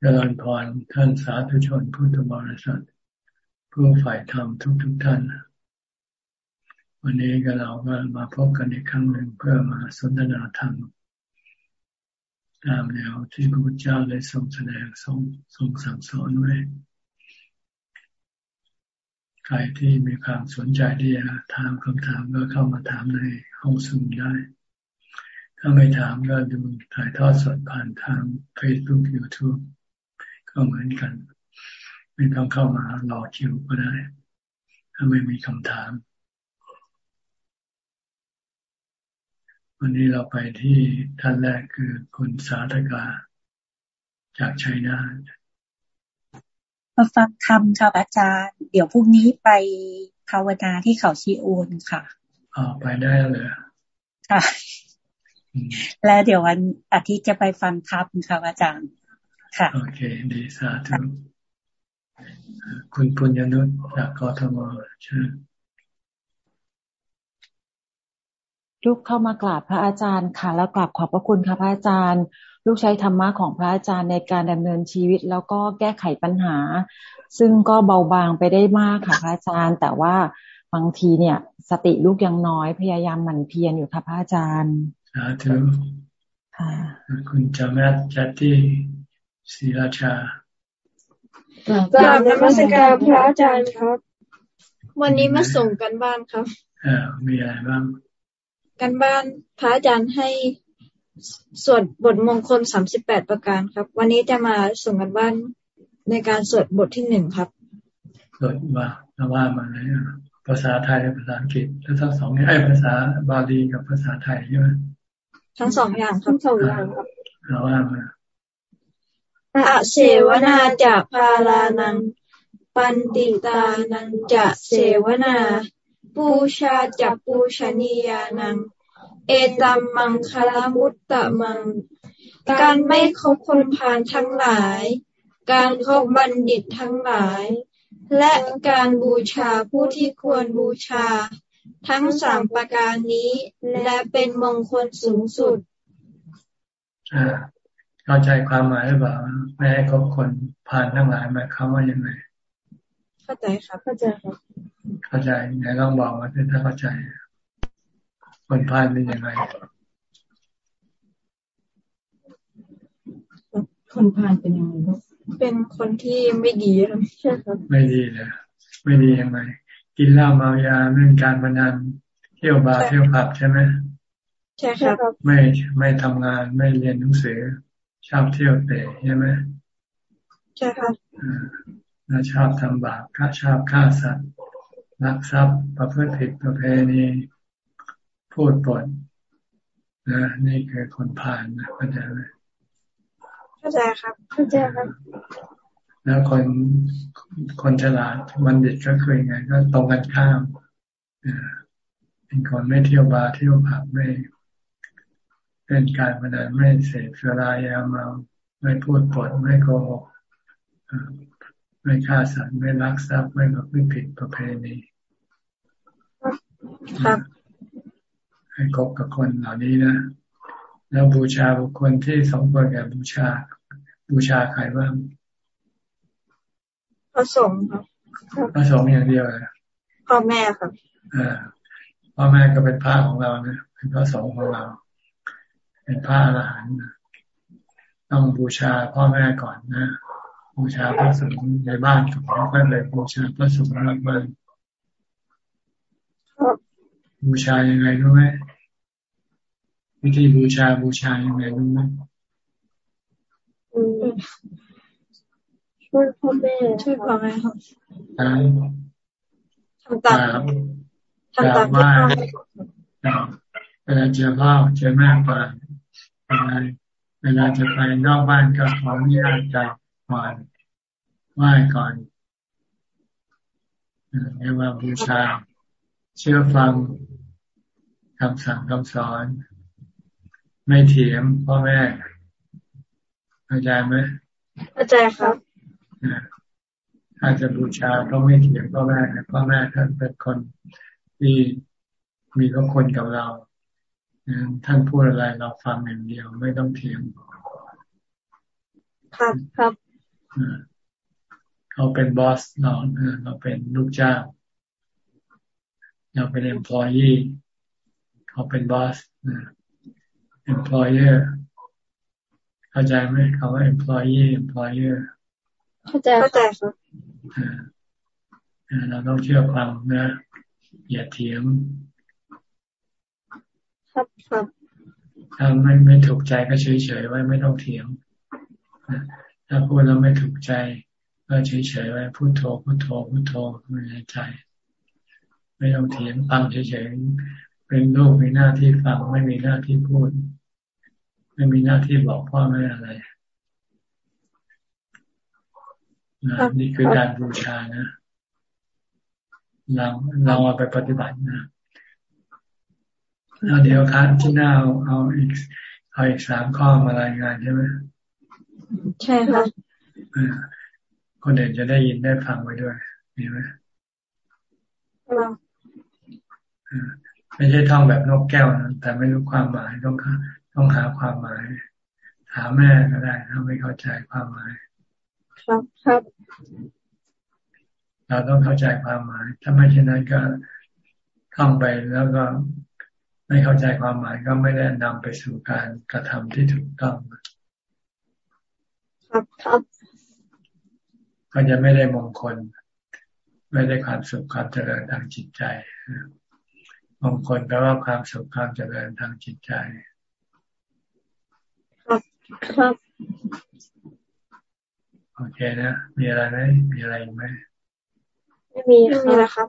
เจริญพรท่านสาธุชนพุทธบริษัท ผู้ฝ่ายธรรมทุกทุกท่าน วันนี้ก็เราก็มาพบกันอีกครั้งหนึ่งเพื่อมาสนทนาธรรมตามแนวที่พระพุทธเจ้าได้ทรงแสดงทรงทรงสั่งสอนไว้ ใครที่มีความสนใจที่จะถามคำถามก็เข้ามาถามในห้องซูมได้ ถ้าไม่ถามก็ดูถ่ายทอดสดผ่านทาง Facebook YouTube ก็เหมือนกัน ไม่ต้องเข้ามารอคิวก็ได้ ถ้าไม่มีคำถาม วันนี้เราไปที่ท่านแรกคือคุณสาธกา จากชัยนาทมาฟังธรรมค่ะอาจารย์ เดี๋ยวพรุ่งนี้ไปภาวนาที่เขาชีโอนค่ะอ๋อไปได้เลยค่ะ แล้วเดี๋ยววันอาทิตย์จะไปฟังธรรมค่ะอาจารย์ ค่ะโอเค ดีสาธุคุณปุญญนุษจากกทมเชิญลูกเข้ามากราบพระอาจารย์ค่ะ แล้วกราบขอบพระคุณค่ะพระอาจารย์ ลูกใช้ธรรมะของพระอาจารย์ในการดำเนินชีวิต แล้วก็แก้ไขปัญหา ซึ่งก็เบาบางไปได้มากค่ะพระอาจารย์ แต่ว่าบางทีเนี่ย สติลูกยังน้อยพยายามหมั่นเพียรอยู่ค่ะพระอาจารย์สาธุค่ะคุณจามัดจัตตี้ ศรีราชากราบนมัสการพระอาจารย์ครับ วันนี้มาส่งกันบ้านครับอ่ามีอะไรบ้างกันบ้านพระอาจารย์ให้สวดบทมงคลสามสิบแปดประการครับ วันนี้จะมาส่งกันบ้านในการสวดบทที่หนึ่งครับสวดว่าว่ามาเลยภาษาไทยภาษาอังกฤษทั้งสองไอ้ภาษาบาลีกับภาษาไทยใช่ไหมทั้งสองอย่างทั้งสองอย่างครับเราว่ามา อะเสวนาจะพาลานัง ปันติตานังจะเสวนาปูชาจะปูชนียานัง เอตัมมังคลามุตตะมัง การไม่คบคนผ่านทั้งหลาย การคบบัณฑิตทั้งหลาย และการบูชาผู้ที่ควรบูชา ทั้งสามประการนี้ และเป็นมงคลสูงสุด เข้าใจความหมายหรือเปล่าไม่ให้คบคนผ่านทั้งหลายหมายความว่ายังไง เข้าใจครับเข้าใจครับเข้าใจไหนลองบอกมาถ้าเข้าใจ คนผ่านเป็นยังไงคนผ่านเป็นยังไงเป็นคนที่ไม่ดีใช่ครับ ไม่ดีเลยไม่ดียังไงกินเหล้าเมายาเล่นการพนันเที่ยวบาร์เที่ยวผับใช่ไหมใช่ครับ ไม่ไม่ทำงานไม่เรียนหนังสือ ชอบเที่ยวเตะใช่ไหมใช่ค่ะแล้วชอบทำบาปฆ่าชอบฆ่าสัตว์รักทรัพย์ประพฤติผิดประเพณีพูดปดนะนี่คือคนผ่านนะเข้าใจไหมเข้าใจครับเข้าใจครับ แล้วคนคนฉลาดมันดิตก็คือไง ก็ตรงกันข้ามเป็นคนไม่เที่ยวบาร์เที่ยวผับไม่ เป็นการพนันไม่เสพสุรายาเมาไม่พูดปดไม่โกหกไม่ฆ่าสัตว์ไม่ลักทรัพย์ไม่ประพฤติผิดประเพณีครับให้คบกับคนเหล่านี้นะแล้วบูชาบุคคลที่สมควรแก่บูชา บูชาใครบ้างพระสงฆ์ครับพระสงฆ์อย่างเดียวเลยพ่อแม่ครับอ่าพ่อแม่ก็เป็นพระของเรานะเป็นพระสงฆ์ของเรา เป็นพระอรหันต์ต้องบูชาพ่อแม่ก่อนนะบูชาพระสงฆ์ในบ้านก่อนแล้วก็เลยบูชาพระสงฆ์นอกบ้านบูชายังไงรู้ไหมวิธีบูชาบูชายังไงรู้ไหมช่วยพ่อแม่ช่วยพ่อแม่ครับทำตามทำตามที่พ่อเวลาเจอพ่อเจอแม่ก่อน เวลาเวลาจะไปนอกบ้านก็ขออนุญาตจากก่อนไหว้ก่อนเรียกว่าบูชาเชื่อฟังคำสั่งคำสอน ไม่เถียงพ่อแม่เข้าใจไหมเข้าใจครับถ้าจะบูชาต้องไม่เถียงพ่อแม่พ่อแม่ท่านเป็นคนที่มีพระคุณกับเรา ท่านพูดอะไรเราฟังอย่างเดียวไม่ต้องเถียงครับครับเขาเป็นบอสเราเราเป็นลูกจ้างเราเป็น employee เขาเป็นบอส employer เข้าใจไหมคำว่า employee employer เข้าใจเข้าใจครับเราต้องเชื่อฟังนะอย่าเถียง ครับครับถ้าไม่ไม่ถูกใจก็เฉยเฉยไว้ไม่ต้องเถียงถ้าพูดแล้วไม่ถูกใจ ก็เฉยเฉยไว้พูดโทพูดโทพูดโทไม่ในใจ ไม่ต้องเถียงฟังเฉยเฉยเป็นลูกมีหน้าที่ฟังไม่มีหน้าที่พูด ไม่มีหน้าที่บอกพ่อแม่อะไรนี่คือการบูชานะเราเราเอาไปปฏิบัตินะ แล้วเดี๋ยวคันที่หน้าเอาเอาอีกเอาอีกสามข้อมารายงานใช่ไหมใช่ค่ะคนอื่นจะได้ยินได้ฟังไปด้วยมีไหมไม่ใช่ท่องแบบนกแก้วนะแต่ไม่รู้ความหมายต้องต้องหาความหมายถามแม่ก็ได้ถ้าไม่เข้าใจความหมาย ครับครับเราต้องเข้าใจความหมาย ถ้าไม่เช่นนั้นก็ท่องไปแล้วก็ ไม่เข้าใจความหมายก็ไม่ได้นำไปสู่การกระทำที่ถูกต้อง ครับครับก็จะไม่ได้มงคล ไม่ได้ความสุขความเจริญทางจิตใจมงคลแปลว่าความสุขความเจริญทางจิตใจ ครับครับโอเคนะ มีอะไรไหมมีอะไรไหมไม่มีแล้วครับ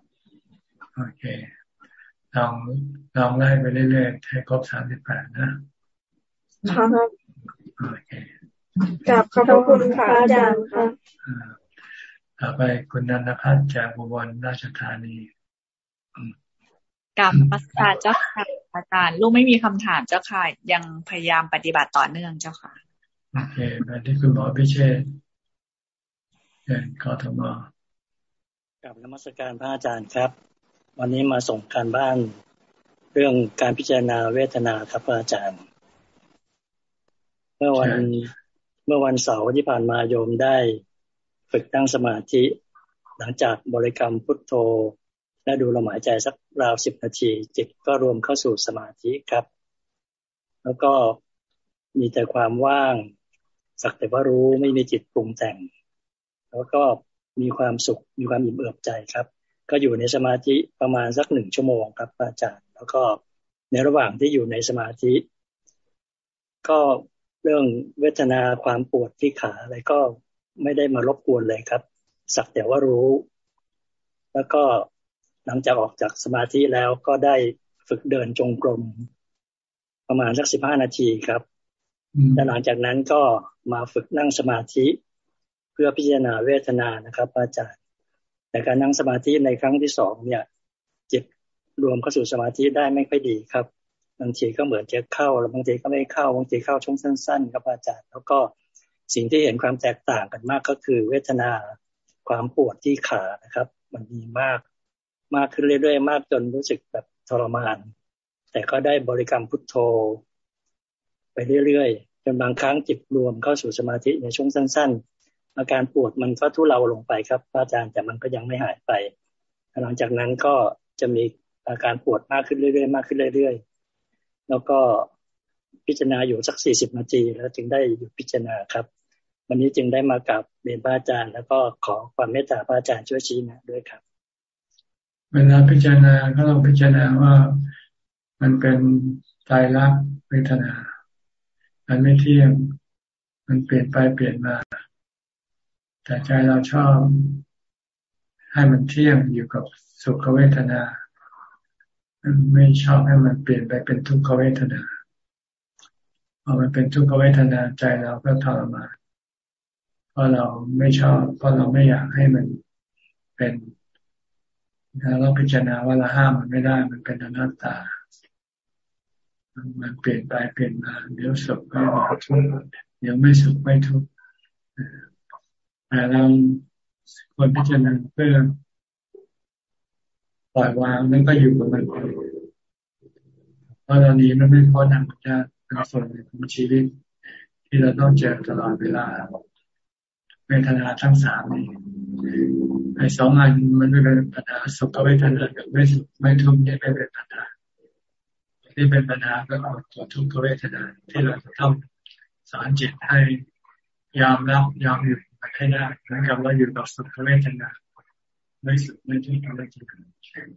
โอเค ลองลองไล่ไปเรื่อยๆให้ครบสามสิบแปดนะครับโอเคกลับขอบคุณพระอาจารย์ค่ะต่อไปคุณนันทพัฒน์จากบุบลราชธานีกับปัสตาเจ้าค่ะอาจารย์ลูกไม่มีคำถามเจ้าค่ะ ยังพยายามปฏิบัติต่อเนื่องเจ้าค่ะโอเคมาที่คุณหมอพิเชษเดินกทมกับนมัสการพระอาจารย์ครับ วันนี้มาส่งการบ้านเรื่องการพิจารณาเวทนาครับพระอาจารย์ เมื่อวันเมื่อวันเสาร์ที่ผ่านมาโยมได้ฝึกตั้งสมาธิ หลังจากบริกรรมพุทโธ และดูลมหายใจสักราวสิบนาที จิตก็รวมเข้าสู่สมาธิครับ แล้วก็มีแต่ความว่าง สักแต่ว่ารู้ไม่มีจิตปรุงแต่ง แล้วก็มีความสุขมีความอิ่มเอิบใจครับ ก็อยู่ในสมาธิประมาณสักหนึ่งชั่วโมงครับอาจารย์ แล้วก็ในระหว่างที่อยู่ในสมาธิ ก็เรื่องเวทนาความปวดที่ขาอะไรก็ไม่ได้มารบกวนเลยครับ สักแต่ว่ารู้ แล้วก็หลังจากออกจากสมาธิแล้วก็ได้ฝึกเดินจงกรมประมาณสักสิบห้านาทีครับและหลังจากนั้นก็มาฝึกนั่งสมาธิพื่อพิจารณาเวทนานะครับ อาจารย์ แต่การนั่งสมาธิในครั้งที่สองเนี่ยจิตรวมเข้าสู่สมาธิได้ไม่ค่อยดีครับบางทีก็เหมือนจะเข้าแล้วบางทีก็ไม่เข้าบางทีเข้าช่วงสั้น ๆ ครับอาจารย์ แล้วก็สิ่งที่เห็นความแตกต่างกันมากก็คือ เวทนาความปวดที่ขานะครับ มันมีมากมากขึ้นเรื่อยๆ มากจนรู้สึกแบบทรมาน แต่ก็ได้บริกรรมพุทโธ ไปเรื่อยๆจนบางครั้งจิตรวมเข้าสู่สมาธิในช่วงสั้น ๆ อาการปวดมันก็ทุเลาลงไปครับอาจารย์แต่มันก็ยังไม่หายไป หลังจากนั้นก็จะมีอาการปวดมากขึ้นเรื่อยๆมากขึ้นเรื่อยๆ แล้วก็พิจารณาอยู่สักสี่สิบนาทีแล้วจึงได้หยุดพิจารณาครับ วันนี้จึงได้มากับเรียนพระอาจารย์ แล้วก็ขอความเมตตาพระอาจารย์ช่วยชี้นะด้วยครับ เวลาพิจารณาก็ต้องพิจารณาว่ามันเป็นใจรักเวทนา มันไม่เที่ยง มันเปลี่ยนไปเปลี่ยนมา แต่ใจเราชอบให้มันเที่ยงอยู่กับสุขเวทนา ไม่ชอบให้มันเปลี่ยนไปเป็นทุกขเวทนาพอมันเป็นทุกขเวทนาใจเราก็ทรมานเพราะเราไม่ชอบ เพราะเราไม่อยากให้มันเป็นเราพิจารณาว่าเราห้ามมันไม่ได้ มันเป็นอนัตตา มันเปลี่ยนไปเปลี่ยนมาเดี๋ยวสุขก็ทุกข์เดี๋ยวไม่สุขไม่ทุกข์ แต่เราควรพิจารณาเพื่อปล่อยวางนั่นก็อยู่กับมันเพราะตอนนี้มันไม่พ้นทางจะเป็นส่วนหนึ่งของชีวิต ที่เราต้องเจอตลอดเวลาเวทนาทั้งสามนี้ไอ้สองอันมันไม่เป็นปัญหาสุขเวทนากับไม่สุขไม่ทุกข์นี่ไม่เป็นปัญหาที่เป็นปัญหาก็คือตัวทุกขเวทนาที่เราจะต้องสอนจิตให้ยอมรับยอมอยู่ ให้ได้เหมือนกับเราอยู่กับสุขเวทนาไม่สุขไม่ทุกข์ไม่ทุกข์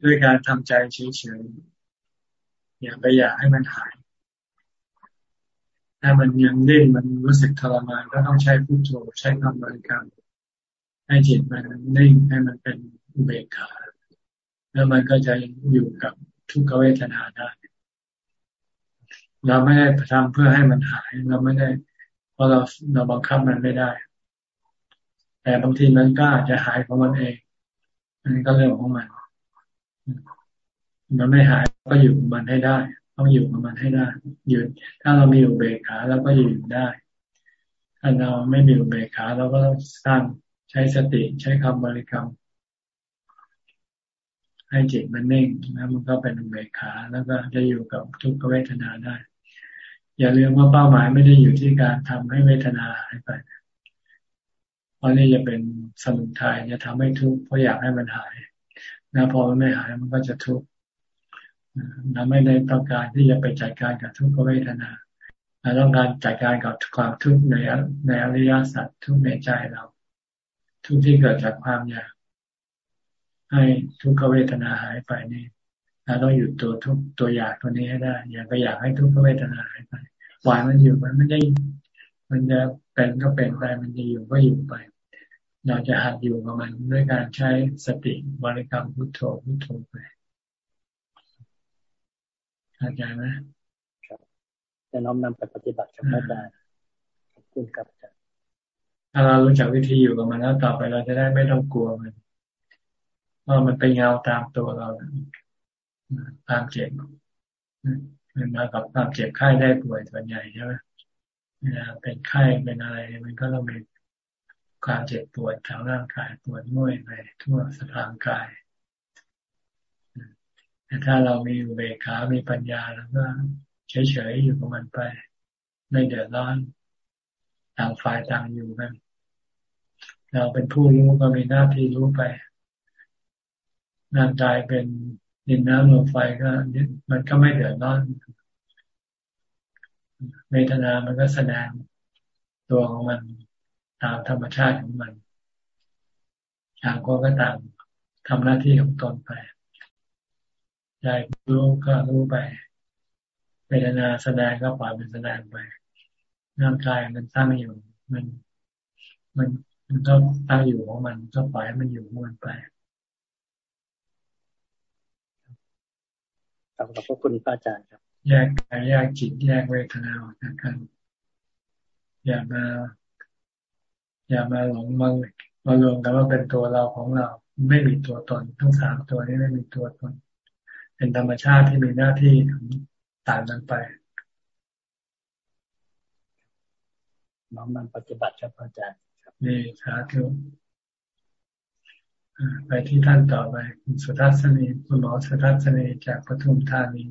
ด้วยการทำใจเฉยๆอย่าไปอยากให้มันหาย ถ้ามันยังดิ้นมันรู้สึกทรมานก็ต้องใช้พุทโธใช้คำบริกรรมให้จิตมันนิ่งให้มันเป็นอุเบกขาแล้วมันก็จะอยู่กับทุกขเวทนาได้เราไม่ได้ทำเพื่อให้มันหาย เราไม่ได้ เพราะเราเราบังคับมันไม่ได้ แต่บางทีมันก็อาจจะหายของมันเองมันนี้ก็เรื่องของมัน มันไม่หายก็อยู่กับมันให้ได้ ต้องอยู่กับมันให้ได้ยืนถ้าเรามีอุเบกขาเราก็อยืนได้ถ้าเราไม่มีอุเบกขาเราก็ต้องสร้างใช้สติใช้คำบริกรรม ให้จิตมันนิ่งแล้วมันก็เป็นอุเบกขา แล้วก็จะอยู่กับทุกขเวทนาได้ อย่าลืมว่าเป้าหมายไม่ได้อยู่ที่การทำให้เวทนาหายไป เพราะนี่จะเป็นสมุทัยจะทำให้ทุกข์เพราะอยากให้มันหายนะพอมันไม่หายมันก็จะทุกข์เราไม่ได้ต้องการที่จะไปจัดการกับทุกขเวทนาเราต้องการจัดการกับความทุกข์ในในอริยสัจทุกในใจเรา ทุกที่เกิดจากความอยากให้ทุกขเวทนาหายไปนี่เราต้องหยุดตัวทุกตัวอยากตัวนี้ให้ได้ อย่าไปอยากให้ทุกขเวทนาหายไปปล่อยมันอยู่มันไม่ได้ มันจะเป็นก็เป็นไปมันจะอยู่ก็อยู่ไป เราจะหัดอยู่กับมันด้วยการใช้สติบริกรรมพุทโธพุทโธไปเข้าใจไหมครับจะน้อมนำไปปฏิบัติกับอาจารย์ขอบคุณครับอาจารย์ถ้าเรารู้จักวิธีอยู่กับมันแล้วต่อไปเราจะได้ไม่ต้องกลัวมันว่ามันเป็นเงาตามตัวเราตามเจ็บมันมากับความเจ็บไข้ได้ป่วยส่วนใหญ่ใช่ไหมเวลาเป็นไข้เป็นอะไร มันก็ต้องมี ความเจ็บปวดทางร่างกายปวดเมื่อยไปทั่วสะพางกายแต่ถ้าเรามีอุเบกขา มีปัญญาแล้วก็เฉยๆอยู่กับมันไป ไม่เดือดร้อนต่างฝ่ายต่างอยู่กัน เราเป็นผู้รู้ก็มีหน้าที่รู้ไปร่างกายเป็นดินน้ำลมไฟก็มันก็ไม่เดือดร้อนเวทนามันก็แสดงตัวของมัน ตามธรรมชาติของมันต่างคนก็ต่างทำหน้าที่ของตนไปใจรู้ก็รู้ไปเวทนาแสดงก็ปล่อยมันแสดงไปร่างกายมันตั้งอยู่มันมันมันก็ตั้งอยู่ของมันก็ปล่อยให้มันอยู่ของมันไปขอบพระคุณพระอาจารย์ครับ แยกกายแยกจิตแยกเวทนาออกจากกันอย่ามา อย่ามาหลงมามารวมกันว่าเป็นตัวเราของเราไม่มีตัวตน ทั้งสามตัวนี้ไม่มีตัวตน เป็นธรรมชาติที่มีหน้าที่ต่างกันไปน้อมนำปฏิบัติครับอาจารย์นี่สาธุไปที่ท่านต่อไปคุณสุทัศนีคุณหมอสุทัศนีจากปทุมธานี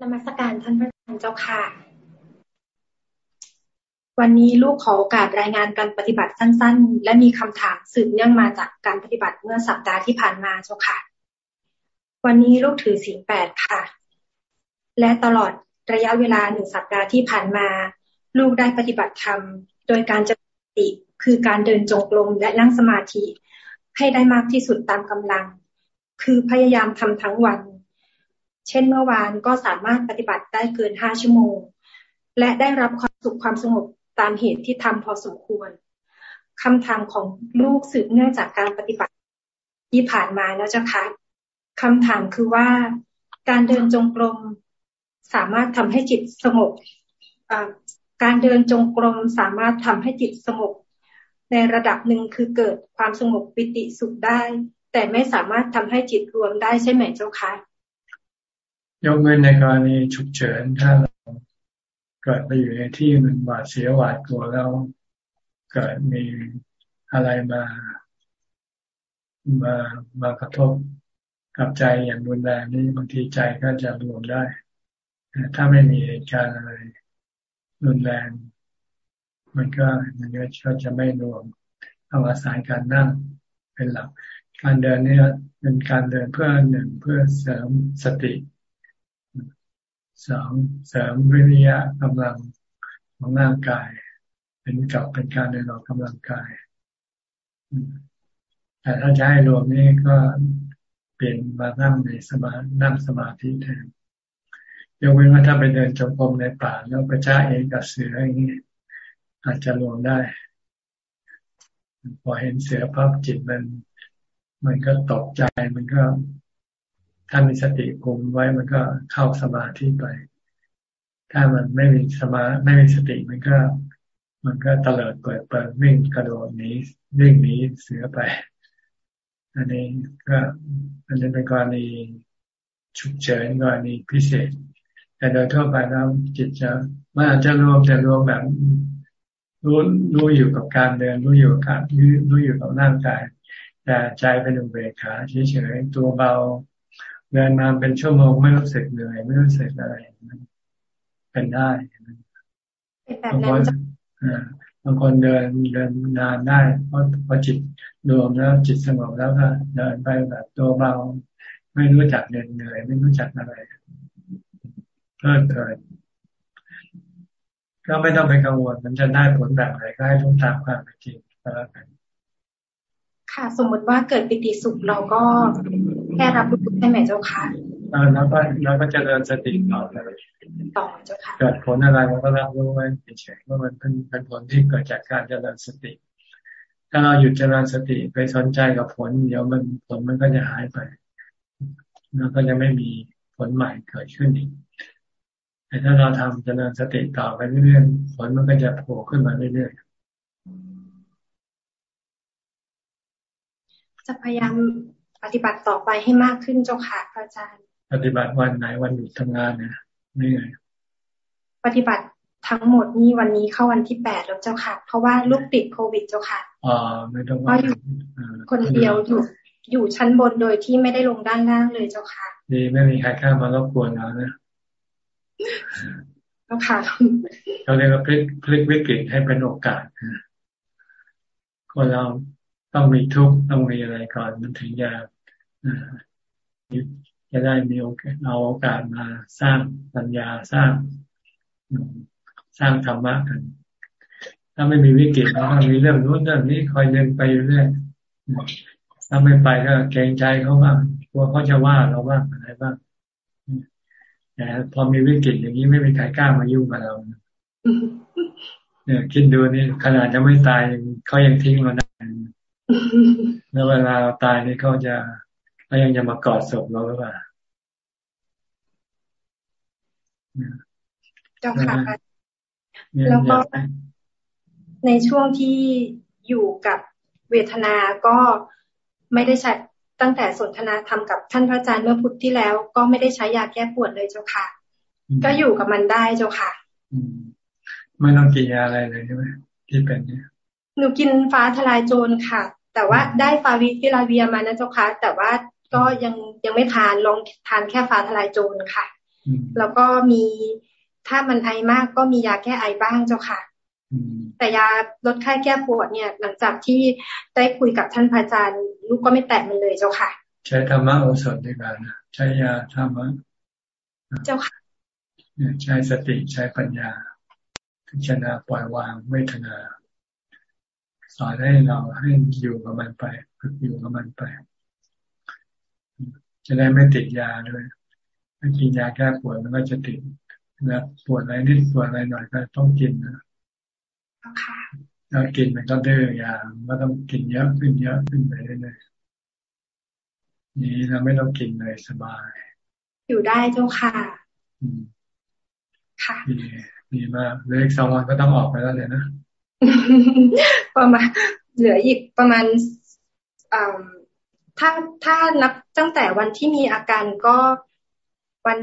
นมัสการท่านพระอาจารย์เจ้าค่ะ วันนี้ลูกขอโอกาสรายงานการปฏิบัติสั้น ๆ และมีคำถามสืบเนื่องมาจากการปฏิบัติเมื่อสัปดาห์ที่ผ่านมาเจ้าค่ะ วันนี้ลูกถือศีลแปดค่ะ และตลอดระยะเวลาหนึ่งสัปดาห์ที่ผ่านมา ลูกได้ปฏิบัติธรรม โดยการจะติคือการเดินจงกรมและนั่งสมาธิ ให้ได้มากที่สุดตามกำลัง คือพยายามทำทั้งวัน เช่นเมื่อวานก็สามารถปฏิบัติได้เกินห้าชั่วโมง และได้รับความสุขความสงบ ตามเหตุที่ทำพอสมควรคำถามของลูกสืบเนื่องจากการปฏิบัติที่ผ่านมาแล้วเจ้ะคะคำถามคือว่าการเดินจงกรมสามารถทำให้จิตสงบการเดินจงกรมสามารถทำให้จิตสงบในระดับหนึ่งคือเกิดความสงบปิติสุขได้ แต่ไม่สามารถทำให้จิตรวมได้ใช่ไหมเจ้าคะยกเว้นในกรณีฉุกเฉินถ้า เกิดไปอยู่ในที่มันหวาดเสียหวาดกลัวแล้ว เกิดมีอะไรมา มามากระทบกับใจอย่างรุนแรงนี่บางทีใจก็จะรวมได้ ถ้าไม่มีเหตุการณ์อะไรรุนแรง มันก็มันก็จะไม่รวมต้องอาศัยการนั่งเป็นหลัก การเดินนี่เป็นการเดินเพื่อหนึ่งเพื่อเสริมสติ สองเสริมวิริยะกำลังของร่างกาย เป็นกับเป็นการเดินออกกำลังกาย แต่ถ้าจะให้รวมนี่ก็เปลี่ยนมานั่งในสมานั่งสมาธิแทนยกเว้นว่าถ้าไปเดินจงกรมในป่าแล้วไปจ้าเองกับเสืออย่างนี้อาจจะรวมได้ พอเห็นเสือภาพจิตมัน มันก็ตกใจมันก็ ถ้ามีสติคุมไว้มันก็เข้าสมาธิไป ถ้ามันไม่มีสมาไม่มีสติมันก็ มันก็เตลิดเปิดเปิดวิ่งกระโดดหนีวิ่งหนีเสือไป อันนี้ก็อันนี้เป็นกรณีฉุกเฉินกรณีพิเศษ แต่โดยทั่วไปแล้วจิตจะมันอาจจะรวมแต่รวมแบบรู้รู้อยู่กับการเดิน รู้อยู่กับรู้อยู่กับร่างกาย แต่ใจเป็นอุเบกขาเฉยๆตัวเบา เดินมาเป็นชั่วโมงไม่รู้สึกเหนื่อยไม่รู้สึกอะไรเป็นได้บางคนบางคนเดินเดินนานได้เพราะพอจิตรวมแล้วจิตสงบแล้วก็เดินไปแบบตัวเบา ไม่รู้จักเหนื่อยไม่รู้จักอะไรเพลิดเพลินก็ไม่ต้องไปกังวล มันจะได้ผลแบบไหนก็ให้รู้ตามความเป็นจริงก็แล้วกันค่ะ สมมติว่าเกิดปิติสุขเราก็แค่รับ รู้ได้ไหมเจ้าค่ะแล้วก็แล้วก็จะเดินสติต่อไปต่อเจ้าค่ะเกิดผลอะไรมันก็รับรู้ไว้เฉยๆว่ามันเป็นเป็นผลที่เกิดจากการเจริญสติ ถ้าเราหยุดเจริญสติไปสนใจกับผล เดี๋ยวมันผลมันก็จะหายไปแล้วก็จะไม่มีผลใหม่เกิดขึ้นอีกแต่ถ้าเราทำเจริญสติต่อไปเรื่อยๆผลมันก็จะโผล่ขึ้นมาเรื่อยๆจะพยายาม ปฏิบัติต่อไปให้มากขึ้นเจ้าค่ะพระอาจารย์ ปฏิบัติวันไหนวันหยุดทำงานเนี่ยนี่ไงปฏิบัติทั้งหมดนี่วันนี้เข้าวันที่แปดแล้วเจ้าค่ะ เพราะว่าลูกติดโควิดเจ้าค่ะอ๋อไม่ต้องว่าอยู่คนเดียวอยู่อยู่ชั้นบนโดยที่ไม่ได้ลงด้านล่างเลยเจ้าค่ะ ดีไม่มีใครเข้ามารบกวนเรานะเจ้าค่ะเราเรียกว่าพลิกพลิกวิกฤตให้เป็นโอกาสคนเรา ต้องมีทุกข์ต้องมีอะไรก่อนมันถึงจะจะได้มีโอกาสเอาโอกาสมาสร้างปัญญาสร้างสร้างธรรมะกัน ถ้าไม่มีวิกฤตแล้วก็มีเรื่องนู้นเรื่องนี้คอยเดินไปเรื่อยถ้าไม่ไปก็เกรงใจเขาบ้างกลัวเขาจะว่าเราบ้างอะไรบ้างแต่พอมีวิกฤตอย่างนี้ไม่มีใครกล้ามายุ่งกับเราเนี่ยคิดดูนี่ขนาดจะไม่ตายเขายังทิ้งเราได้ แล้วเวลาเราตายนี่เขาจะเขายังจะมากอดศพเราหรือเปล่าเจ้าค่ะแล้วก็ในช่วงที่อยู่กับเวทนาก็ไม่ได้ใช้ตั้งแต่สนทนาธรรมกับท่านพระอาจารย์เมื่อพุธที่แล้ว ก็ไม่ได้ใช้ยาแก้ปวดเลยเจ้าค่ะ ก็อยู่กับมันได้เจ้าค่ะไม่ต้องกินยาอะไรเลยใช่ไหมที่เป็นเนี่ยหนูกินฟ้าทลายโจรค่ะ แต่ว่าได้ฟาวิฟิลาเวียมานะเจ้าค่ะแต่ว่าก็ยังยังไม่ทานลองทานแค่ฟ้าทลายโจรค่ะ แล้วก็มีถ้ามันไอมากก็มียาแก้ไอบ้างเจ้าค่ะ แต่ยาลดไข้แก้ปวดเนี่ย หลังจากที่ได้คุยกับท่านพระอาจารย์ลูกก็ไม่แตะมันเลยเจ้าค่ะ ใช้ธรรมะโอสถดีกว่านะใช้ยาธรรมะเจ้าค่ะใช้สติใช้ปัญญาพิจารณาปล่อยวางเวทนา สอนให้เราให้อยู่กับมันไปฝึกอยู่กับมันไป จะได้ไม่ติดยาด้วยถ้ากินยาแก้ปวดมันก็จะติดนะปวดอะไรนิดปวดอะไรหน่อยก็ต้องกินนะแล้วกินมันก็ดื้อยาก็ต้องกินเยอะขึ้นเยอะขึ้นไปเรื่อยๆนี่เราไม่ต้องกินเลยสบาย อยู่ได้เจ้าค่ะค่ะดีดีมากเหลืออีกสองวันก็ต้องออกไปแล้วเลยนะ ประมาณเหลืออีกประมาณถ้าถ้านับตั้งแต่วันที่มีอาการก็วัน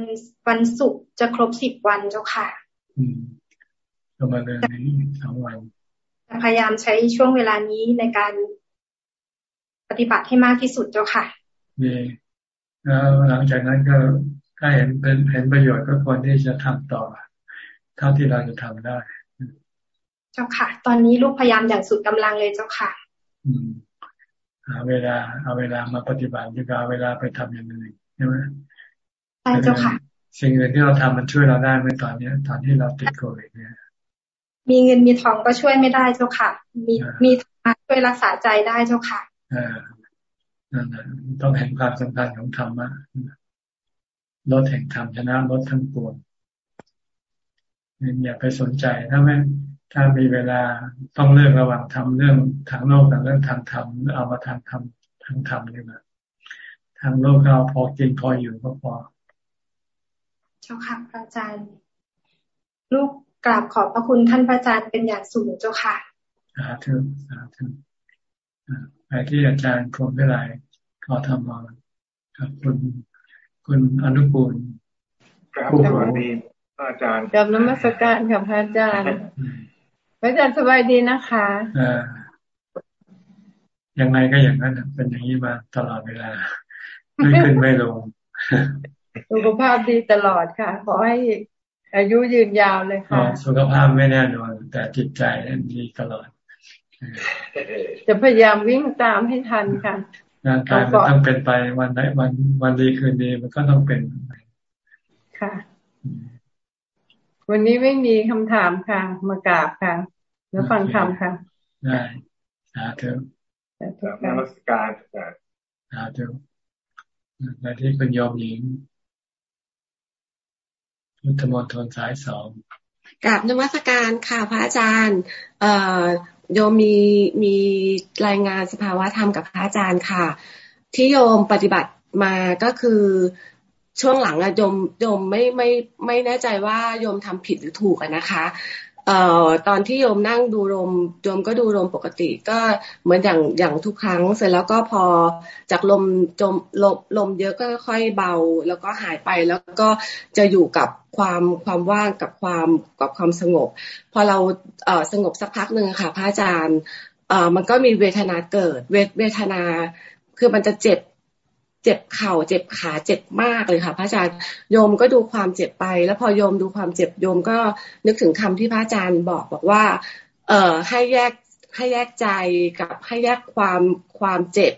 วันศุกร์จะครบสิบวันเจ้าค่ะอืมประมาณนี้สองวันพยายามใช้ช่วงเวลานี้ในการปฏิบัติให้มากที่สุดเจ้าค่ะดีแล้วหลังจากนั้นก็ถ้าเห็นเป็นเห็นประโยชน์ก็ควรที่จะทำต่อเท่าที่เราจะทำได้ เจ้าค่ะ ตอนนี้ลูกพยายามอย่างสุดกำลังเลยเจ้าค่ะอืมหาเวลาเอาเวลามาปฏิบัติดีกว่าเวลาไปทำอย่างอื่นใช่ไหมใช่เจ้าค่ะ สิ่งอื่นที่เราทำมันช่วยเราได้ไหมตอนเนี้ย ตอนที่เราติดโควิดเนี่ย มีเงินมีทองก็ช่วยไม่ได้เจ้าค่ะ มีมีธรรมะช่วยรักษาใจได้เจ้าค่ะอ่านั่นแหละต้องเห็นความสำคัญของธรรมะลดแห่งธรรมชนะลดทั้งปวงอย่าไปสนใจถ้าไม่ ถ้ามีเวลาต้องเลือกระหว่างทำเรื่องทางโลกกับเรื่องทางธรรมเอามาทางธรรมทางธรรมดีกว่าทางโลกเราพอกินพออยู่ก็พอ เจ้าค่ะพระอาจารย์ลูกกราบขอบพระคุณท่านพระอาจารย์เป็นอย่างสูงเจ้าค่ะสาธุสาธุไปที่อาจารย์คมได้ไรขอทำมาครับคุณคุณอนุกูลครับสวัสดีอาจารย์กับนมัสการกับพระอาจารย์พระ อาจารย์สบายดีนะคะอ่ายังไงก็อย่างนั้นเป็นอย่างนี้มาตลอดเวลา ไม่ขึ้นไม่ลง สุขภาพดีตลอดค่ะ ขอให้อายุยืนยาวเลยค่ะ สุขภาพไม่แน่นอน แต่จิตใจดีตลอด จะพยายามวิ่งตามให้ทันค่ะร่างกายมันต้องเป็นไปวันไหนวันวันดีคืนดีมันก็ต้องเป็นค่ะ วันนี้ไม่มีคำถามค่ะ มากราบค่ะ แล้วฟังคำค่ะ ได้สาธุสาธุนมัสการสาธุและที่เป็นยอมหญิงพุทธมณฑลสายสองกับนมัสการค่ะพระอาจารย์ เอ่อโยมมีมีรายงานสภาวะธรรมกับพระอาจารย์ค่ะ ที่โยมปฏิบัติมาก็คือช่วงหลังอะโยมโยมไม่ไม่ไม่แน่ใจว่าโยมทำผิดหรือถูกอะนะคะ เอ่อตอนที่โยมนั่งดูลมโยมก็ดูลมปกติ ก็เหมือนอย่างอย่างทุกครั้ง เสร็จแล้วก็พอจากลมจมลมลมเยอะก็ค่อยเบา แล้วก็หายไปแล้วก็จะอยู่กับความความว่างกับความกับความสงบ พอเราเอ่อสงบสักพักหนึ่งค่ะพระอาจารย์เอ่อมันก็มีเวทนาเกิด เวเวทนาคือมันจะเจ็บ เจ็บเข่าเจ็บขาเจ็บมากเลยค่ะ พระอาจารย์โยมก็ดูความเจ็บไป แล้วพอโยมดูความเจ็บโยมก็นึกถึงคำที่พระอาจารย์บอกบอกว่า เอ่อให้แยกให้แยกใจกับให้แยกความความเจ็บ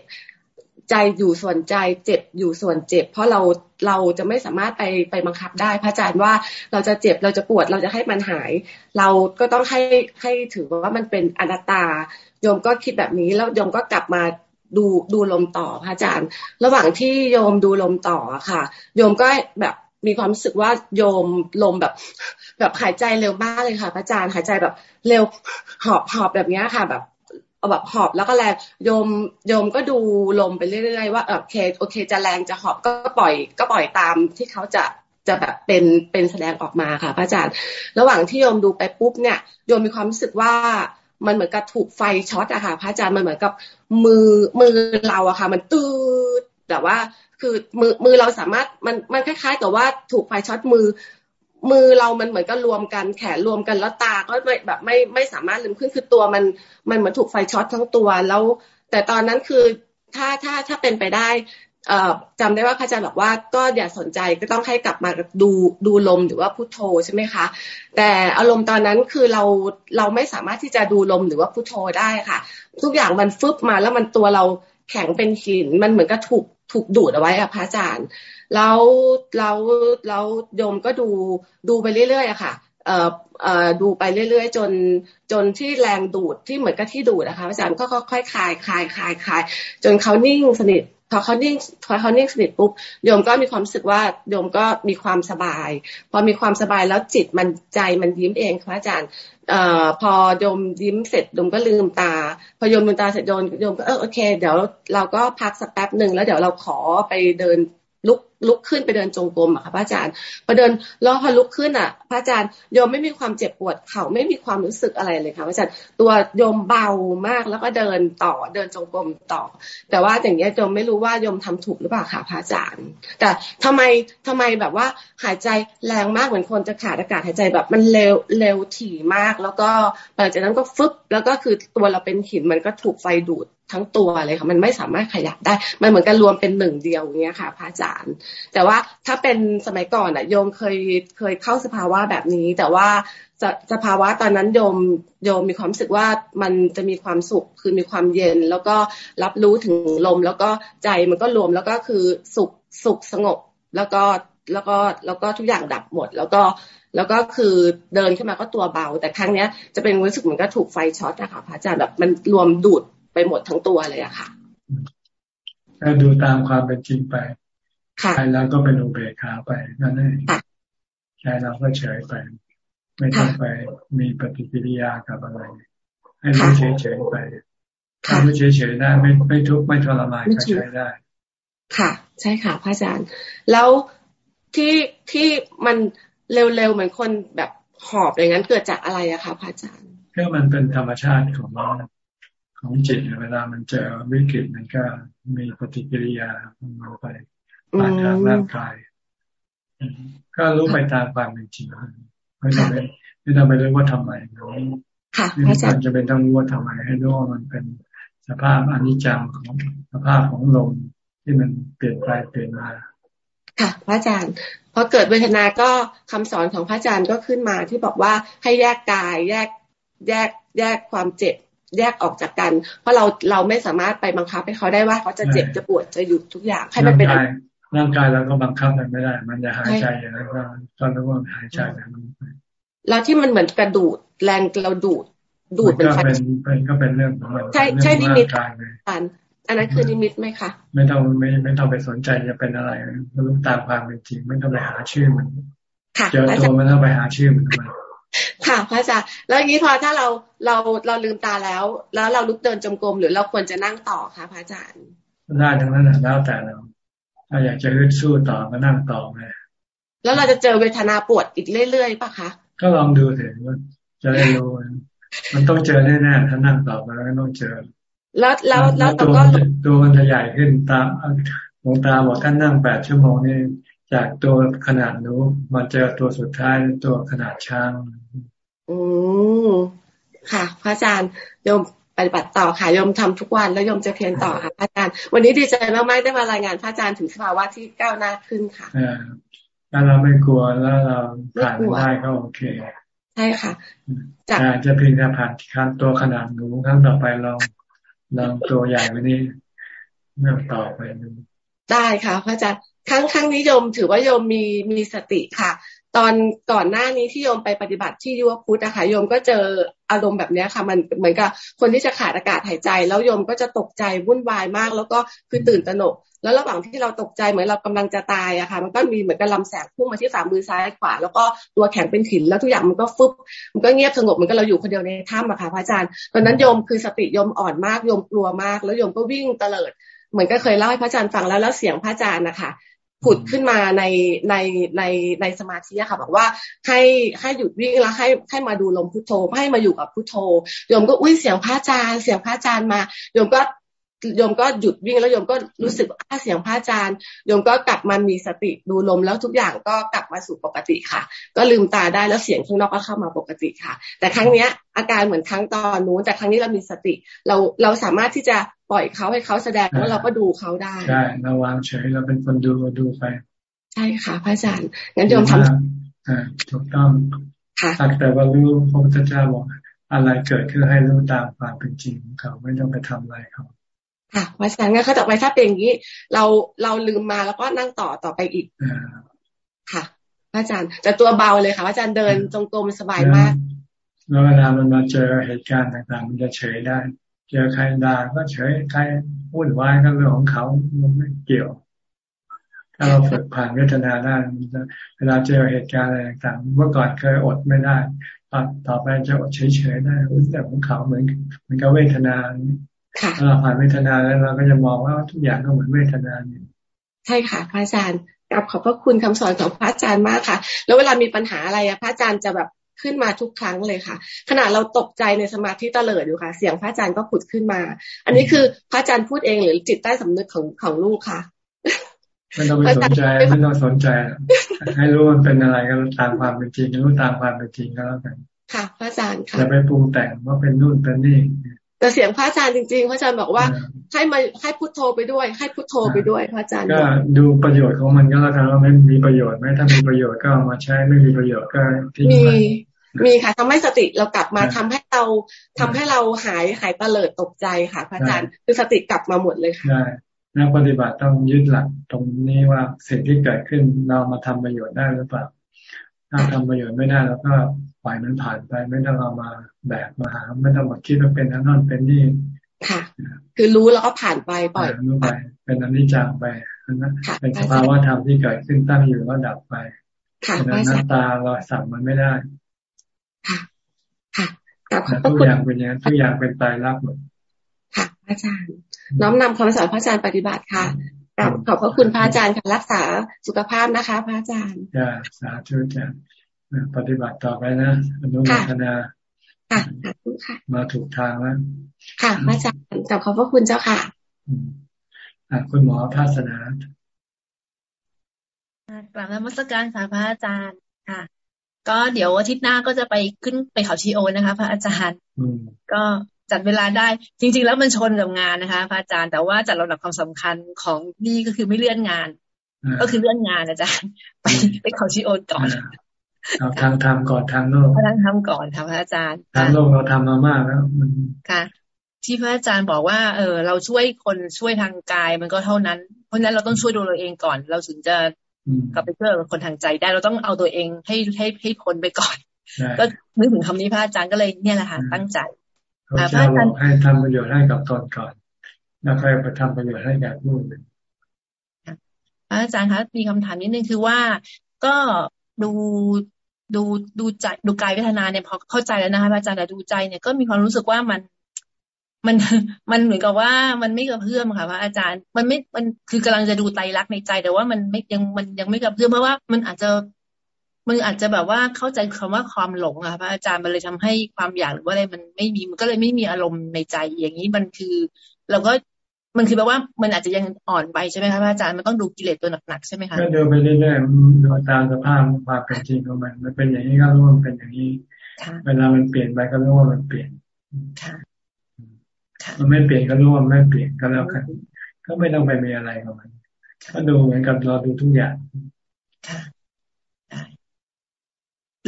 ใจอยู่ส่วนใจเจ็บอยู่ส่วนเจ็บ เพราะเราเราจะไม่สามารถไปไปบังคับได้ พระอาจารย์ว่าเราจะเจ็บเราจะปวดเราจะให้มันหาย เราก็ต้องให้ให้ถือว่ามันเป็นอนัตตาโยมก็คิดแบบนี้แล้วโยมก็กลับมา ดูดูลมต่อพระอาจารย์ ระหว่างที่โยมดูลมต่อค่ะ โยมก็แบบมีความรู้สึกว่าโยมลมแบบ แบบหายใจเร็วมากเลยค่ะ พระอาจารย์หายใจแบบเร็วหอบหอบแบบนี้ค่ะ แบบเอาแบบหอบแล้วก็แรงโยมโยมก็ดูลมไปเรื่อยๆว่าโอเคโอเค จะแรงจะหอบก็ปล่อย ก็ปล่อยตามที่เขาจะจะแบบเป็นเป็นแสดงออกมาค่ะพระอาจารย์ ระหว่างที่โยมดูไปปุ๊บเนี่ยโยมมีความรู้สึกว่า มันเหมือนกับถูกไฟช็อตอะค่ะ พระอาจารย์มันเหมือนกับมือมือเราอะค่ะ มันตืดแต่ว่าคือมือมือเราสามารถมันมันคล้ายๆกับว่าถูกไฟช็อตมือ มือเรามันเหมือนกับรวมกันแขนรวมกันแล้วตาก็ไม่แบบไม่ไม่สามารถลืมขึ้นคือตัวมันมันเหมือนถูกไฟช็อตทั้งตัวแล้ว แต่ตอนนั้นคือถ้าถ้าถ้าเป็นไปได้ จำได้ว่าพระอาจารย์บอกว่าก็อย่าสนใจก็ต้องให้กลับมาดูดูลมหรือว่าพุโทโธใช่ไหมคะ แต่อารมณ์ตอนนั้นคือเราเราไม่สามารถที่จะดูลมหรือว่าพุโทโธได้ค่ะ ทุกอย่างมันฟึบมาแล้วมันตัวเราแข็งเป็นหินมันเหมือนกับถูกถูกดูดเอาไว้อะพระอาจารย์ แล้วแล้วแล้วโยมก็ดูดูไปเรื่อยๆอะค่ะเอ่อเอ่อดูไปเรื่อยๆ จนจนที่แรงดูดที่เหมือนกับที่ดูดนะคะอาจารย์ก็ค่อยๆคลายคลายคลายคลายจนเขานิ่งสนิท พอเขานิ่งพอเขานิ่งสนิทปุ๊บโยมก็มีความรู้สึกว่าโยมก็มีความสบาย พอมีความสบายแล้วจิตมันใจมันยิ้มเองค่ะอาจารย์เอ่อพอโยมยิ้มเสร็จโยมก็ลืมตา พอโยมลืมตาเสร็จโยมโยมก็เออโอเค เดี๋ยวเราก็พักสักแป๊บหนึ่งแล้วเดี๋ยวเราขอไปเดิน ลุกขึ้นไปเดินจงกรมอะค่ะพระอาจารย์พอเดินแล้วพอลุกขึ้นอะพระอาจารย์โยมไม่มีความเจ็บปวดเข่าไม่มีความรู้สึกอะไรเลยค่ะพระอาจารย์ตัวโยมเบามากแล้วก็เดินต่อเดินจงกรมต่อ แต่ว่าอย่างเงี้ยโยมไม่รู้ว่าโยมทำถูกหรือเปล่าค่ะพระอาจารย์ แต่ทำไมทำไมแบบว่าหายใจแรงมากเหมือนคนจะขาดอากาศหายใจแบบมันเร็วเร็วถี่มาก แล้วก็หลังจากนั้นก็ฟึบแล้วก็คือตัวเราเป็นหินมันก็ถูกไฟดูด ทั้งตัวเลยค่ะมันไม่สามารถขยับได้ มันเหมือนกันรวมเป็นหนึ่งเดียวอย่างเงี้ยค่ะพระอาจารย์ แต่ว่าถ้าเป็นสมัยก่อนอะโยมเคยเคยเข้าสภาวะแบบนี้ แต่ว่าสภาวะตอนนั้นโยมโยมมีความรู้สึกว่ามันจะมีความสุขคือมีความเย็น แล้วก็รับรู้ถึงลม แล้วก็ใจมันก็รวมแล้วก็คือสุขสุขสงบ แล้วก็แล้วก็แล้วก็ทุกอย่างดับหมด แล้วก็แล้วก็คือเดินขึ้นมาก็ตัวเบา แต่ครั้งเนี้ยจะเป็นรู้สึกเหมือนก็ถูกไฟช็อตอะคะพระอาจารย์แบบมันรวมดูด ไปหมดทั้งตัวเลยอะค่ะก็ดูตามความเป็นจริงไปใช่แล้วก็เป็นอุเบกขาไปนั่นเองใช่เราก็เฉยไป ไม่ต้องไปมีปฏิกิริยากับอะไร ให้รู้เฉยเฉยไปถ้ารู้เฉยเฉยได้ไม่ไม่ทุกข์ไม่ทรมานก็ใช้ได้ ค่ะ ใช่ค่ะพระอาจารย์ แล้วที่ที่มันเร็วๆเหมือนคนแบบหอบอย่างนั้นเกิดจากอะไรอะคะพระอาจารย์ก็มันเป็นธรรมชาติของ ของจิตเวลามันเจอวิกฤตมันก็มีปฏิกิริยามันไปผ่านทางร่างกาย ก็รู้ไปตามความเป็นจริงไม่ต้องไปไม่ต้องไปเรื่องว่าทำไมไม่ควรจะเป็นต้องรู้ว่าทำไมให้รู้ว่ามันเป็นสภาพอนิจจังของสภาพของลมที่มันเปลี่ยนไปเปลี่ยนมาค่ะพระอาจารย์พอเกิดเวทนาก็คำสอนของพระอาจารย์ก็ขึ้นมาที่บอกว่าให้แยกกายแยกแยกแยกความเจ็บ แยกออกจากกัน เพราะเราเราไม่สามารถไปบังคับให้เขาได้ว่าเขาจะเจ็บจะปวดจะหยุดทุกอย่างให้มันเป็นร่างกายเราก็บังคับมันไม่ได้ มันจะหายใจอย่างนั้นก็ตอนรู้ว่าหายใจแบบนี้แล้วที่มันเหมือนกระดูดแรงเราดูดดูดเป็นเป็นก็เป็นเรื่องของมันใช่ใช่นิมิตการอันนั้นคือนิมิตไหมคะไม่ต้องไม่ไม่ต้องไปสนใจจะเป็นอะไรรู้ตามความเป็นจริงไม่ต้องไปหาชื่อมันเจอตัวมันต้องไปหาชื่อมันมา ค่ะพระอาจารย์แล้วอย่างนี้พอถ้าเราเราเราลืมตาแล้ว แล้วเราลุกเดินจมกรมหรือเราควรจะนั่งต่อคะพระอาจารย์ได้ทั้งนั้นแล้วแต่เรา ถ้าอยากจะฮึดสู้ต่อก็นั่งต่อไงแล้วเราจะเจอเวทนาปวดอีกเรื่อยๆป่ะคะก็ลองดูเถอะว่าจะได้รู้มันต้องเจอแน่ๆถ้านั่งต่อไปแล้วต้องเจอ แล้วแล้วแล้วตัวตัวมันจะใหญ่ขึ้นตาหลวงตาบอกท่านนั่งแปดชั่วโมงนี่ จากตัวขนาดนู้มาเจอตัวสุดท้ายตัวขนาดช้างอืมค่ะ พระอาจารย์โยมปฏิบัติต่อค่ะโยมทำทุกวันแล้วโยมจะเพียรต่อค่ะพระอาจารย์ วันนี้ดีใจมากๆได้มารายงานพระอาจารย์ถึงสภาวะที่ก้าวหน้าขึ้นค่ะถ้าเราไม่กลัวแล้วเราผ่านได้ก็โอเคใช่ค่ะจะจะเพียงแต่ผ่านขั้นตัวขนาดหนูครั้งต่อไปเราเราตัวใหญ่กว่านี้เมื่อต่อไปได้ค่ะพระอาจารย์ ครั้งครั้งนี้โยมถือว่าโยมมีมีสติค่ะ ตอนก่อนหน้านี้ที่โยมไปปฏิบัติที่ยุวพุทธนะคะโยมก็เจออารมณ์แบบนี้ค่ะ มันเหมือนกับคนที่จะขาดอากาศหายใจ แล้วโยมก็จะตกใจวุ่นวายมาก แล้วก็คือตื่นตระหนก แล้วระหว่างที่เราตกใจเหมือนเรากำลังจะตายอะค่ะ มันก็มีเหมือนกับลำแสงพุ่งมาที่ฝ่ามือซ้ายขวา แล้วก็ตัวแข็งเป็นหินแล้วทุกอย่างมันก็ฟึบมันก็เงียบสงบมือนกับเราอยู่คนเดียวในถ้ำอะค่ะพระอาจารย์ตอนนั้นโยมคือสติโยมอ่อนมากโยมกลัวมาก แล้วโยมก็วิ่งเตลิดเหมือนก็เคยเล่าให้พระอาจารย์ฟังแล้วแล้วเสียงพระอาจารย์นะคะ ผุดขึ้นมาในในในในสมาธิค่ะบอกว่าให้ให้หยุดวิ่งแล้วให้ให้มาดูลมพุทโธให้มาอยู่กับพุทโธโยมก็อุ้ยเสียงพระอาจารย์ เสียงพระอาจารย์มาโยมก็ โยมก็หยุดวิ่งแล้วโยมก็รู้สึกว่าเสียงพระอาจารย์โยมก็กลับมามีสติดูลมแล้วทุกอย่างก็กลับมาสู่ปกติค่ะ ก็ลืมตาได้แล้วเสียงข้างนอกก็เข้ามาปกติค่ะ แต่ครั้งเนี้ยอาการเหมือนครั้งตอนนู้นแต่ครั้งนี้เรามีสติ เราเราสามารถที่จะปล่อยเขาให้เขาแสดงแล้วเราก็ดูเขาได้ใช่เราวางเฉยเราเป็นคนดูดูไป ใช่ค่ะพระอาจารย์งั้นโยมทำถูกต้องค่ะแต่ว่ารู้พระพุทธเจ้าบอกอะไรเกิดขึ้นให้รู้ตามความเป็นจริงของเขาไม่ต้องไปทำอะไรเขา ค่ะพระอาจารย์งั้นเขาต่อไปถ้าเป็นอย่างนี้ เราเราลืมมาแล้วก็นั่งต่อต่อไปอีกค่ะพระอาจารย์แต่ตัวเบาเลยค่ะพระอาจารย์เดินจงกรมสบายมากแล้วเวลามันมาเจอเหตุการณ์ต่างๆ มันจะเฉยได้ เจอใครด่าก็เฉยใครพูดวายก็เรื่องของเขาไม่เกี่ยว ถ้าเราฝึกผ่านเวทนาได้เวลาเจอเหตุการณ์อะไรต่างๆ เมื่อก่อนเคยอดไม่ได้ต่อไปจะอดเฉยๆได้รู้แต่ของเขาเหมือนเหมือนกับเวทนา ถ้าเราผ่านเวทนาแล้วเราก็จะมองว่าทุกอย่างก็เหมือนเวทนาเนี่ยใช่ค่ะพระอาจารย์กับขอบพระคุณคำสอนของพระอาจารย์มากค่ะ แล้วเวลามีปัญหาอะไรอะพระอาจารย์จะแบบขึ้นมาทุกครั้งเลยค่ะ ขณะเราตกใจในสมาธิตะเลิดอยู่ค่ะ เสียงพระอาจารย์ก็ผุดขึ้นมา อันนี้คือพระอาจารย์พูดเองหรือจิตใต้สำนึกของของลูกค่ะไม่ต้องไปสนใจไม่ต้องสนใจ ให้รู้มันเป็นอะไรก็ตามความเป็นจริงรู้ตามความเป็นจริงก็แล้วกัน ค่ะ พระอาจารย์ค่ะอย่าไปปรุงแต่งว่าเป็นนู่นเป็นนี่ แต่เสียงพระอาจารย์จริงๆ พระอาจารย์บอกว่าให้มาให้พุทโธไปด้วย ให้พุทโธไปด้วยพระอาจารย์ก็ดูประโยชน์ของมันก็แล้วกันว่าไม่มีประโยชน์ไหมถ้ามีประโยชน์ก็เอามาใช้ไม่มีประโยชน์ก็ทิ้งไปมีค่ะทำให้สติเรากลับมาทำให้เราทำให้เราหายหายตะเลิดตกใจค่ะ พระอาจารย์คือสติกลับมาหมดเลยค่ะใช่นักปฏิบัติต้องยึดหลักตรงนี้ว่าสิ่งที่เกิดขึ้นเรามาทำประโยชน์ได้หรือเปล่า ถ้าทำประโยชน์ไม่ได้แล้วก็ปล่อยมันผ่านไป ไม่ต้องเอามาแบกมาหาไม่ต้องมาคิดว่าเป็นนั่นเป็นนี่ค่ะ คือรู้แล้วก็ผ่านไปปล่อยรู้ไป เป็นอนิจจังไปนะเป็นสภาวะธรรมที่เกิดขึ้นตั้งอยู่แล้วดับไปเป็นหน้าตาเราสั่งมันไม่ได้ค่ะค่ะทุกอย่างเป็นอย่างทุกอย่างเป็นตายรักหมดค่ะ อาจารย์ น้อมนำคำสอนพระอาจารย์ปฏิบัติค่ะ ขอบพระคุณพระอาจารย์ค่ะรักษาสุขภาพนะคะ พระอาจารย์จ้าสาธุจ้าปฏิบัติต่อไปนะอนุโมทนาค่ะมาถูกทางแล้วค่ะพระอาจารย์ขอบพระคุณเจ้าค่ะคุณหมอภาสนากลับนมัสการค่ะพระอาจารย์ค่ะ ก็เดี๋ยวอาทิตย์หน้าก็จะไปขึ้นไปเขาชีโอนะคะ พระอาจารย์ก็ จัดเวลาได้ จริง ๆ แล้วมันชนกับงานนะคะพระอาจารย์แต่ว่าจัดลำดับความสำคัญของนี่ก็คือไม่เลื่อนงาน ก็คือเลื่อนงานอาจารย์ไปไปเขาชีโอก่อนเอาทางทำก่อนทางโลกทางทำก่อนค่ะพระอาจารย์ทางโลกเราทำมามากแล้วมันค่ะ ที่พระอาจารย์บอกว่า เออเราช่วยคนช่วยทางกายมันก็เท่านั้น เพราะนั้นเราต้องช่วยดูเราเองก่อน เราถึงจะกลับไปช่วยคนทางใจได้เราต้องเอาตัวเองให้ให้ให้พ้นไปก่อน ก็นึกถึงคำนี้พระอาจารย์ก็เลยเนี่ยแหละค่ะตั้งใจ พระอาจารย์ให้ทำประโยชน์ให้กับตนก่อน แล้วค่อยไปทำประโยชน์ให้กับผู้อื่นอาจารย์คะมีคำถามนิดนึงคือว่าก็ดูดูดูใจดูกายเวทนาเนี่ยพอเข้าใจแล้วนะคะอาจารย์แต่ดูใจเนี่ยก็มีความรู้สึกว่ามันมันมันเหมือนกับว่ามันไม่กระเพื่อมค่ะพระอาจารย์มันไม่มันคือกำลังจะดูไตรลักษณ์ในใจแต่ว่ามันไม่ยังมันยังไม่กระเพื่อมเพราะว่ามันอาจจะ มันอาจจะแบบว่าเข้าใจคำว่าความหลงอะพระอาจารย์มันเลยทำให้ความอยากหรือว่าอะไรมันไม่มีมันก็เลยไม่มีอารมณ์ในใจอย่างนี้มันคือ เราก็มันคือแปลว่ามันอาจจะยังอ่อนไปใช่ไหมคะอาจารย์มันต้องดูกิเลสตัวหนักๆใช่ไหมคะก็ดูไปเรื่อยๆดูตามสภาพความเป็นจริงของมัน มันเป็นอย่างนี้ก็รู้ว่ามันเป็นอย่างนี้เวลามันเปลี่ยนไปก็รู้ว่ามันเปลี่ยนมันไม่เปลี่ยนก็รู้ว่าไม่เปลี่ยนก็แล้วกันก็ไม่ต้องไปมีอะไรกับมัน ก็ดูเหมือนกับเราดูทุกอย่างค่ะ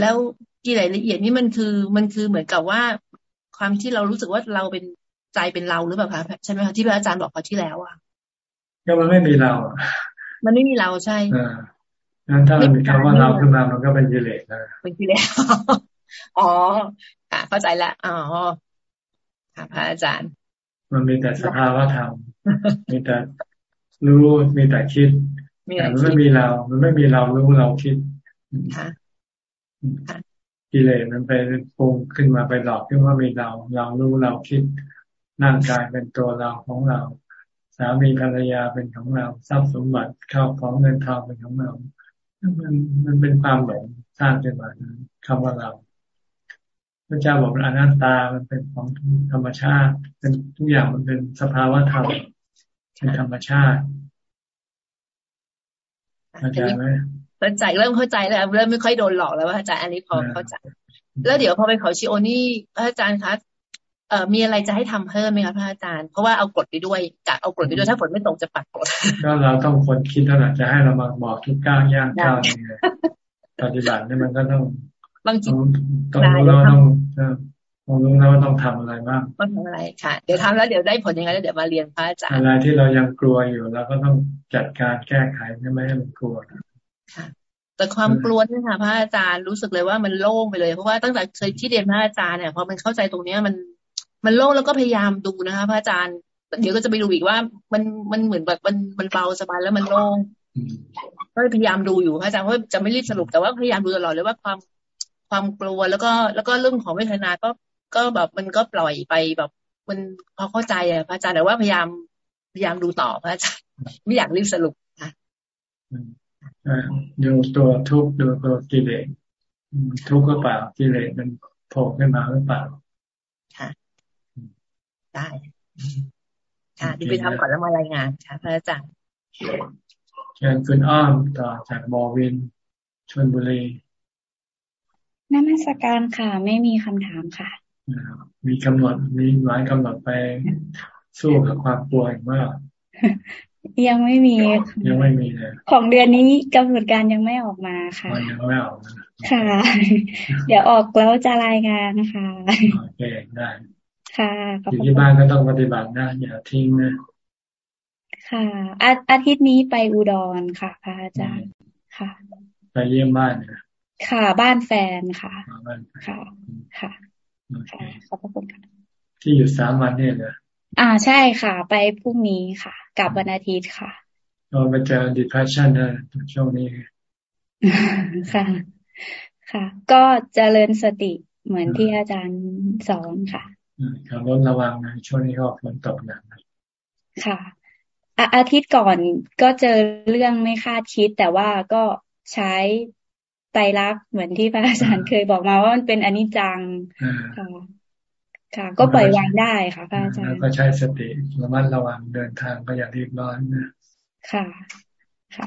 แล้วกี่รายละเอียดนี่มันคือมันคือเหมือนกับว่า ความที่เรารู้สึกว่าเราเป็นใจเป็นเราหรือเปล่าคะใช่ไหมคะที่พระอาจารย์บอกคราวที่แล้วอะก็มันไม่มีเรา มันไม่มีเราใช่อ่างั้นถ้ามันมีคำว่าเราขึ้นมามันก็เป็นกิเลสนะเป็นกิเลสอ๋อค่ะเข้าใจละอ๋อค่ะพระอาจารย์ มันมีแต่สภาวะธรรมมีแต่รู้มีแต่คิดแต่มันไม่มีเรา มันไม่มีเรารู้เราคิดค่ะ กิเลสมันไปปรุงขึ้นมาไปหลอกขึ้นว่ามีเรา เรารู้เราคิดร่างกายเป็นตัวเราของเรา สามีภรรยาเป็นของเราทรัพย์สมบัติข้าวของเงินทองเป็นของเรา มันมันเป็นความหลงสร้างขึ้นมาคำว่าเราพระเจ้าบอกอนัตตา มันเป็นของธรรมชาติ เป็นทุกอย่างมันเป็นสภาวะธรรม เป็นธรรมชาติเข้าใจไหม เข้าใจเริ่มเข้าใจแล้วเริ่มไม่ค่อยโดนหลอกแล้วว่าอาจารย์อันนี้พอเข้าใจ แล้วเดี๋ยวพอไปเขาชิโอนี่อาจารย์คะเอ่อมีอะไรจะให้ทำเพิ่มไหมคะพระอาจารย์เพราะว่าเอากฎไปด้วยกะเอากฎไปด้วยถ้าฝนไม่ตกจะปักกฎก็เราต้องคนคิดเท่านั้นจะให้เรามาบอกทุกก้าวย่างก้าวนี่ปฏิบัตินี่มันก็ต้องบางทีต้องรู้แล้วต้องต้องรู้แล้วว่าต้องทำอะไรบ้างต้องทำอะไรค่ะ เดี๋ยวทำแล้วเดี๋ยวได้ผลยังไงแล้วเดี๋ยวมาเรียนพระอาจารย์อะไรที่เรายังกลัวอยู่เราก็ต้องจัดการแก้ไขไม่ให้มันกลัว ค่ะ แต่ความกลัวนี่ค่ะพระอาจารย์รู้สึกเลยว่ามันโล่งไปเลย เพราะว่าตั้งแต่เคยที่เรียนพระอาจารย์เนี่ยพอมันเข้าใจตรงเนี้ยมันมันโล่งแล้วก็พยายามดูนะคะพระอาจารย์เดี๋ยวก็จะไปดูอีกว่ามันมันเหมือนแบบมันมันเบาสบายแล้วมันโล่งก็พยายามดูอยู่พระอาจารย์เพราะจะไม่รีบสรุปแต่ว่าพยายามดูตลอดเลยว่าความความกลัวแล้วก็แล้วก็เรื่องของเวทนาก็ก็แบบมันก็ปล่อยไปแบบ มันพอเข้าใจอะพระอาจารย์แต่ว่าพยายามพยายามดูต่อพระอาจารย์ไม่อยากรีบสรุปค่ะ ดูตัวทุกดูตัวกิเลสทุกข์ก็เปล่ากิเลสมันโผล่ขึ้นมาหรือเปล่าได้ ค่ะดีไปทำก่อนแล้วมารายงานค่ะพระอาจารย์เชิญคุณอ้อมต่อจากบอวินชนบุรีนมัสการค่ะ ไม่มีคำถามค่ะ มีกำหนดมีหมายกำหนดไปสู้กับความกลัวอีกว่า ยังไม่มี ยังไม่มีเลยของเดือนนี้กำหนดการยังไม่ออกมาค่ะยังไม่ออกค่ะ เดี๋ยวออกแล้วจะรายงานค่ะโอเคได้ค่ะอยู่ที่บ้านก็ต้องปฏิบัตินะอย่าทิ้งนะค่ะอาอาทิตย์นี้ไปอุดรค่ะพระอาจารย์ค่ะ ไปเยี่ยมบ้านนะค่ะ บ้านแฟนค่ะค่ะ ค่ะค่ะขอบคุณค่ะที่อยู่สามวันนี่เหร ออ่าใช่ค่ะ ไปพรุ่งนี้ค่ะกลับวันอาทิตย์ค่ะเราไปเจอ depression นะช่วงนี้ค่ะ ค่ะ ก็เจริญสติเหมือนที่อาจารย์สอนค่ะขับรถระวังนะช่วงนี้ก็ฝนตกหนักค่ะอาทิตย์ก่อนก็เจอเรื่องไม่คาดคิด แต่ว่าก็ใช้ไตรักเหมือนที่พระอาจารย์เคยบอกมาว่ามันเป็นอนิจจัง ค่ะค่ะ ก็ปล่อยวางได้ค่ะพระอาจารย์ก็ใช้สติระมัดระวังเดินทางก็อย่ารีบร้อนนะค่ะ ค่ะ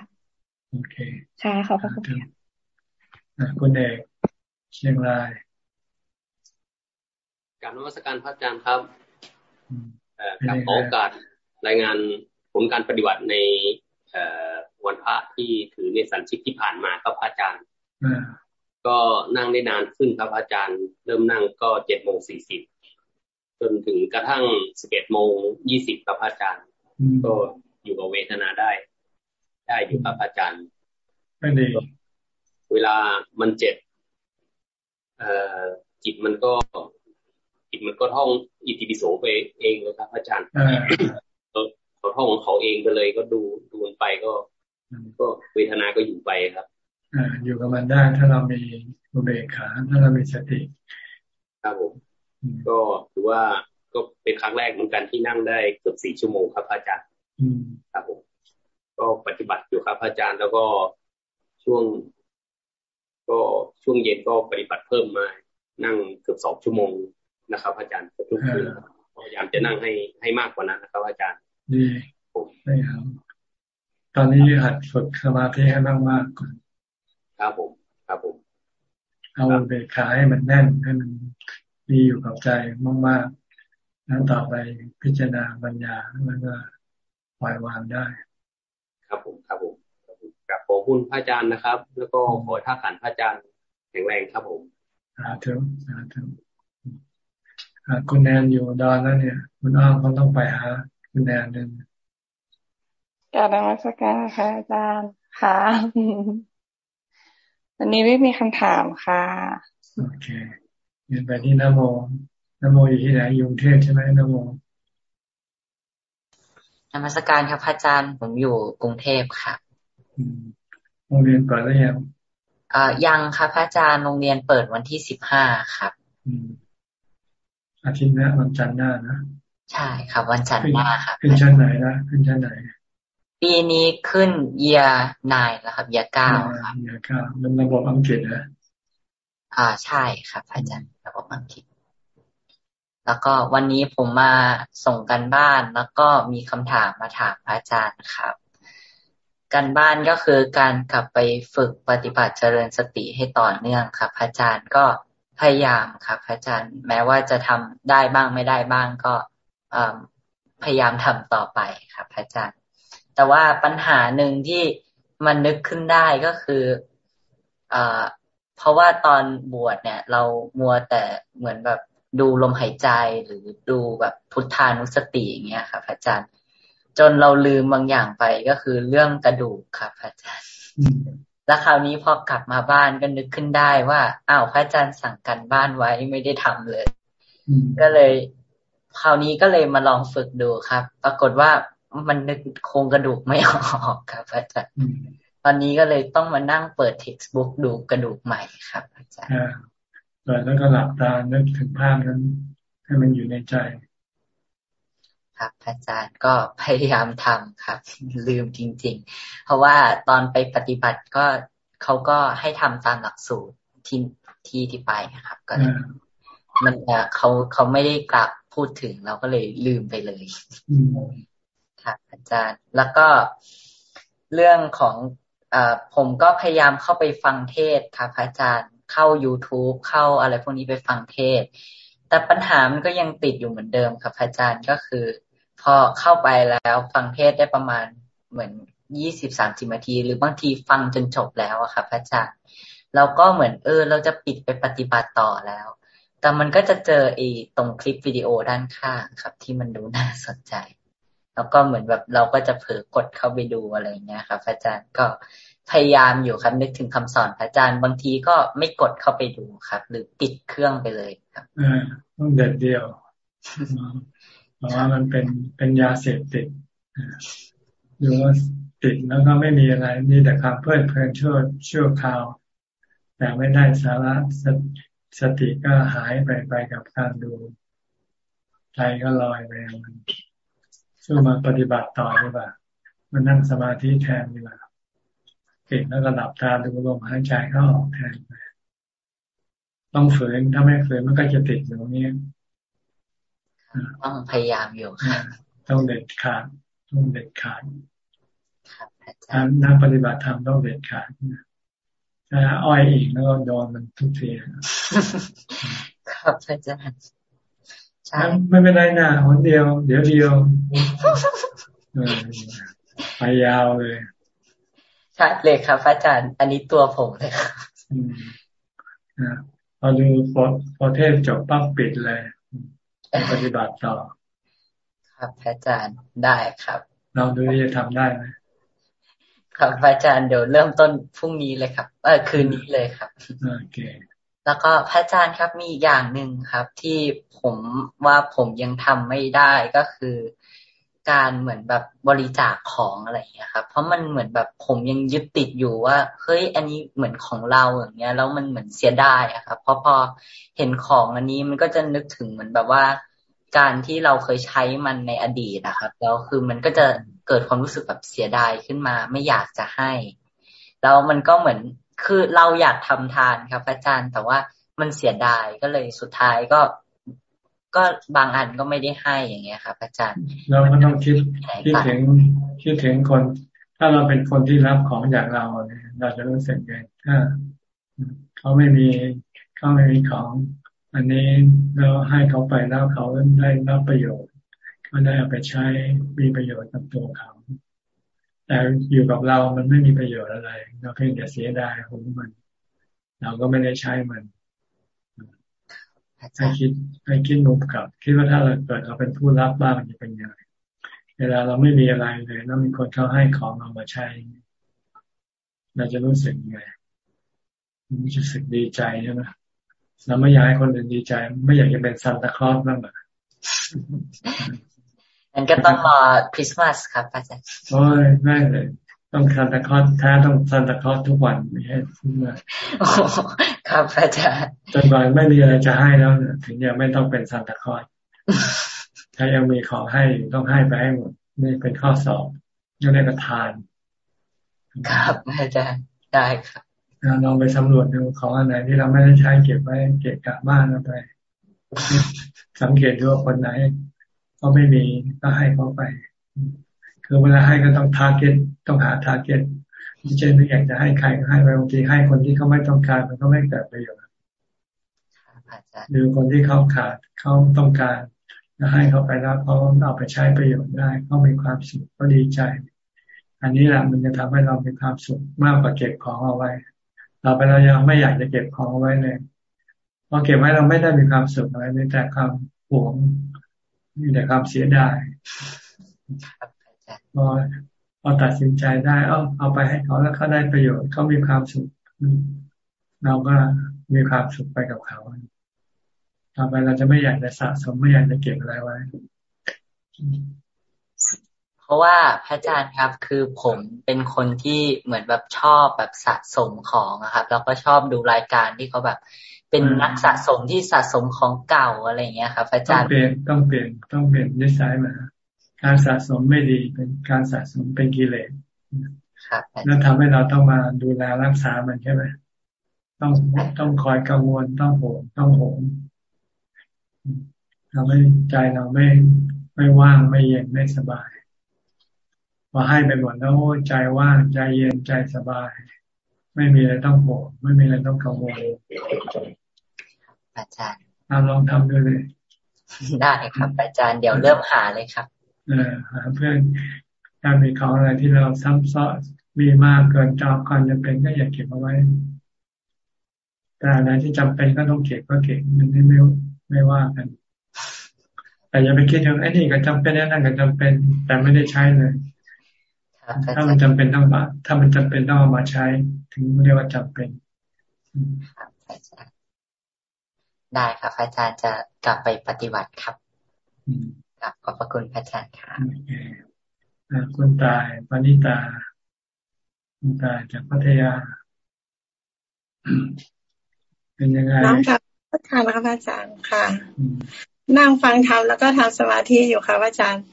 โอเคค่ะขอบพระคุณคุณเอกเชียงรายการนวัตการพระอาจารย์ครับกับโอกาสรายงานผลการปฏิบัติในวันพระที่ถือในสันชิกที่ผ่านมาครับพระอาจารย์ก็นั่งได้นานขึ้นครับอาจารย์ เริ่มนั่งก็เจ็ดโมงสี่สิบ จนถึงกระทั่งสิบเอ็ดโมงยี่สิบครับอาจารย์ ก็อยู่กับเวทนาได้ ได้อยู่ครับอาจารย์ไม่ดีเวลามันเจ็บเอ่อจิตมันก็จิตมันก็ท่องอิติปิโสไปเองเลยครับ อาจารย์เขาท่องของเขาเองไปเลยก็ดูดูไปก็ ก็เวทนาก็อยู่ไปครับอ่าอยู่กับมันได้ถ้าเรามีอุเบกขาถ้าเรามีสติครับผม ก็ถือว่าก็เป็นครั้งแรกเหมือนกันที่นั่งได้เกือบสี่ชั่วโมงครับอาจารย์ครับผมก็ปฏิบัติอยู่ครับอาจารย์แล้วก็ช่วง ก็ช่วงเย็นก็ปฏิบัติเพิ่มมา นั่งเกือบสองชั่วโมงนะครับ อาจารย์ทุกคืนพยายามจะนั่งให้ให้มากกว่านั้นนะครับ อาจารย์ดีผมไม่ครับตอนนี้หัดฝึกสมาธิให้มากมากก่อนครับผม ครับผม เอาเบรคขาให้มันแน่นให้มัน มีอยู่กับใจมากๆแล้วต่อไปพิจารณาปัญญาแล้วก็ปล่อยวางได้ ครับผมครับผมกับขอบคุณพระอาจารย์นะครับ แล้วก็ขอท่าขันพระอาจารย์แข็งแรงครับผมสาธุสาธุคุณแนนอยู่ดอนแล้วเนี่ย คุณอ้อมเขาต้องไปหาคุณแนนหนึ่งกาบนมัสการค่ะอาจารย์ค่ะวันนี้ไม่มีคำถามค่ะ โอเคเรี ยนไปที่นโมนโมอยู่ที่ไหนอยู่กรุงเทพใช่ไหมนโมนมัสการครับพระอาจารย์ผมอยู่กรุงเทพค่ะโรงเรียนเปิดแล้วยังอ่ายังครับพระอาจารย์โรงเรียนเปิดวันที่สิบห้าครับอาทิตย์หน้าวันจันทร์หน้านะใช่ครับวันจันทร์หน้าครับขึ้นชั้นไหนนะขึ้นชั้นไหน ปีนี้ขึ้นเยียนายแล้วครับเยียเก้าครับเยียเก้าเป็นระบบอังกฤษนะ อ่าใช่ครับอาจารย์ระบบอังกฤษแล้วก็วันนี้ผมมาส่งกันบ้านแล้วก็มีคำถามมาถามอาจารย์ครับกันบ้านก็คือการกลับไปฝึกปฏิบัติเจริญสติให้ต่อเนื่องครับ อาจารย์ก็พยายามครับ อาจารย์ แม้ว่าจะทำได้บ้างไม่ได้บ้างก็พยายามทำต่อไปครับ อาจารย์ แต่ว่าปัญหาหนึ่งที่มันนึกขึ้นได้ก็คืออ เพราะว่าตอนบวชเนี่ย เรามัวแต่เหมือนแบบดูลมหายใจหรือดูแบบพุทธานุสติอย่างเงี้ยครับอาจารย์ จนเราลืมบางอย่างไปก็คือเรื่องกระดูกครับอาจารย์ แล้วคราวนี้พอกลับมาบ้านก็นึกขึ้นได้ว่าอ้าวพระอาจารย์สั่งกันบ้านไว้ไม่ได้ทำเลย ก็เลย คราวนี้ก็เลยมาลองฝึกดูครับ ปรากฏว่ามันนึกโครงกระดูกไม่ออกครับอาจารย์ ตอนนี้ก็เลยต้องมานั่งเปิด textbook ดูกระดูกใหม่ครับอาจารย์เปิดแล้วก็หลับตานึกถึงภาพนั้นให้มันอยู่ในใจ ครับอาจารย์ก็พยายามทำครับ ลืมจริง ๆ เพราะว่าตอนไปปฏิบัติก็เขาก็ให้ทำตามหลักสูตรที่ที่ที่ไปครับ ก็มันเขาเขาไม่ได้กลับพูดถึงเราก็เลยลืมไปเลยค่ะอาจารย์ แล้วก็เรื่องของอ ผมก็พยายามเข้าไปฟังเทศค่ะพระอาจารย์เข้า youtube เข้าอะไรพวกนี้ไปฟังเทศ แต่ปัญหามันก็ยังติดอยู่เหมือนเดิมครับอาจารย์ก็คือ พอเข้าไปแล้วฟังเทศได้ประมาณเหมือนยี่สิบสามสิบนาที หรือบางทีฟังจนจบแล้วอะครับอาจารย์เราก็เหมือนเออ เราจะปิดไปปฏิบัติต่อแล้ว แต่มันก็จะเจอไอ้ตรงคลิปวิดีโอด้านข้างครับ ที่มันดูน่าสนใจ แล้วก็เหมือนแบบเราก็จะเผลอกดเข้าไปดูอะไรเงี้ยครับ อาจารย์ก็พยายามอยู่ครับนึกถึงคำสอนอาจารย์ บางทีก็ไม่กดเข้าไปดูครับ หรือปิดเครื่องไปเลยครับอต้องเด็ดเดียวเพราะว่ามันเป็นเป็นยาเสพติดหรือว่าติดแล้วก็ไม่มีอะไรมีแต่ความเพลิดเพลินชั่วชั่วคราว แต่ไม่ได้สาระสสติก็หายไปไปกับการดูใจก็ลอยไปมัน สู้มาปฏิบัติต่อดีกว่ามันนั่งสมาธิแทนดีกว่าปิดแล้วก็หลับตาดูลมหายใจเข้าออกแทนไปต้องฝืนถ้าไม่ฝืนมันก็จะติดอยู่ตรงนี้ต้องพยายามอยู่ค่ะต้องเด็ดขาดต้องเด็ดขาดการนักปฏิบัติธรรมต้องเด็ดขาดถ้าอ้อยอีกแล้วก็โดนมันทุกทีครับอาจารย์ใช่ ไม่เป็นไรนะคนเดียว เดี๋ยวเดียวไปยาวเลยใช่เลยครับอาจารย์ อันนี้ตัวผมเลยครับพอดูพอเทศจบปั๊บปิดเลย ปฏิบัติต่อ ครับอาจารย์ได้ครับเราดูจะทำได้ไหมครับอาจารย์เดี๋ยวเริ่มต้นพรุ่งนี้เลยครับ เออคืนนี้เลยครับโอเค แล้วก็พระอาจารย์ครับมีอย่างหนึ่งครับ ที่ผมว่าผมยังทำไม่ได้ก็คือ การเหมือนแบบบริจาคของอะไรอย่างเงี้ยครับ เพราะมันเหมือนแบบผมยังยึดติดอยู่ว่าเฮ้ยอันนี้เหมือนของเราอย่างเงี้ยแล้วมันเหมือนเสียดายอะครับเพราะพอเห็นของอันนี้มันก็จะนึกถึงเหมือนแบบว่า การที่เราเคยใช้มันในอดีตนะครับ แล้วคือมันก็จะเกิดความรู้สึกแบบเสียดายขึ้นมา ไม่อยากจะให้แล้วมันก็เหมือน คือเราอยากทำทานครับ อาจารย์ แต่ว่ามันเสียดายก็เลยสุดท้ายก็ ก็บางอันก็ไม่ได้ให้อย่างเงี้ยครับอาจารย์ เราก็ต้องคิดคิดถึงคิดถึงคน ถ้าเราเป็นคนที่รับของจากเราเนี่ยเราจะรู้สึกไงถ้าเขาไม่มีเขาไม่มีของ อันนี้เราให้เขาไปแล้วเขาได้รับประโยชน์เขาได้เอาไปใช้มีประโยชน์กับตัวเขา แต่อยู่กับเรามันไม่มีประโยชน์อะไร เราเพียงแต่เสียดายของมัน เราก็ไม่ได้ใช้มันให้คิดให้คิดมุมกลับ คิดว่าถ้าเราเกิดเราเป็นผู้รับบ้างมันจะเป็นยังไงเวลาเราไม่มีอะไรเลยแล้วมีคนเขาให้ของเรามาใช้ เราจะรู้สึกยังไงรู้สึกดีใจใช่ไหมเราไม่อยากให้คนอื่นดีใจ ไม่อยากจะเป็นซานตาคลอสบ้างหรอ งั้นก็ต้องรอคริสต์มาสครับอาจารย์โอ้ยไม่เลย ต้องซานตาคลอสแท้ต้องซานตาคลอสทุกวันไม่ใช่ทุกวันครับอาจารย์จนกว่าไม่มีอะไรจะให้แล้วถึงยังไม่ต้องเป็นซานตาคลอสถ้ายังมีของให้ต้องให้ไปให้หมดนี่เป็นข้อสอบยังได้กระทาน ครับอาจารย์ได้ครับลองไปสำรวจดูของอันไหนที่เราไม่ได้ใช้เก็บไว้เก็บกะบ้านเราไป สังเกตดูว่าคนไหน เขาไม่มีก็ให้เขาไป คือเวลาให้ก็ต้อง target ต้องหา target ที่เช่นไม่อยากจะให้ใครก็ให้ไปบางทีให้คนที่เขาไม่ต้องการมันก็ไม่เกิดประโยชน์หรือคนที่เขาขาดเขาต้องการจะให้เขาไปแล้วเขาเอาไปใช้ประโยชน์ได้เขามีความสุขก็ดีใจ อันนี้แหละมันจะทำให้เรามีความสุขมากกว่าเก็บของเอาไว้เราไปเรายังไม่อยากจะเก็บของเอาไว้เลยพอเก็บไว้เราไม่ได้มีความสุขอะไรมีแต่ความหวง มีแต่ความเสียดายพอพอตัดสินใจได้เอาเอาไปให้เขาแล้วเขาได้ประโยชน์เขามีความสุขเราก็มีความสุขไปกับเขาต่อไปเราจะไม่อยากจะสะสมไม่อยากจะเก็บอะไรไว้ เพราะว่าพระอาจารย์ครับ คือผมเป็นคนที่เหมือนแบบชอบแบบสะสมของครับ แล้วก็ชอบดูรายการที่เขาแบบ เป็นนักสะสมที่สะสมของเก่าอะไรเงี้ยครับอาจารย์ต้องเปลี่ยนต้องเปลี่ยนต้องเปลี่ยนนิสัยมาการสะสมไม่ดีเป็นการสะสมเป็นกิเลสนั่นทำให้เราต้องมาดูแลรักษามันใช่ไหมต้องต้องคอยกังวลต้องโหมต้องโหมทำให้ใจเราไม่ไม่ว่างไม่เย็นไม่สบายพอให้ไปหมดแล้วใจว่างใจเย็นใจสบาย ไม่มีอะไรต้องโหมไม่มีอะไรต้องกังวล อาจารย์ลองทำดูเลย ได้ครับ อาจารย์เดี๋ยวเริ่มหาเลยครับเออหาเพื่อนถ้ามีของอะไรที่เราซ้ำซ้อนมีมากเกินจอบก่อนจะเป็นก็อย่าเก็บเอาไว้ แต่อะไรที่จำเป็นก็ต้องเก็บก็เก็บมันไม่ไม่ไม่ว่ากัน แต่อย่าไปคิดถึงไอ้นี่ก็จำเป็นนั่นก็จำเป็น แต่ไม่ได้ใช้เลย ถ้ามันจำเป็นต้องมาถ้ามันจำเป็นต้องเอามาใช้ ถึงเรียกว่าจำเป็น ได้ครับ อาจารย์จะกลับไปปฏิบัติครับกลับขอบพระคุณอาจารย์ครับคุณตายปณิตา คุณตายจากพัทยา เป็นยังไงน้องกับพระอาจารย์ครับอาจารย์ค่ะ นั่งฟังธรรมแล้วก็ทำสมาธิอยู่ค่ะอาจารย์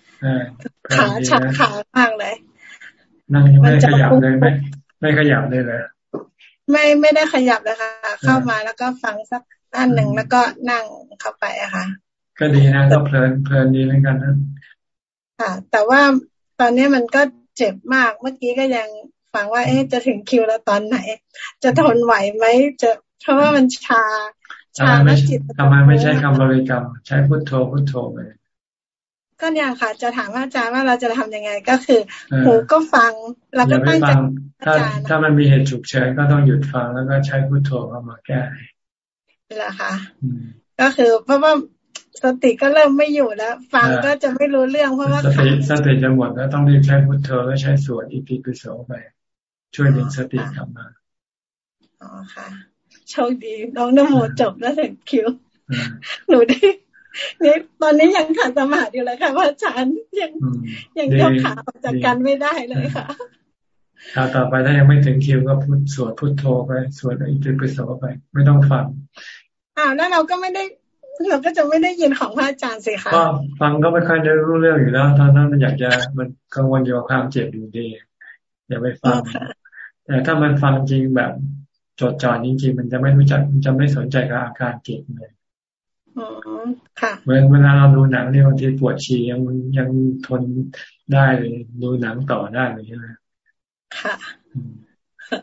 ขาชักขามากเลย นั่งยังไม่ขยับเลยไม่ไม่ขยับเลยเลยไม่ไม่ได้ขยับเลยค่ะ เข้ามาแล้วก็ฟังสัก อันหนึ่งแล้วก็นั่งเข้าไปอะค่ะ ก็ดีนะก็เพลินเพลินดีเหมือนกันนะค่ะ แต่ว่าตอนนี้มันก็เจ็บมากเมื่อกี้ก็ยังฟังว่า เอ๊ะจะถึงคิวแล้วตอนไหน จะทนไหวไหมจะเพราะว่ามันชาชาแล้วจิตทำไมไม่ใช่คำบริกรรม ใช้พุทโธพุทโธไปก็เนี่ยค่ะ จะถามอาจารย์ว่าเราจะทำยังไงก็คือหูก็ฟังแล้วก็ตั้งใจถ้าถ้ามันมีเหตุฉุกเฉินก็ต้องหยุดฟังแล้วก็ใช้พุทโธเข้ามาแก้ เหรอคะก็คือเพราะว่าสติก็เริ่มไม่อยู่แล้ว ฟังก็จะไม่รู้เรื่องเพราะว่าสติสติจะหมดแล้วต้องรีบใช้พุทโธแล้วใช้สวดอิติปิโสไป ช่วยดึงสติกลับมาอ๋อค่ะโชคดีน้องนโมจบแล้วถึงคิวหนูได้นี่ตอนนี้ยังขาดสมาธิอยู่เลยค่ะว่าฉันยังยังยกขาออกจากกันไม่ได้เลยค่ะถ้าต่อไปถ้ายังไม่ถึงคิวก็พูดสวดพุทโธไปสวดอิติปิโสไป ไม่ต้องฟัง อ้าวแล้วเราก็ไม่ได้เราก็จะไม่ได้ยินของพระอาจารย์สิคะก็ฟังก็ไม่ค่อยได้รู้เรื่องอยู่แล้วตอนนั้นมันอยากจะมันกังวลอยู่กับความเจ็บอยู่ดีอย่าไปฟัง แต่ถ้ามันฟังจริงแบบจดจ่อจริงๆมันจะไม่รู้จักจะไม่สนใจกับอาการเจ็บเลยเหมือนเวลาเราดูหนังเนี่ยบางทีปวดฉี่ยังยังทนได้เลยดูหนังต่อได้เลยใช่ไหมค่ะ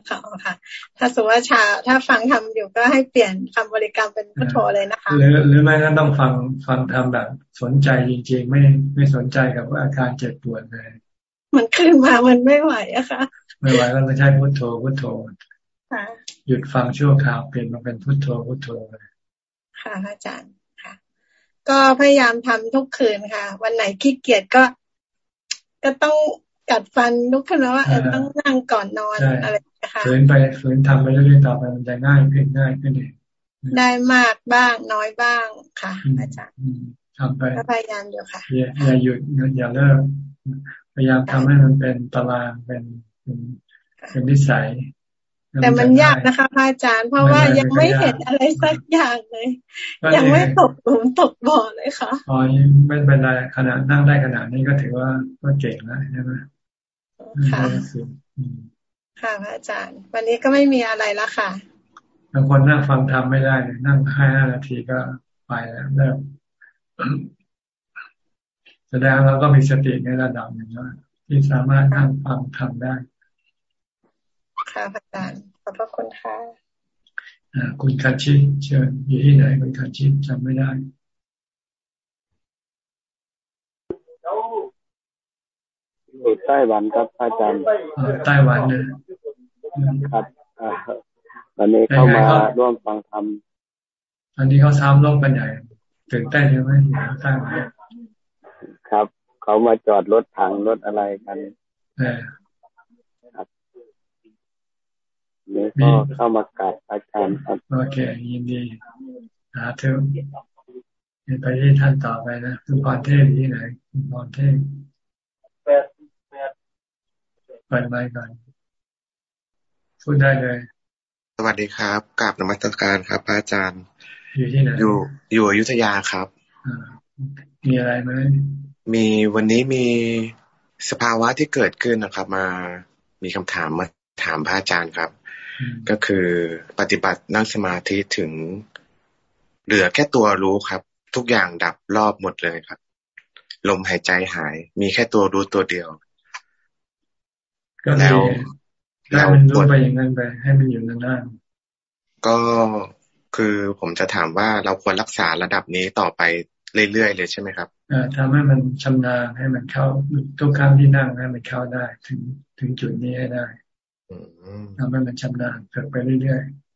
ค่ะค่ะ ถ้าสมมติว่าชา ถ้าฟังทำอยู่ก็ให้เปลี่ยนคำบริกรรมเป็นพุทโธเลยนะคะ หรือหรือไม่ก็ต้องฟังฟังทำแบบสนใจจริงๆ ไม่ไม่สนใจกับอาการเจ็บปวดเลย มันขึ้นมามันไม่ไหวอะค่ะ ไม่ไหวก็ไม่ใช่พุทโธพุทโธหยุดฟังชั่วคราวเปลี่ยนมาเป็นพุทโธพุทโธเลยค่ะอาจารย์ค่ะ ก็พยายามทำทุกคืนค่ะ วันไหนขี้เกียจก็ก็ต้องกัดฟันลุกขึ้นแล้วว่าเออต้องนั่งก่อนนอนอะไรนะคะ ฝืนไปฝืนทำไปเรื่อยๆต่อไปมันจะง่ายขึ้นง่ายขึ้นเองได้มากบ้างน้อยบ้างค่ะ อาจารย์ทำไปพยายามอยู่ค่ะอย่าหยุดอย่าเลิกพยายามทำให้มันเป็นตารางเป็นเป็นนิสัย แต่มันยากนะคะพระอาจารย์ เพราะว่ายังไม่เห็นอะไรสักอย่างเลย ยังไม่ตกหลุมตกบ่อเลยค่ะอ๋อไม่เป็นไรขนาดนั่งได้ขนาดนี้ก็ถือว่าก็เก่งแล้วใช่ไหมค่ะ ค่ะพระอาจารย์ วันนี้ก็ไม่มีอะไรแล้วค่ะบางคนนั่งฟังทำไม่ได้ นั่งห้านาทีก็ไปแล้วเริ่มแสดงเราก็มีสติในระดับหนึ่งแล้วที่สามารถนั่งฟังทำได้ ค่ะอาจารย์ขอบพระคุณค่ะคุณคันชิตเชิญอยู่ที่ไหนคุณคันชิตจำไม่ได้ อยู่ไต้หวันครับอาจารย์ไต้หวันเนี่ยครับวันนี้เข้ามาร่วมฟังธรรมอันนี้เขาซ้ำลบกันใหญ่ตื่นเต้นใช่ไหมใต้หวันครับ เขามาจอดรถถังรถอะไรกันนี่ก็เข้ามากราบอาจารย์ครับโอเคยินดีหาเถอะไปที่ท่านต่อไปนะคุณพรเทพที่ไหนคุณพรเทพเปิดไมค์ก่อนพูดได้เลย สวัสดีครับกราบนมัสการครับอาจารย์ อยู่ที่ไหนอยู่อยู่อยุธยาครับมีอะไรไหมมีวันนี้มีสภาวะที่เกิดขึ้นนะครับ มามีคำถามมาถามพระอาจารย์ครับ ก็คือปฏิบัตินั่งสมาธิถึง เหลือแค่ตัวรู้ครับ ทุกอย่างดับรอบหมดเลยครับ ลมหายใจหาย มีแค่ตัวรู้ตัวเดียว แล้วแล้วมันรู้ไปอย่างนั้นไป ให้มันอยู่นานๆก็คือผมจะถามว่าเราควรรักษาระดับนี้ต่อไปเรื่อยๆเลยใช่ไหมครับอทำให้มันชำนาญให้มันเข้าทุกครั้งที่นั่งให้มันเข้าได้ ถึงถึงจุดนี้ให้ได้ทำให้มันชำนาญฝึกไปเรื่อยๆ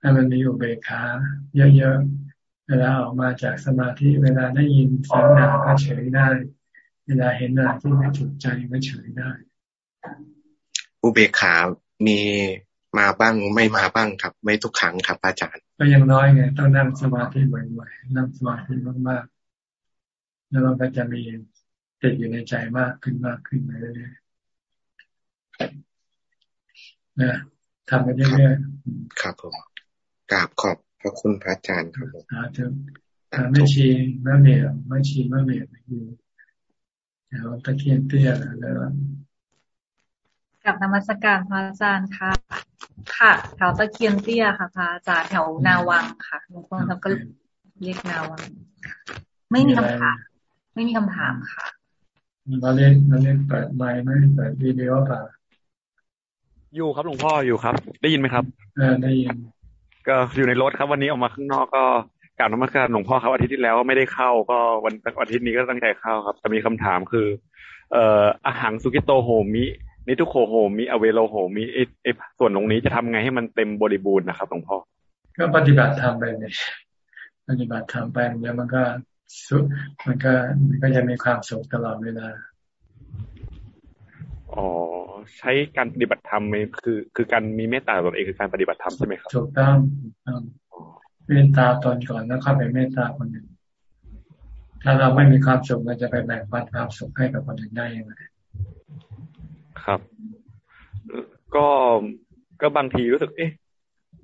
ให้มันมีอุเบกขาเยอะๆเวลาออกมาจากสมาธิเวลาได้ยินเสียงดังก็เฉยได้ เวลาเห็นอะไรที่ไม่ถูกใจก็เฉยได้ อุเบกขามีมาบ้างไม่มาบ้างครับ ไม่ทุกครั้งครับ อาจารย์ ก็ยังน้อยไงต้องนั่งสมาธิบ่อยๆนั่งสมาธิมากๆแล้วมันก็จะมีติดอยู่ในใจมากขึ้นมากขึ้นไปเรื่อยๆนะทำไปเรื่อยๆครับผมกราบขอบพระคุณพระอาจารย์ครับผมอาจารย์ไม่ชีไม่เหนียวไม่ชีไม่เหนียวอยู่ แถวตะเคียนเตี้ยแล้วกับนมัสการพระอาจารย์ค่ะ ค่ะแถวตะเคียนเตี้ยค่ะพระอาจารย์แถวนาวังค่ะหลวงพ่อเราก็เรียกนาวัง ไม่มีคำถาม ไม่มีคำถามค่ะมาเล่นมาเล่นเปิดไมค์ไหมเปิดวิดีโอป่ะอยู่ครับหลวงพ่ออยู่ครับ ได้ยินไหมครับเออได้ยิน ก็อยู่ในรถครับวันนี้ออกมาข้างนอกก็ กราบนมัสการหลวงพ่อครับอาทิตย์ที่แล้วไม่ได้เข้า ก็วันอาทิตย์นี้ก็ตั้งใจเข้าครับแต่มีคำถามคือ เอ่ออะหัง สุขิโตโหมินิททุกโข โหมิ อะเวโร โหมิ ไอ้ไอ้ส่วนตรงนี้จะทำไงให้มันเต็มบริบูรณ์นะครับหลวงพ่อก็ปฏิบัติธรรมไปเนี่ยปฏิบัติธรรมไปเดี๋ยวมันก็สุมันก็มันก็จะมีความสุขตลอดเวลาอ๋อใช้การปฏิบัติธรรมคือ คือการมีเมตตาตัวเองคือการปฏิบัติธรรมใช่ไหมครับถูกต้อง เมตตาตนก่อนแล้วเข้าไปเมตตาคนอื่นถ้าเราไม่มีความสุขเราจะไปแบ่งปันความสุขให้กับคนอื่นได้ยังไงครับ ก็ก็บางทีรู้สึก เอ๊ะ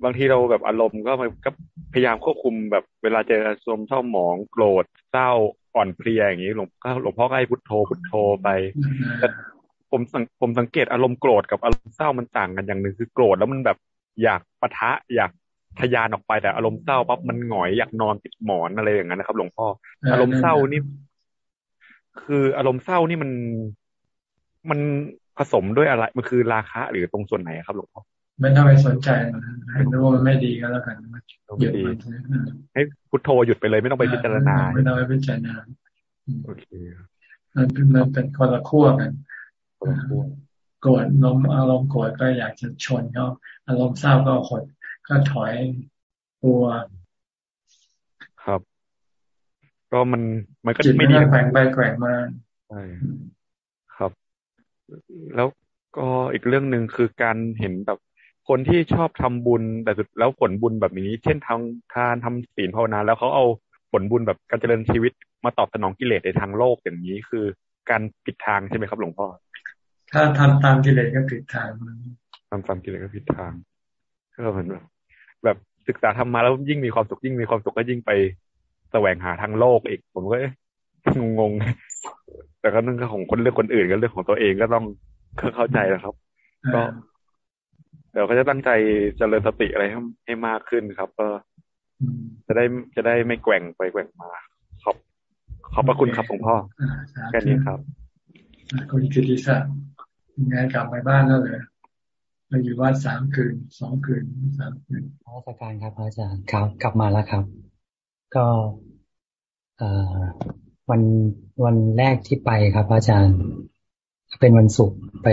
บางทีเราแบบอารมณ์ก็ก็พยายามควบคุมแบบเวลาเจอสมเศร้าหมองโกรธเศร้าอ่อนเพลียอย่างนี้หลวงก็หลวงพ่อก็ให้พุทโธพุทโธไปแต่ผมสังผมสังเกตอารมณ์โกรธกับอารมณ์เศร้ามันต่างกันอย่างหนึ่งคือโกรธแล้วมันแบบอยากปะทะอยาก ทยานออกไปแต่อารมณ์เศร้าปั๊บมันหงอยอยากนอนติดหมอนอะไรอย่างนั้นนะครับ หลวงพ่ออารมณ์เศร้านี่ คืออารมณ์เศร้านี่มันมันผสมด้วยอะไร มันคือราคาหรือตรงส่วนไหนครับหลวงพ่อไม่ต้องไปสนใจให้รู้ว่ามันไม่ดีก็แล้วกันหยุดมันให้พุทโธหยุดไปเลยไม่ต้องไปพิจารณาไม่ต้องไปพิจารณาโอเคมันมันเป็นคนละขั้วกันโกรธลมอารมณ์โกรธก็อยากจะชนเขาอารมณ์เศร้าก็ขด ก็ถอยกลัว ครับ ก็มันมันก็ไม่ดีแกว่งไปแกว่งมาใช่แล้วก็อีกเรื่องหนึ่งคือการเห็นแบบคนที่ชอบทำบุญแต่สุดแล้วผลบุญแบบนี้ เช่นทำทานทำศีลภาวนา แล้วเขาเอาผลบุญแบบการเจริญชีวิตมาตอบสนองกิเลสในทางโลกอย่างนี้คือการปิดทางใช่ไหมครับหลวงพ่อ ถ้าทำตามกิเลสก็ผิดทางทำตามกิเลสก็ผิดทางก็เหมือนแบบ แบบศึกษาทำมาแล้วยิ่งมีความสุขยิ่งมีความสุขก็ยิ่งไปแสวงหาทางโลกอีก ผมก็งงๆแต่ก็เรื่องของคนเรื่องคนอื่นก็เรื่องของตัวเองก็ต้องเข้าใจแล้วครับ ก็เดี๋ยวก็จะตั้งใจเจริญสติอะไรให้ให้มากขึ้นครับ ก็จะได้จะได้ไม่แกว่งไปแกว่งมา ขอบ ขอบพระคุณครับหลวงพ่อแค่นี้ครับคุณกิติศักดิ์งานกลับไปบ้านแล้วเลย เราอยู่วัดสามคืนสองคืนสามคืนราชการครับอาจารย์ครับ กลับมาแล้วครับ ก็วันวันแรกที่ไปครับ อาจารย์ เป็นวันศุกร์ไป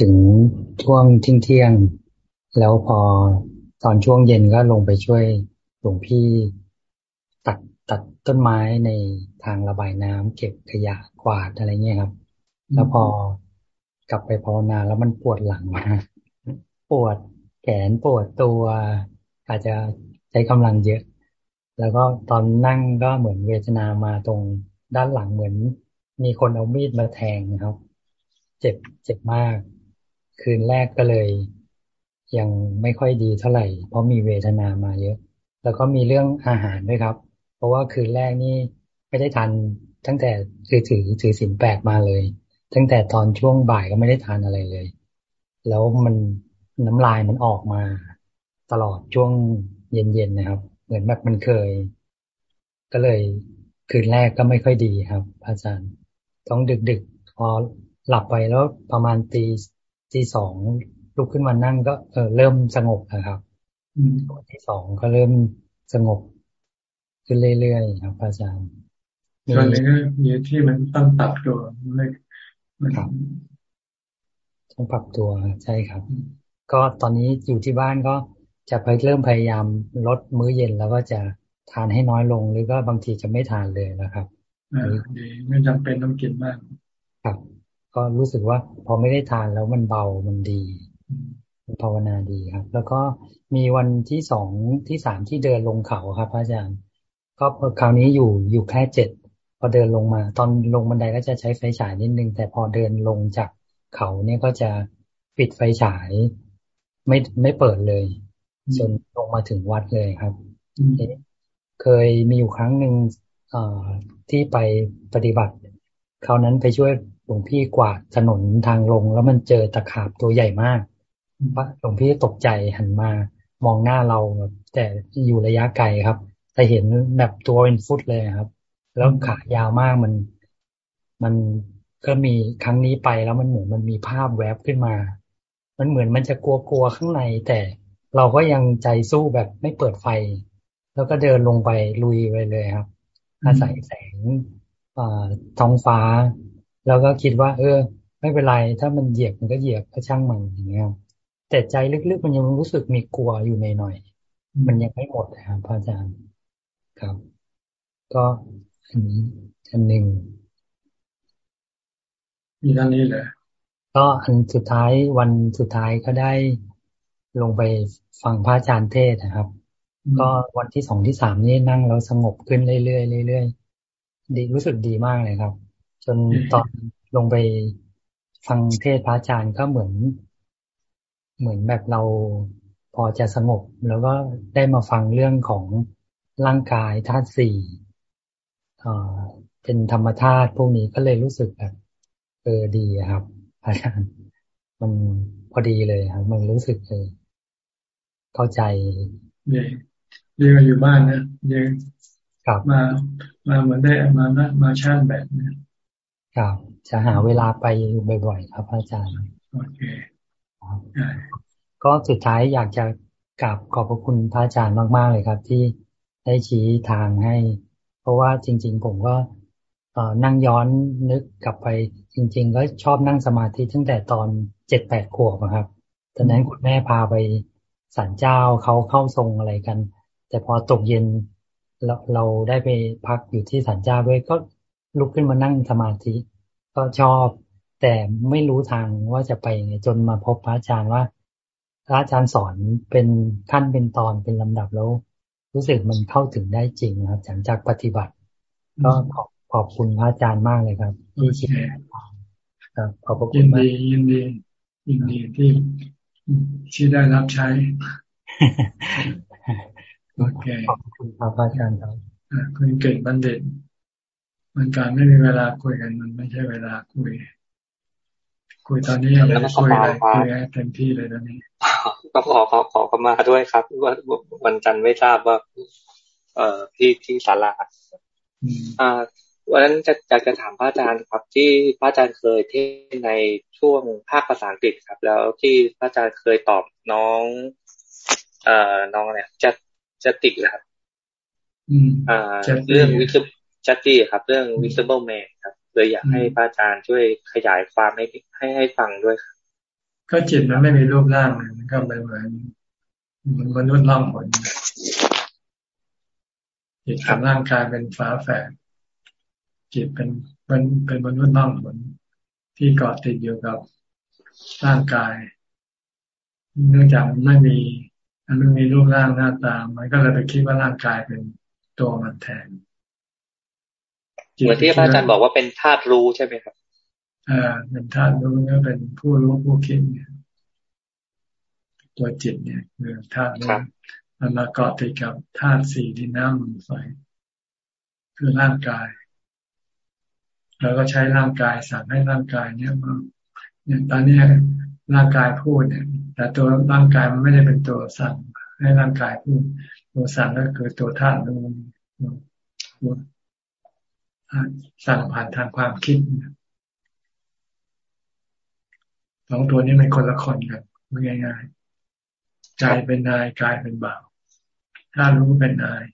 ถึงช่วงทิ้งเที่ยง แล้วพอตอนช่วงเย็นก็ลงไปช่วยหลวงพี่ตัดตัดต้นไม้ในทางระบายน้ำเก็บขยะกวาดอะไรเงี้ยครับ แล้วพอกลับไปภาวนาแล้วมันปวดหลังมา ปวดแขนปวดตัว อาจจะใช้กำลังเยอะ แล้วก็ตอนนั่งก็เหมือนเวทนามาตรงด้านหลังเหมือน มีคนเอามีดมาแทงนะครับ เจ็บเจ็บมาก คืนแรกก็เลย ยังไม่ค่อยดีเท่าไหร่ เพราะมีเวทนามาเยอะ แล้วก็มีเรื่องอาหารด้วยครับ เพราะว่าคืนแรกนี่ไม่ได้ทานตั้งแต่ถือถือถือสินแปดมาเลย ตั้งแต่ตอนช่วงบ่ายก็ไม่ได้ทานอะไรเลย แล้วมัน น้ำลายมันออกมา ตลอดช่วงเย็นๆนะครับ เหมือนแบบมันเคย ก็เลยคืนแรกก็ไม่ค่อยดีครับอาจารย์ ต้องดึกๆพอหลับไปแล้วประมาณตีตีสองลุกขึ้นมานั่งก็เออเริ่มสงบนะครับวันที่สองก็เริ่มสงบขึ้นเรื่อยๆครับอาจารย์ส่วนหนึ่งก็มีที่มันต้องปรับตัวไม่ครับต้องปรับตัวใช่ครับ ก็ตอนนี้อยู่ที่บ้านก็จะไปเริ่มพยายามลดมื้อเย็นแล้วก็จะทานให้น้อยลงหรือก็บางทีจะไม่ทานเลยนะครับดีไม่จำเป็นต้องกินมาก ครับ ก็รู้สึกว่าพอไม่ได้ทานแล้วมันเบามันดีภาวนาดีครับ แล้วก็มีวันที่สองที่สามที่เดินลงเขาครับอาจารย์ ก็คราวนี้อยู่อยู่แค่เจ็ดพอเดินลงมา ตอนลงบันไดก็จะใช้ไฟฉายนิดนึง แต่พอเดินลงจากเขาเนี่ยก็จะปิดไฟฉาย ไม่ไม่เปิดเลยจนลงมาถึงวัดเลยครับเคยมีอยู่ครั้งหนึ่งที่ไปปฏิบัติคราวนั้นไปช่วยหลวงพี่กวาดถนนทางลง แล้วมันเจอตะขาบตัวใหญ่มากหลวงพี่ตกใจหันมามองหน้าเราแต่อยู่ระยะไกลครับ แต่เห็นแบบตัวเป็นฟุตเลยครับ แล้วขายาวมากมันมันก็มีครั้งนี้ไปแล้วมันเหมือนมันมีภาพแวบขึ้นมา มันเหมือนมันจะกลัวๆข้างใน แต่เราก็ยังใจสู้แบบไม่เปิดไฟ แล้วก็เดินลงไปลุยไปเลยครับ อาศัยแสงท้องฟ้า แล้วก็คิดว่า เออ ไม่เป็นไร ถ้ามันเหยียบมันก็เหยียบก็ช่างมันอย่างเงี้ยแต่ใจลึกๆมันยังรู้สึกมีกลัวอยู่ในหน่อย มันยังไม่หมดนะครับพระอาจารย์ครับ ก็อันนี้อันหนึ่งมีท่านนี้เลย ก็อันสุดท้ายวันสุดท้ายก็ได้ลงไปฟังพระอาจารย์เทศนะครับ ก็วันที่สองที่สามนี่นั่งแล้วสงบขึ้นเรื่อยๆเรื่อยๆดีรู้สึกดีมากเลยครับ จนตอนลงไปฟังเทศพระอาจารย์ก็เหมือน เหมือนแบบเราพอจะสงบ แล้วก็ได้มาฟังเรื่องของร่างกายธาตุสี่เป็นธรรมธาตุพวกนี้ก็เลยรู้สึกแบบเออดีครับ อาจารย์มันพอดีเลยครับมันรู้สึกเลยเข้าใจเย่เรียกอยู่บ้านนะเรียกมามาเหมือนได้มามาชาติแบบนี้ครับจะหาเวลาไปบ่อยๆครับ อาจารย์โอเคก็สุดท้ายอยากจะกราบขอบพระคุณพระอาจารย์มาก ๆ เลยครับ ที่ได้ชี้ทางให้ เพราะว่าจริง ๆ ผมก็นั่งย้อนนึกกลับไป จริง ๆ ก็ชอบนั่งสมาธิตั้งแต่ตอนเจ็ดแปดขวบครับ ตอนนั้นคุณแม่พาไปศาลเจ้าเขาเข้าทรงอะไรกัน แต่พอตกเย็นเราเราได้ไปพักอยู่ที่ศาลเจ้าด้วยก็ลุกขึ้นมานั่งสมาธิ ก็ชอบ แต่ไม่รู้ทางว่าจะไปไงจนมาพบพระอาจารย์ว่า พระอาจารย์สอนเป็นขั้นเป็นตอนเป็นลำดับแล้ว รู้สึกมันเข้าถึงได้จริงครับจากจากปฏิบัติ ก็ขอบขอบคุณพระอาจารย์มากเลยครับ ที่ชี้ครับขอบคุณมากยินดียินดีที่ที่ได้รับใช้โอเคขอบคุณครับอาจารย์ครับคุณเก่งบัณฑิตมันการไม่มีเวลาคุยกันมันไม่ใช่เวลาคุย คุยตอนนี้ยังไม่ได้คุยอะไรคุยเต็มที่เลยตอนนี้ก็ขอขอขอเข้ามาด้วยครับว่าวันจันทร์ไม่ทราบว่า เอ่อที่ที่ศาลาอ่า วันนั้นจะอยากจะถามพระอาจารย์ครับ ที่พระอาจารย์เคยเทศในช่วงภาคภาษาอังกฤษครับ แล้วที่พระอาจารย์เคยตอบน้อง เอ่อน้องเนี่ยจะจะติดนะครับอ่า เรื่องวิสจัตตี้ครับ เรื่อง visible man ครับเลยอยากให้พระอาจารย์ช่วยขยายความให้ให้ให้ฟังด้วยครับก็จิตมันไม่มีรูปร่างมันก็เป็นเหมือนมันมนุษย์ล่องหนจิตกับร่างกายเป็นฝาแฝด จิตเป็นเป็นเป็นมนุษย์ล่องหนที่เกาะติดอยู่กับร่างกาย เนื่องจากมันไม่มีมันไม่มีรูปร่างหน้าตา มันก็เลยไปคิดว่าร่างกายเป็นตัวมันแทนเหมือนที่พระอาจารย์บอกว่าเป็นธาตุรู้ใช่ไหมครับอ่าเป็นธาตุรู้ก็เป็นผู้รู้ผู้คิดเนี่ยตัวจิตเนี่ยคือธาตุรู้มันมาเกาะติดกับธาตุสี่ดินน้ำลมไฟคือร่างกาย แล้วก็ใช้ร่างกายสั่งให้ร่างกายเนี่ยมาเนี่ยตอนนี้ร่างกายพูดเนี่ย แต่ตัวร่างกายมันไม่ได้เป็นตัวสั่งให้ร่างกายพูด ตัวสั่งก็คือตัวธาตุรู้สั่งผ่านทางความคิดสองตัวนี้เป็นคนละคนกันง่ายๆใจเป็นนายกายเป็นบ่าวถ้ารู้เป็นนาย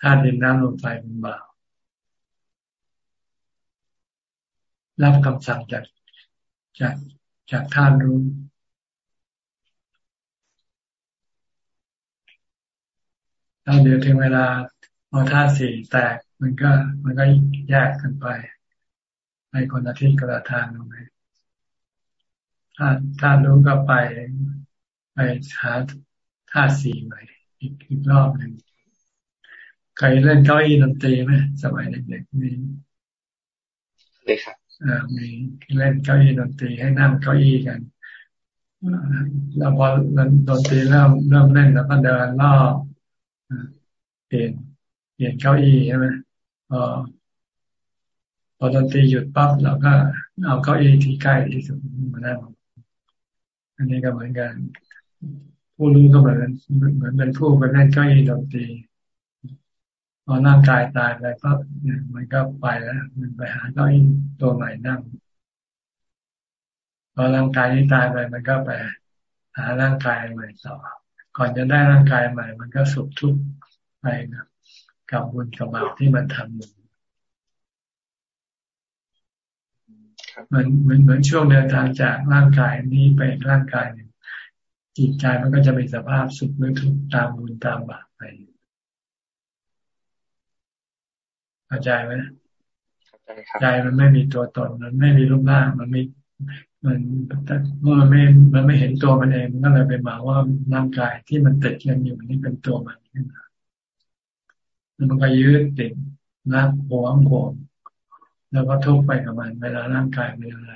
ถ้าดินน้ำลมไฟเป็นบ่าว รับคำสั่งจากจากจากท่านรู้แล้วเดี๋ยวถึงเวลาพอธาสี่แตกมันก็ มันก็แยกกันไปในคนละทิศคนละทางลงไปถ้าถ้ารู้ก็ไปไปหาธาสี่ใหม่อีกอีกรอบหนึ่งเคยเล่นเก้าอี้ดนตรีไหมสมัยเด็กๆมีเลยครับ มีเล่นเก้าอี้ดนตรีให้นั่งเก้าอี้กันแล้วพอดนตรีเริ่มเริ่มเล่นแล้วก็เดินรอบเปลี่ยนเปลี่ยนเก้าอี้ใช่ไหมพอพอดนตรีหยุดปั๊บเราก็เอาเก้าอี้ที่ใกล้ที่สุดมานั่งอันนี้ก็เหมือนกัน ผู้รู้ก็เหมือนเหมือนเป็นผู้ไปเล่นเก้าอี้ดนตรี พอร่างกายตายไปปั๊บเนี่ยมันก็ไปแล้ว มันไปหาเก้าอี้ตัวใหม่นั่งพอร่างกายนี้ตายไปมันก็ไปหาร่างกายใหม่ต่อ ก่อนจะได้ร่างกายใหม่ มันก็สุขทุกข์ไปนะกับบุญกับบาปที่มันทำอยู่เหมือนเหมือนเหมือนช่วงเดินทางจากร่างกายนี้ไปร่างกายหนึ่งจิตใจมันก็จะมีสภาพสุขหรือทุกข์ตามบุญตามบาปไป เข้าใจไหมใจมันไม่มีตัวตน มันไม่มีรูปร่าง มันมีมันเมื่อมันไม่ มันไม่เห็นตัวมันเองมันก็เลยไปหมาว่าร่างกายที่มันติดกันอยู่นี่เป็นตัวมันขึ้นมาแล้วมันก็ยืดติดนักหวงหวงแล้วก็ทุกไปกับมัน เวลาร่างกายเป็นอะไร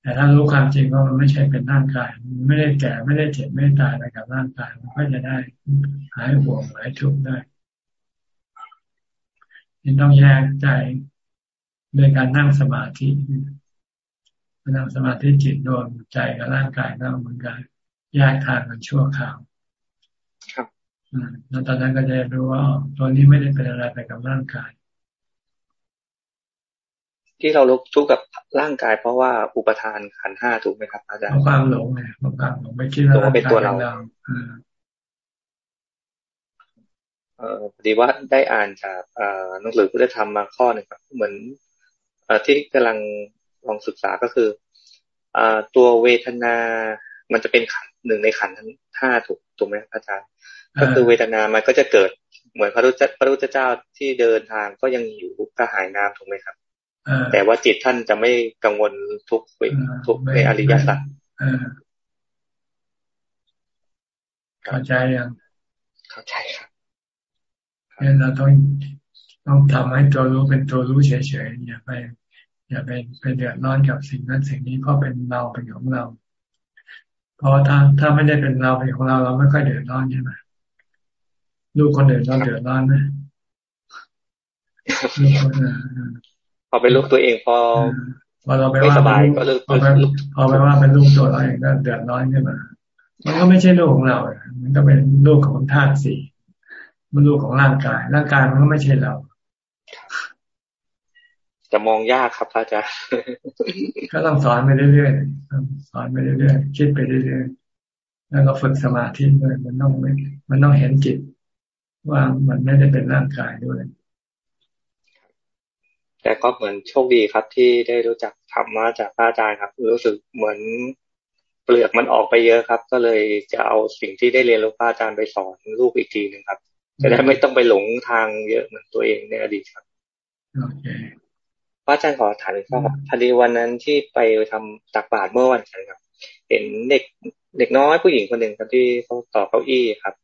แต่ถ้ารู้ความจริงว่ามันไม่ใช่เป็นร่างกาย มันไม่ได้แก่ ไม่ได้เจ็บ ไม่ตายไปกับร่างกาย มันก็จะได้หายห่วงหายทุกข์ได้ นี่ต้องแยกใจโดยการนั่งสมาธินั่งสมาธิจิตรวมใจกับร่างกายก็เหมือนกันแยกทางกันชั่วคราวครับแล้วตอนนั้นก็จะรู้ว่าตัวนี้ไม่ได้เป็นอะไรไปกับร่างกาย ที่เราลุกทุกกับร่างกาย เพราะว่าอุปทานขันห้าถูกไหมครับอาจารย์เพราะความหลงไงเพราะความหลงไม่คิดว่าร่างกายเป็นตัวเราเออ พอดีว่าได้อ่านจากหนังสือพุทธธรรมมาข้อหนึ่งครับ เหมือนอที่กำลังลองศึกษาก็คืออตัวเวทนา มันจะเป็นขันหนึ่งในขันทั้งห้าถูกถูกไหมอาจารย์ ก็คือเวทนา มันก็จะเกิดเหมือนพระรุพระรุเจ้าที่เดินทางก็ยังอยู่กระหายน้ำถูกไหมครับ แต่ว่าจิตท่านจะไม่กังวลทุกทุกในอริยสัจเข้าใจยังเข้าใจครับ งั้นเราต้องต้องทำให้ตัวรู้เป็นตัวรู้เฉยๆอย่าไป อย่าไปไปเดือดร้อนกับสิ่งนั้นสิ่งนี้เพราะเป็นเราเป็นของเราเพราะถ้าถ้าไม่ได้เป็นเราเป็นของเราเราไม่ค่อยเดือดร้อนใช่ไหมลูกคนอื่นเราเดือดร้อนไหมลูกคนพอเป็นลูกตัวเองพอพอเราไปว่าพอไปพอไปว่าเป็นลูกตัวเราเองก็เดือดร้อนขึ้นมามันก็ไม่ใช่ลูกของเรา มันก็เป็นลูกของธาตุสี่ มันลูกของร่างกาย ร่างกายมันก็ไม่ใช่เรา จะมองยากครับอาจารย์ก็ต้องสอนไปเรื่อยๆสอนไปเรื่อยๆคิดไปเรื่อยๆแล้วก็ฝึกสมาธิด้วยมันต้องไม่มันต้องเห็นจิต ว่ามันไม่ได้เป็นร่างกายด้วยแต่ก็เหมือนโชคดีครับที่ได้รู้จักธรรมะจากอาจารย์ครับ รู้สึกเหมือนเปลือกมันออกไปเยอะครับ ก็เลยจะเอาสิ่งที่ได้เรียนรู้อาจารย์ไปสอนลูกอีกทีหนึ่งครับ จะได้ไม่ต้องไปหลงทางเยอะเหมือนตัวเองในอดีตครับโอเคพระอาจารย์ขอถามอีกข้อครับพอดีวันนั้นที่ไปทำตักบาตรเมื่อวันจันทร์ครับ เห็นเด็กเด็กน้อยผู้หญิงคนหนึ่งครับที่เขาต่อเก้าอี้ครับ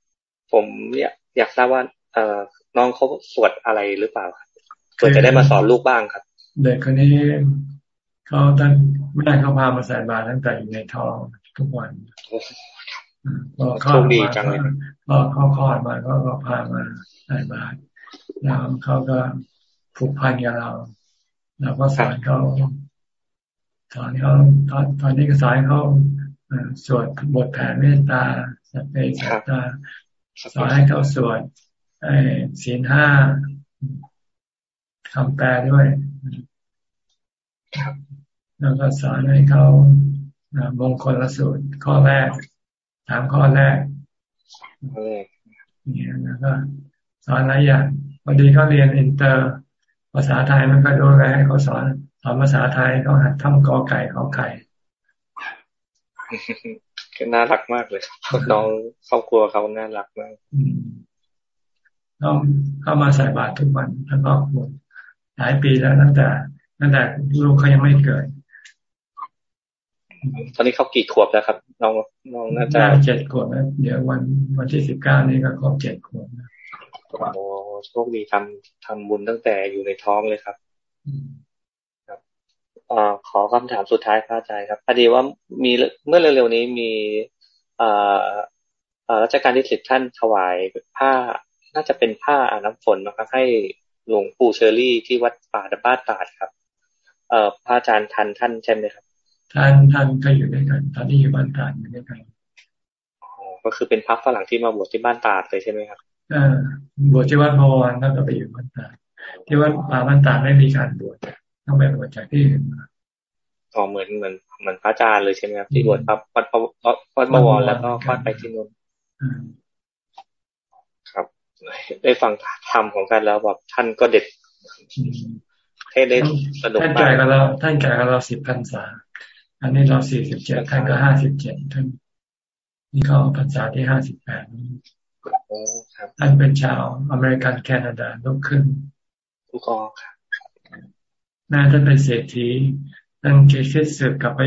ผมเนี่ยอยากทราบว่า เอ่อน้องเขาสวดอะไรหรือเปล่าครับเพื่อจะได้มาสอนลูกบ้างครับ เด็กคนนี้เขาตั้งแม่เขาพามาใส่บาตรตั้งแต่อยู่ในท้องทุกวัน พอคลอดมาพอเขาคลอดมาก็พามาใส่บาตรแล้วเขาก็ผูกพันกับเราเราก็สอนเขาสอนเขาตอนตอนนี้ก็สอนเขาสวดบทแผ่เมตตาสัพเพสัตตาสอนให้เขาสวดไอ้ศีลห้าคำแปลด้วยแล้วก็สอนให้เขามงคลละสูตรข้อแรก ถามข้อแรกเนี่ยแล้วก็สอนหลายอย่างพอดีเขาเรียนอินเตอร์ ภาษาไทยมันก็ดูแลให้เขาสอนสอนภาษาไทยเขาหัดทำกอไก่ขอไข่ก็น่ารักมากเลยน้องครอบครัวเขาน่ารักมากต้องเข้ามาใส่บาตรทุกวันทั้งครอบครัวหลายปีแล้วตั้งแต่ตั้งแต่ลูกเขายังไม่เกิด ตอนนี้เขากี่ขวบแล้วครับน้องน้องน่าจะเจ็ดขวบแล้วเดี๋ยววันวันที่สิบเก้านี้ก็ครบเจ็ดขวบนะโอ้โชคดีทำทำบุญตั้งแต่อยู่ในท้องเลยครับ ครับอขอคำถามสุดท้ายพระอาจารย์ครับพอดีว่ามีเมื่อเร็วๆนี้มีอ่าราชการที่สิบท่านถวายผ้า น่าจะเป็นผ้าอาน้ำฝนนะครับให้หลวงปู่เชอรี่ที่วัดป่าดบ้านตาดครับ เอ่อพระอาจารย์ทันท่านใช่ไหมครับ ท่านท่านก็อยู่ด้วยกัน ตอนนี้อยู่บ้านตาดอยู่ด้วยกันอ๋อก็คือเป็นพักฝรั่งที่มาบวชที่บ้านตาดเลยใช่ไหมครับอ่าบวชที่วัดพวานแล้วก็ไปอยู่บ้านตาดที่วัดป่าบ้านตาดไม่มีการบวชต้องไปบวชจากที่อื่นมาอ๋อเหมือนเหมือนเหมือนพระอาจารย์เลยใช่ไหมครับที่บวชครับวัดวัดบวรแล้วก็วัดไปที่นู่นครับ ได้ฟังธรรมของกันแล้วแบบท่านก็เด็ดให้ได้สนุกท่านแก่กับเราท่านแก่กับเราสิบพรรษา อันนี้เราสี่สิบเจ็ดท่านก็ห้าสิบเจ็ดท่านนี่เขาพรรษาที่ห้าสิบแปดท่านเป็นชาวอเมริกันแคนาดาลูกขึ้นลูกออครับน่าจะเป็นเศรษฐีนั่งคิดคิดสืบกลับไป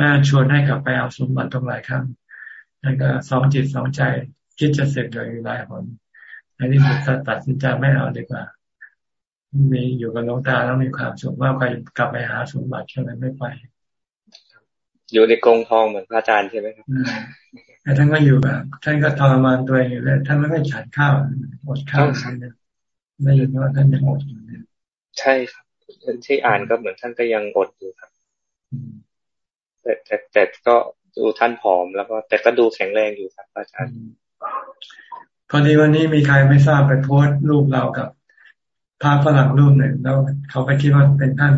น่าชวนให้กลับไปเอาสมบัติตรงหลายครั้งนั่นก็สองจิตสองใจ คิดจะเสร็จเลยอยู่หลายคนในที่สุดตัดสินใจไม่เอาดีกว่า มีอยู่กับน้องตาแล้วมีความสุขมากไปกลับไปหาสมบัติแค่นั้นไม่ไป อยู่ในกรงทองเหมือนพระอาจารย์ใช่ไหมครับแต่ท่านก็อยู่แบบ ท่านก็ทรมานตัวเองอยู่เลยท่านไม่ได้ฉันข้าวอดข้าวไม่ยินว่าท่านยังอดอยู่เนี่ยใช่ครับที่อ่านก็เหมือนท่านก็ยังอดอยู่ครับแต่แต่แต่ก็ดูท่านผอมแล้วก็แต่ก็ดูแข็งแรงอยู่ครับอาจารย์พอดีวันนี้มีใครไม่ทราบไปโพสต์รูปเรากับภาพฝรั่งรูปหนึ่งแล้วเขาไปคิดว่าเป็นท่าน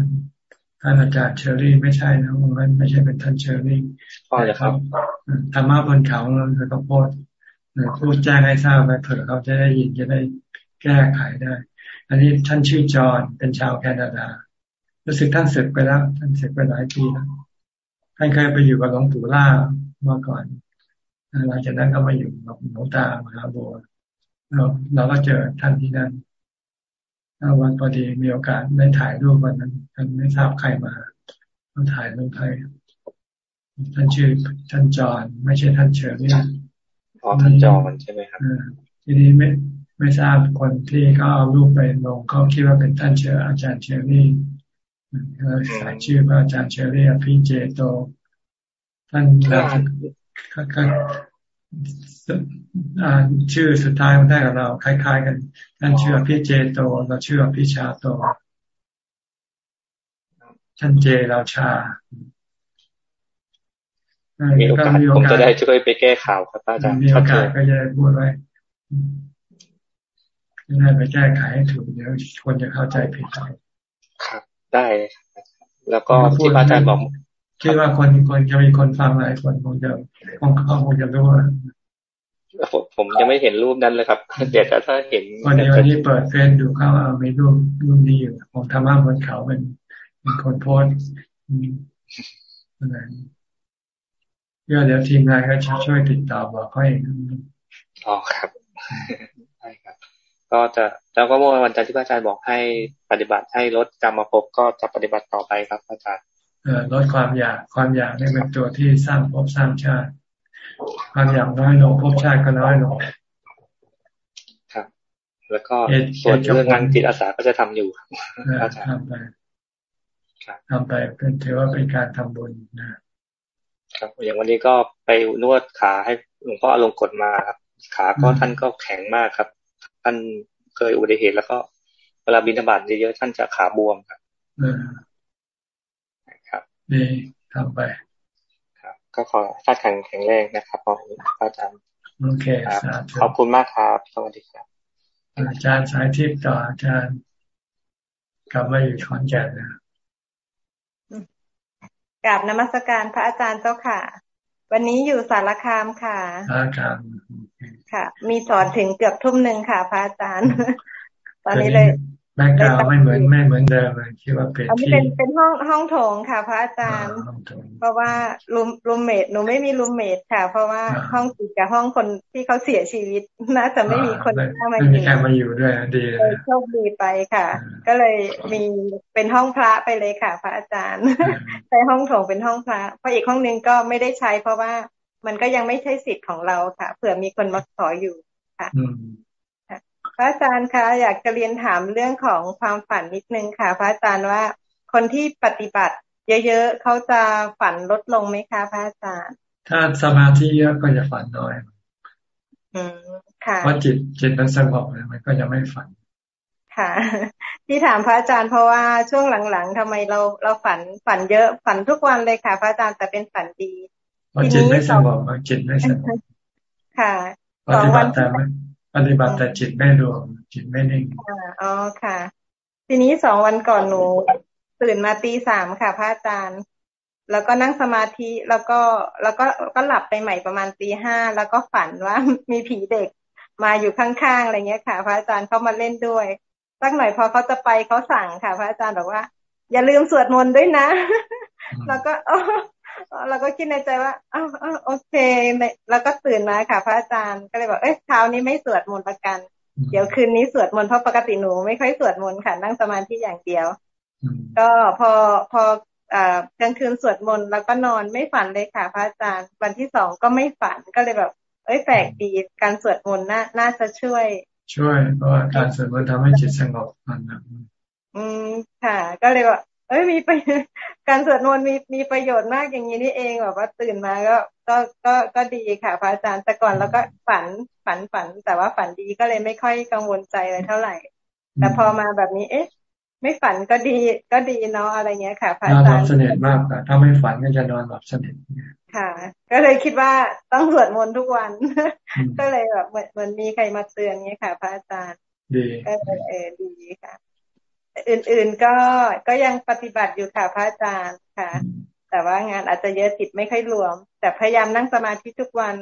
ท่านอาจารย์เชอรี่ไม่ใช่นะมันไม่ใช่เป็นท่านเชอรี่อ๋อเหรอครับธรรมะบนเขาเราก็โพสพูดแจ้งให้ทราบไปเผื่อเขาจะได้ยินจะได้แก้ไขได้ อันนี้ท่านชื่อจอห์นเป็นชาวแคนาดา รู้สึกท่านศึกไปแล้ว ท่านศึกไปหลายปีแล้วท่านเคยไปอยู่กับหลวงปู่ล่ามาก่อนหลังจากนั้นก็มาอยู่กับหลวงตามหาบัวเราเราก็เจอท่านที่นั่น วันพอดีมีโอกาสได้ถ่ายรูปวันนั้นท่านไม่ทราบใครมาเราถ่ายรูปใครท่านชื่อท่านจอนไม่ใช่ท่านเชอรี่อ๋อท่านจอนใช่ไหมครับทีนี้ไม่ไม่ทราบคนที่เขาเอารูปไปลงเขาคิดว่าเป็นท่านเชออาจารย์เชอรี่เขาใส่ชื่อพระอาจารย์เชอรี่พี่เจโต ท่านก็ ชื่อสุดท้ายมันได้กับเรา คล้าย ๆ กันท่านชื่อพี่เจโตเราชื่อพี่ชาโตท่านเจเราชามีโอกาสผมจะได้ช่วยไปแก้ข่าวครับอาจารย์มีโอกาสก็จะพูดไว้จะได้ไปแก้ไขให้ถูกเดี๋ยวคนจะเข้าใจผิดครับ ได้ แล้วก็ที่อาจารย์บอก คิดว่าคนคนจะมีคนฟังหลายคนคงจะคงเขาคงจะรู้ว่าผมผมยังไม่เห็นรูปนั้นเลยครับเดี๋ยวถ้าเห็นวันนี้วันนี้เปิดเฟซดูเข้าเอามีรูปรูปนี้อยู่ผมทำมาบนเขาเป็นเป็นคนโพสอะไรเดี๋ยวเดี๋ยวทีมงานก็ช่วยติดต่อบอกให้อ๋อครับใช่ครับ ก็จะแล้วก็เมื่อวันจันทร์ที่อาจารย์บอกให้ปฏิบัติให้ลดกรรมภพก็จะปฏิบัติต่อไปครับอาจารย์ ลดความอยาก ความอยากนี่เป็นตัวที่สร้างภพสร้างชาติ ความอยากน้อยลงภพชาติก็น้อยลง ครับ แล้วก็ส่วนเรื่องงานจิตอาสาก็จะทำอยู่ครับทำไปทำไปเป็นถือว่าเป็นการทำบุญนะครับ อย่างวันนี้ก็ไปนวดขาให้หลวงพ่ออลงกดมาครับ ขาก็ท่านก็แข็งมากครับ ท่านเคยอุบัติเหตุแล้วก็เวลาบินธบาตเยอะๆท่านจะขาบวมครับ ดีทำไป ครับ ก็ขอท่าแข็งแข็งแรงนะครับขออาจารย์โอเคขอบคุณมากครับ สวัสดีครับ อาจารย์สายทิพย์ต่ออาจารย์กลับมาอยู่ขอนแก่นนะกราบนมัสการพระอาจารย์เจ้าค่ะ วันนี้อยู่สารคามค่ะสารคามค่ะ มีสอนถึงเกือบทุ่มหนึ่งค่ะ พระอาจารย์ ตอนนี้เลย แบ็กกราวไม่เหมือนไม่เหมือนเดิมเลยคิดว่าเป็นอันนี้เป็นเป็นห้องห้องโถงค่ะ พระอาจารย์ เพราะว่ารูมรูมเมทหนูไม่มีรูมเมทค่ะ เพราะว่าห้องติดกับห้องคนที่เขาเสียชีวิตน่าจะไม่มีคนเข้ามาอยู่ไม่มีใครมาอยู่ด้วยดีโชคดีไปค่ะ ก็เลยมีเป็นห้องพระไปเลยค่ะ พระอาจารย์ใช้ห้องโถงเป็นห้องพระเพราะอีกห้องนึงก็ไม่ได้ใช้ เพราะว่ามันก็ยังไม่ใช่สิทธิ์ของเราค่ะ เผื่อมีคนมาขออยู่ค่ะ พระอาจารย์คะอยากจะเรียนถามเรื่องของความฝันนิดนึงค่ะ พระอาจารย์ว่าคนที่ปฏิบัติ เยอะๆเขาจะฝันลดลงไหมคะพระอาจารย์ ถ้าสมาธิเยอะก็จะฝันน้อยอืมค่ะเพราะจิตจิตมันสงบเลยมันก็จะไม่ฝัน ค่ะ ที่ถามพระอาจารย์เพราะว่าช่วงหลังๆทำไมเราเราฝันฝันเยอะฝันทุกวันเลยค่ะ พระอาจารย์แต่เป็นฝันดีเพราะจิตไม่สงบจิตไม่สงบค่ะสองวันแต่ ปฏิบัติแต่จิตไม่รวม จิตไม่นิ่งอ๋อค่ะ ทีนี้สองวันก่อนหนูตื่นมาตีสามค่ะพระอาจารย์ แล้วก็นั่งสมาธิแล้วก็แล้วก็ก็หลับไปใหม่ประมาณตีห้าแล้วก็ฝันว่ามีผีเด็กมาอยู่ข้างๆอะไรเงี้ยค่ะ พระอาจารย์เขามาเล่นด้วยสักหน่อยพอเขาจะไปเขาสั่งค่ะ พระอาจารย์บอกว่า อย่าลืมสวดมนต์ด้วยนะ แล้วก็ เราก็คิดในใจว่าอ้าวโอเคแล้วก็ตื่นมาค่ะ พระอาจารย์ก็เลยบอกเอ้ยเช้านี้ไม่สวดมนต์ประกัน เดี๋ยวคืนนี้สวดมนต์เพราะปกติหนูไม่ค่อยสวดมนต์ค่ะนั่งสมาธิอย่างเดียว ก็พอพอกลางคืนสวดมนต์แล้วก็นอนไม่ฝันเลยค่ะพระอาจารย์วันที่สองก็ไม่ฝันก็เลยแบบ เอ้ยแปลกดีการสวดมนต์น่าน่าจะช่วย ช่วยเพราะว่าการสวดมนต์ทำให้จิตสงบมันนะอืมค่ะ ก็เลยว่าเอ้ยมีไปการสวดมนต์มีมีประโยชน์มากอย่างนี้นี่เองแบบว่าตื่นมาก็ก็ก็ก็ดีค่ะพระอาจารย์แต่ก่อนแล้วก็ฝันฝันฝัน แต่ว่าฝันดีก็เลยไม่ค่อยกังวลใจอะไรเท่าไหร่ แต่พอมาแบบนี้ เอ๊ะ ไม่ฝันก็ดีก็ดีเนาะอะไรเงี้ยค่ะพระอาจารย์นอนสนิทมากแต่ถ้าไม่ฝันก็จะนอนหลับสนิทค่ะ ก็เลยคิดว่าต้องสวดมนต์ทุกวัน ก็เลยแบบเหมือนเหมือนมีใครมาเตือนเงี้ยค่ะ พระอาจารย์ดีก็เออดีค่ะ อื่นๆก็ก็ยังปฏิบัติอยู่ค่ะพระอาจารย์ค่ะ แต่ว่างานอาจจะเยอะจิตไม่ค่อยรวม แต่พยายามนั่งสมาธิทุกวัน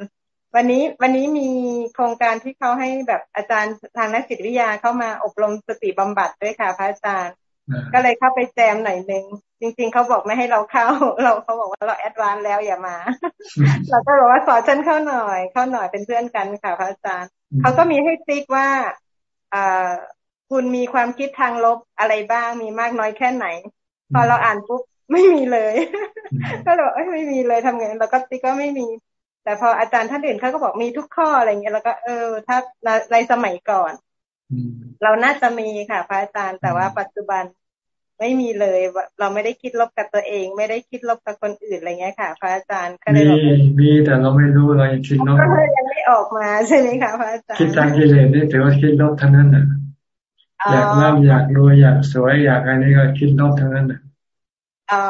วันนี้วันนี้มีโครงการที่เขาให้แบบอาจารย์ทางนักจิตวิทยาเข้ามาอบรมสติบำบัดด้วยค่ะพระอาจารย์ ก็เลยเข้าไปแจมหน่อยนึงจริง ๆเขาบอกไม่ให้เราเข้า เราเขาบอกว่าเราแอดวานแล้วอย่ามา เราก็บอกว่าขอฉันเข้าหน่อย เข้าหน่อยเป็นเพื่อนกันค่ะพระอาจารย์เขาก็มีให้ติ๊กว่าอ่า คุณมีความคิดทางลบอะไรบ้างมีมากน้อยแค่ไหน พอเราอ่านปุ๊บไม่มีเลย ก็เลยบอกไม่มีเลยทำไงเราก็ติ๊กก็ไม่มี แต่พออาจารย์ท่านอื่นเขาก็บอกมีทุกข้ออะไรเงี้ยแล้วก็เออ ถ้าในสมัยก่อนเราน่าจะมีค่ะพระอาจารย์แต่ว่าปัจจุบันไม่มีเลย เราไม่ได้คิดลบกับตัวเอง ไม่ได้คิดลบกับคนอื่นอะไรเงี้ยค่ะ พระอาจารย์ก็เลยบอกมีแต่เราไม่รู้เรายังคิดลบก็ยังไม่ออกมาใช่ไหมคะพระอาจารย์คิดทางกิเลสนี่ถือว่าคิดลบทั้งนั้นน่ะ อยากร่ำอยากรวยอยากสวยอยากอะไรนี่ก็คิดลบทั้งนั้นอ๋อ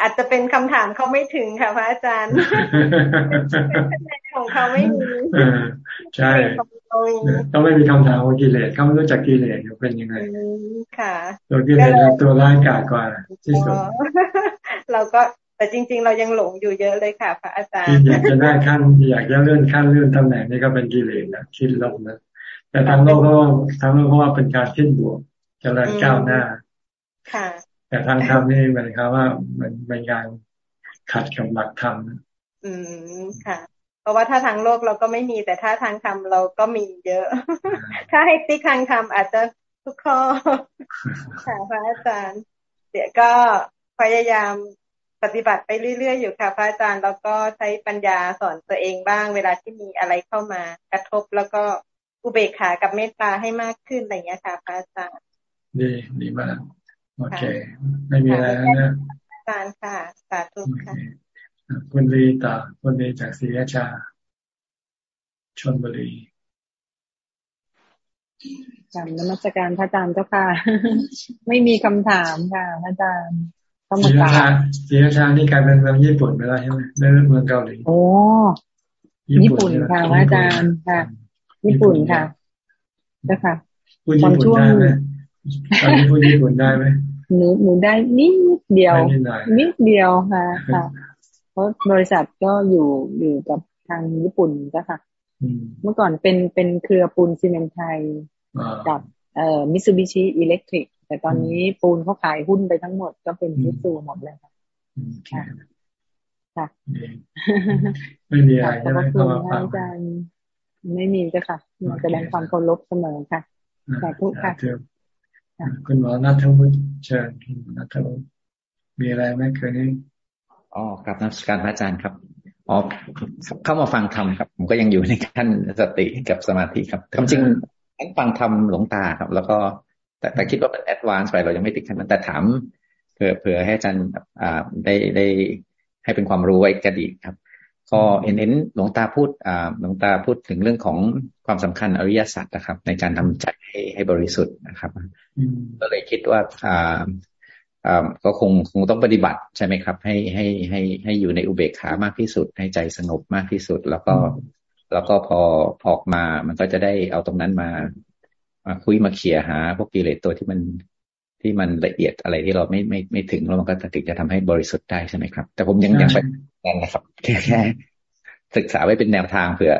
อาจจะเป็นคำถามเขาไม่ถึงค่ะพระอาจารย์ของเขาไม่มีใช่ต้องไม่มีคำถามของกิเลสเขาไม่รู้จักกิเลสเป็นยังไงค่ะตัวกิเลสตัวร้ายกาจกว่าที่สุดเราก็แต่จริง ๆ เรายังหลงอยู่เยอะเลยค่ะ พระอาจารย์อยากจะได้ขั้นอยากจะเลื่อนขั้นเลื่อนตำแหน่งนี่ก็เป็นกิเลสนะคิดลบนะ แต่ทางโลกก็ทางโลกก็ว่าเป็นการขึ้นบวกเจริญก้าวหน้า ค่ะ แต่ทางธรรมนี่หมายความว่ามันเป็นการขัดกับหลักธรรมอืมค่ะ เพราะว่าถ้าทางโลกเราก็ไม่มีแต่ถ้าทางธรรมเราก็มีเยอะ ถ้าให้ติ๊กทางธรรมอาจจะทุกข้อค่ะพระอาจารย์ เดี๋ยวก็พยายามปฏิบัติไปเรื่อยๆอยู่ค่ะพระอาจารย์แล้วก็ใช้ปัญญาสอนตัวเองบ้าง เวลาที่มีอะไรเข้ามากระทบแล้วก็ อุเบกขากับเมตตาให้มากขึ้นอะไรเงี้ยค่ะพระอาจารย์ดีดีมากโอเค ไม่มีอะไรแล้วนะอาจารย์ค่ะสาธุค่ะคุณลีต่อคุณลีจากศรีราชาชนบุรีกรรมนมัสการพระอาจารย์เจ้าค่ะ ไม่มีคำถามค่ะพระอาจารย์ต้องมากราบศรีราชานี่กลายเป็นเมืองญี่ปุ่นไปแล้วใช่ไหมไม่เมืองเกาหลีโอ้ญี่ปุ่นค่ะพระอาจารย์ค่ะ ญี่ปุ่นค่ะเจ้าค่ะพูดญี่ปุ่นได้ไหมตอนนี้พูดญี่ปุ่นได้ไหมหนูหนูได้นิดเดียว นิดเดียวค่ะค่ะ เพราะบริษัทก็อยู่อยู่กับทางญี่ปุ่นก็ค่ะเมื่อก่อนเป็นเป็นเครือปูนซีเมนไทยกับเอ่อมิตซูบิชิอิเล็กทริกแต่ตอนนี้ปูนเขาขายหุ้นไปทั้งหมดก็เป็นมิตซูหมดเลยค่ะค่ะ ไม่มีอะไรใช่ไหมขอบคุณอาจารย์ ไม่มีจ้ะค่ะมาแสดงความเคารพเสมอค่ะสาธุค่ะคุณหมอนัทวุฒิเชิญคุณนัทวุฒิมีอะไรไหมคืนนี้อ๋อครับนักการพระอาจารย์ครับอ๋อเข้ามาฟังธรรมครับ ผมก็ยังอยู่ในขั้นสติกับสมาธิครับความจริงฟังธรรมหลงตาครับ แล้วก็แต่แต่คิดว่าเป็นแอดวานซ์ไปเรายังไม่ติดขั้นนั้นแต่ถามเผื่อเผื่อให้อาจารย์อ่าได้ได้ให้เป็นความรู้ไว้ก็ดีครับ ก็เห็นเห็นหลวงตาพูดอ่าหลวงตาพูดถึงเรื่องของความสำคัญอริยสัจนะครับ ในการทำใจให้ให้บริสุทธิ์นะครับก็เลยคิดว่าอ่าอ่าก็คงคงต้องปฏิบัติใช่ไหมครับ ให้ให้ให้ให้อยู่ในอุเบกขามากที่สุด ให้ใจสงบมากที่สุด แล้วก็แล้วก็พอออกมา มันก็จะได้เอาตรงนั้นมามาคุยมาเขี่ยหา พวกกิเลสตัวที่มันที่มันละเอียดอะไรที่เราไม่ไม่ไม่ถึงแล้วมันก็ถึงจะทำให้บริสุทธิ์ได้ใช่ไหมครับ แต่ผมยังยังไป นั่นนะครับแค่แค่ศึกษาไว้เป็นแนวทางเผื่อ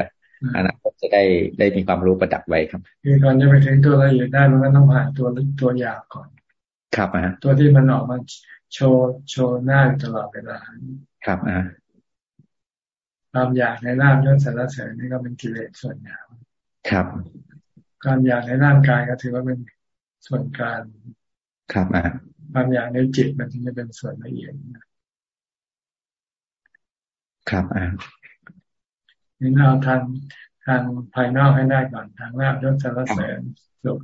อนาคตจะได้ได้มีความรู้ประดับไว้ครับคือก่อนจะไปถึงตัวละเอียดได้มันก็ต้องผ่านตัวตัวอยากก่อน ครับอะตัวที่มันออกมาโชว์โชว์หน้าตลอดเวลาครับอะความอยากในร่างยศสารเสริญนี่ก็เป็นกิเลสส่วนใหญ่ครับความอยากในร่างกายก็ถือว่าเป็นส่วนกลางครับอะความอยากในจิตมันถึงจะเป็นส่วนละเอียด ครับอ่านี่เราทางทางภายนอกให้ได้ก่อนทางร่างยศสารเสริญสุข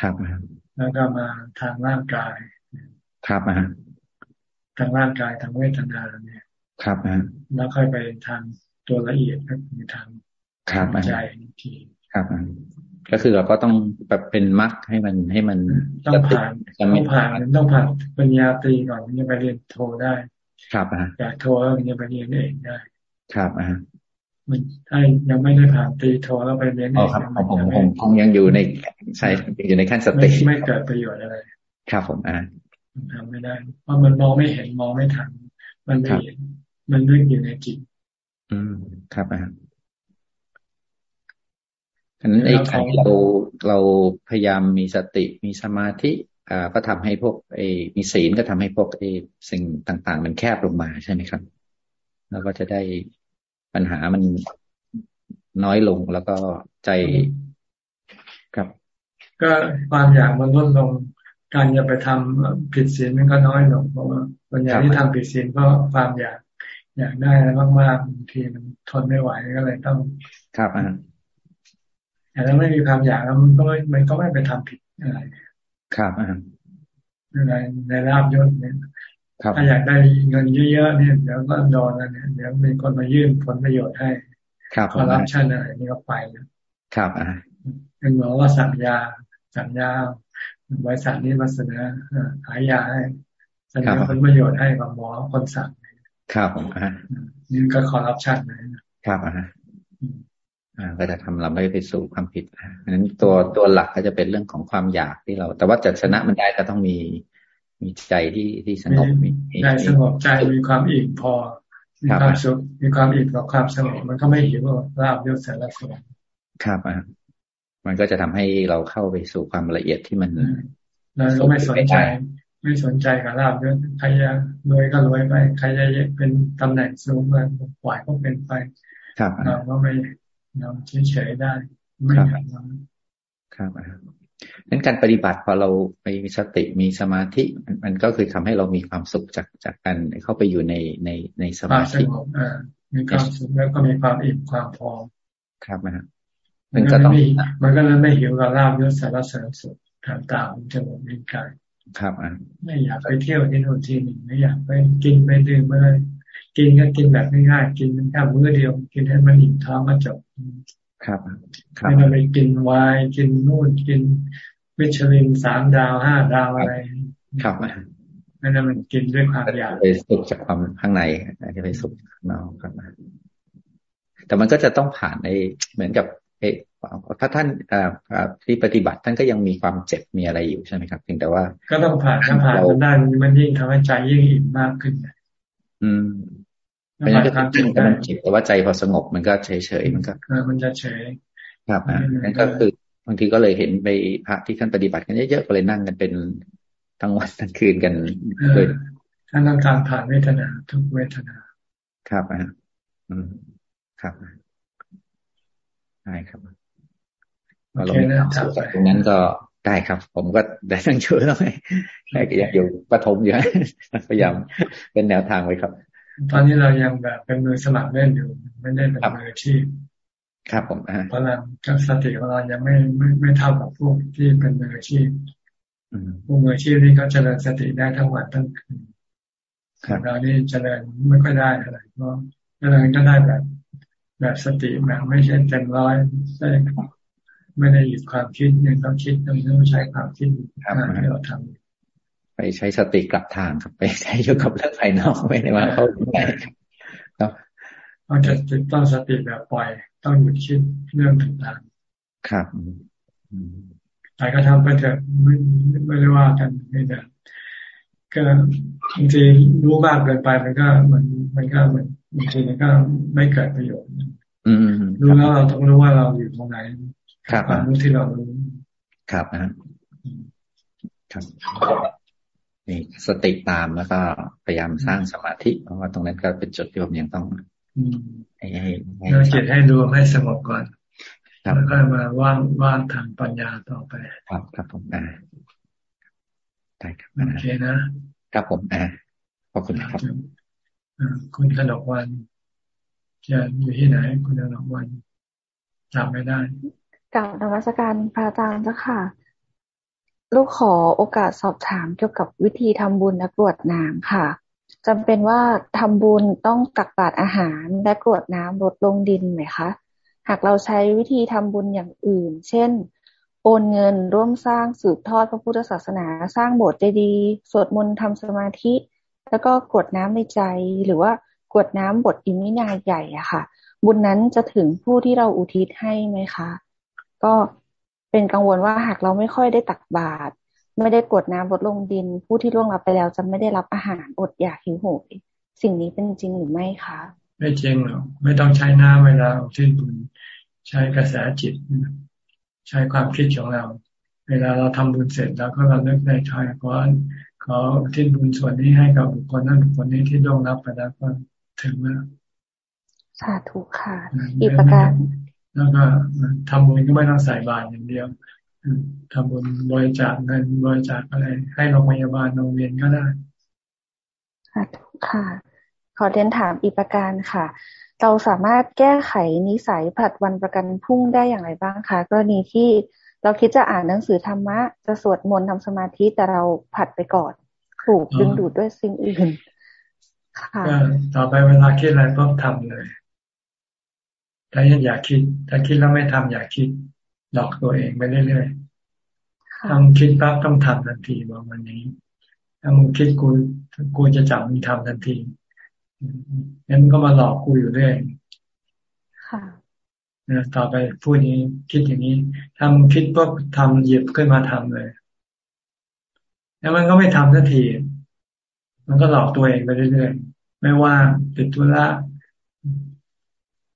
ครับแล้วก็มาทางร่างกาย ครับอ่าทางร่างกายทางเวทนาเนี่ย ครับอ่าแล้วค่อยไปทางตัวละเอียดก็คือทางใจทีครับอ่าก็คือเราก็ต้องแบบเป็นมักให้มันให้มันต้องผ่านต้องผ่านต้องผ่านปัญญาตรีก่อนถึงจะไปเรียนโทได้ ครับอะอยากโทแล้วถึงจะไปเรียนเองได้ ครับอะมันถ้ายังไม่ได้ผ่านตีโทแล้วไปเรียนเองครับผมผมคงยังอยู่ในใช่อยู่ในขั้นสติไม่เกิดประโยชน์อะไร ครับผมอ่าทำไม่ได้ เพราะมันมองไม่เห็นมองไม่ทันมันไม่เห็นมันนึกอยู่ในจิต อืมครับอ่าฉะนั้นไอ้การที่เราเราพยายามมีสติมีสมาธิอ่า ก็ทำให้พวกไอ้มีศีลก็ทำให้พวกไอ้สิ่งต่าง ๆ มันแคบลงมาใช่ไหมครับ แล้วก็จะได้ปัญหามันน้อยลงแล้วก็ใจครับ ก็ความอยากมันลดลง การจะไปทำผิดศีลมันก็น้อยลงเพราะว่าส่วนใหญ่ที่ทำผิดศีลก็ความอยากอยากได้อะไรมากๆบางทีมันทนไม่ไหวก็เลยต้องครับอ่าแต่ถ้าไม่มีความอยากแล้วมันก็ไม่มันก็ไม่ไปทำผิดอะไร ครับอ่าในในราบยศเนี่ยถ้าอยากได้เงินเยอะๆเนี่ยเดี๋ยวก็โดนนะเนี่ยเดี๋ยวมีคนมายื่นผลประโยชน์ให้ครับคอร์รัปชันอะไรนี่ก็ไปครับอ่าเป็นหมอว่าสั่งยาสั่งยาบริษัทนี้มาเสนอขายยาให้เสนอผลประโยชน์ให้กับหมอคนสั่งครับอ่านี่ก็คอร์รัปชันเลยครับอ่าอ่า ก็จะทำเราไม่ไปสู่ความผิดอันนั้นตัวตัวหลักก็จะเป็นเรื่องของความอยากที่เรา แต่ว่าจะชนะมันได้ก็ต้องมีมีใจที่ที่สงบมีใจสงบใจมีความอิ่มพอมีความสุขมีความอิ่มกับความสงบมันก็ไม่หิวราบยศสารเสริญครับอะมันก็จะทำให้เราเข้าไปสู่ความละเอียดที่มันเราก็ไม่สนใจ ไม่สนใจกับลาบยศใครจะรวยก็รวยไปใครจะเป็นตำแหน่งสูงเลยหวายก็เป็นไปครับเราก็ไม่ เราเฉยๆได้ ไม่ขัดครับนั้นการปฏิบัติพอเราไปมีสติมีสมาธิมันก็คือทำให้เรามีความสุขจากจากการเข้าไปอยู่ในในในสมาธิมีความสุขแล้วก็มีความอิ่มความพอครับนะมันก็ต้องมันก็เลยไม่หิวกับลาบยศสารเสริญสุดทางตาหูจมูกลิ้นกายครับอะไม่อยากไปเที่ยวที่โน่นที่นี่ไม่อยากไปกินไปดื่มอะไรกินก็กินแบบง่ายๆกินแค่มื้อเดียว กินให้มันอิ่มท้องก็จบ ครับไม่ต้องไปกินไวน์กินนู่นกินวิชลินสามดาวห้าดาวอะไรครับนั่นมันกินด้วยความอยากไปสุขจากความข้างในจะไปสุขข้างนอกครับแต่มันก็จะต้องผ่านในเหมือนกับถ้าท่านที่ปฏิบัติท่านก็ยังมีความเจ็บมีอะไรอยู่ใช่ไหมครับเพียงแต่ว่า ก็ต้องผ่านถ้าผ่านมันได้มันยิ่งทำให้ใจยิ่งอิ่มมากขึ้น อืม เพราะฉะนั้นก็จริงแต่มันจิตแต่ว่าใจพอสงบมันก็เฉยเฉยมันก็มันจะเฉยครับอ่านั่นก็คือบางทีก็เลยเห็นไปพระที่ท่านปฏิบัติกันเยอะๆก็เลยนั่งกันเป็นทั้งวันทั้งคืนกันเลยท่านต้องการผ่านเวทนาทุกเวทนา ครับอ่าอืมครับใช่ครับเราลงสู่ตรงนั้นก็ได้ครับ ผมก็ได้ตั้งชื่อแล้วไงแต่ก็ยังอยู่ปฐมอยู่พยายามเป็นแนวทางไว้ครับ ตอนนี้เรายังแบบเป็นมือสมัครเล่นอยู่ ไม่ได้เป็นมืออาชีพครับผมเพราะเราสติของเรายังไม่ไม่ไม่เท่ากับพวกที่เป็นมืออาชีพผู้มืออาชีพนี่เขาเจริญสติได้ทั้งวันทั้งคืนเรานี่เจริญไม่ค่อยได้อะไรเพราะเจริญก็ได้แบบ แบบสติแบบไม่ใช่เต็มร้อยไม่ไม่ได้หยุดความคิดยังต้องคิดต้องต้องใช้ความคิดที่เราทำ ไปใช้สติกลับทางครับ ไปใช้อยู่กับเรื่องภายนอกไม่ได้ว่าเขาไหนครับเราจะต้องสติแบบปล่อย ต้องหยุดคิดเรื่องต่างๆ ครับแต่ก็ทำไปเถอะไม่ไม่ได้ว่ากันไม่ได้ก็บางทีรู้มากเกินไปมันก็มันมันก็เหมือนบางทีมันก็ไม่เกิดประโยชน์รู้แล้วเราต้องรู้ว่าเราอยู่ตรงไหนความรู้ที่เรารู้ครับนะครับ นี่สติตามแล้วก็พยายามสร้างสมาธิเพราะว่าตรงนั้นก็เป็นจุดที่ผมยังต้องให้ให้เราจิตให้ดูให้สงบก่อนแล้วก็มาว่างว่างทางปัญญาต่อไป ครับครับผมอ่าได้ครับโอเคนะครับผมอ่าขอบคุณครับคุณขนกวันจะอยู่ที่ไหน คุณขนกวันจำไม่ได้กับนวัตการพระอาจารย์เจ้าค่ะ ลูกขอโอกาสสอบถามเกี่ยวกับวิธีทำบุญและกรวดน้ำค่ะจำเป็นว่าทำบุญต้องตักบาตรอาหารและกรวดน้ำลดลงดินไหมคะ หากเราใช้วิธีทำบุญอย่างอื่น เช่น โอนเงินร่วมสร้างสืบทอดพระพุทธศาสนา สร้างโบสถ์ดีสวดมนต์ทำสมาธิ แล้วก็กรวดน้ำในใจ หรือว่ากรวดน้ำบทอิมินาใหญ่อะค่ะ บุญนั้นจะถึงผู้ที่เราอุทิศให้ไหมคะ ก็ เป็นกังวลว่าหากเราไม่ค่อยได้ตักบาตรไม่ได้กดน้ำลดลงดิน ผู้ที่ล่วงลับไปแล้วจะไม่ได้รับอาหารอดอยากหิวโหยสิ่งนี้เป็นจริงหรือไม่คะ ไม่จริงหรอกไม่ต้องใช้น้ำเวลาอุทิศบุญใช้กระแสจิต ใช้ความคิดของเรา เวลาเราทำบุญเสร็จแล้วก็เราเลิกได้ทายขอขออุทิศบุญส่วนนี้ให้กับบุคคลนั้นบุคคลนี้ที่ล่วงลับไปแล้วก็ถึงแล้วสาธุค่ะ อีกประการ แล้วก็ทำบุญก็ไม่ต้องใส่บาตรอย่างเดียวทำบุญบริจาคเงินบริจาคอะไร ให้โรงพยาบาลโรงเรียนก็ได้ ค่ะค่ะ ขอเรียนถามอีกประการค่ะ เราสามารถแก้ไขนิสัยผัดวันประกันพุ่งได้อย่างไรบ้างคะกรณีที่เราคิดจะอ่านหนังสือธรรมะ จะสวดมนต์ทำสมาธิแต่เราผัดไปก่อนถูกดึงดูดด้วยสิ่งอื่น ค่ะต่อไปเวลาคิดอะไรก็ทำเลย ถ้ายังอยากคิด ถ้าคิดแล้วไม่ทำอยากคิดหลอกตัวเองไปเรื่อยๆต้องคิดปั๊บต้องทำทันทีบอกวันนี้ ถ้ามึงคิดกูกูจะจับมึงทำทันทีงั้นก็มาหลอกกูอยู่เรื่อยค่ะต่อไปพูดนี้คิดอย่างนี้ทำคิดปุ๊บทำหยิบขึ้นมาทำเลย แล้วมันก็ไม่ทำทันที มันก็หลอกตัวเองไปเรื่อยๆไม่ว่าติดธุระ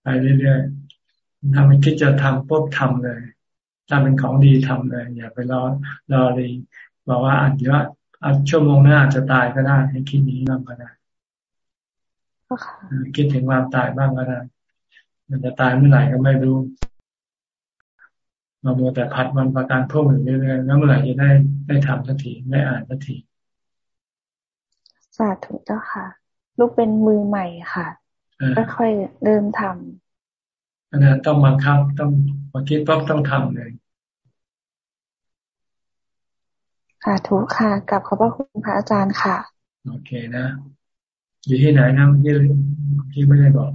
ไปเรื่อยๆถ้ามันคิดจะทำปุ๊บทำเลย ถ้าเป็นของดีทำเลย อย่าไปรอรอเลยบอกว่าอันเดียวอันชั่วโมงหน้าจะตายก็ได้ให้คิดนี้บ้างก็ได้คิดถึงความตายบ้างก็ได้ มันจะตายเมื่อไหร่ก็ไม่รู้เราโมแต่พัดวันประกันพวกหนึ่งเรื่อยๆแล้วเมื่อไหร่จะได้ได้ทำสักทีได้อ่านสักทีสาธุเจ้าค่ะ ลูกเป็นมือใหม่ค่ะ ค่อยๆเริ่มทำอันนั้นต้องบังคับต้องพอคิดปั๊บต้องทำเลยค่ะทุกค่ะกับขอบพระคุณพระอาจารย์ค่ะ โอเคนะ อยู่ที่ไหนนะเมื่อกี้ที่ไม่ได้บอก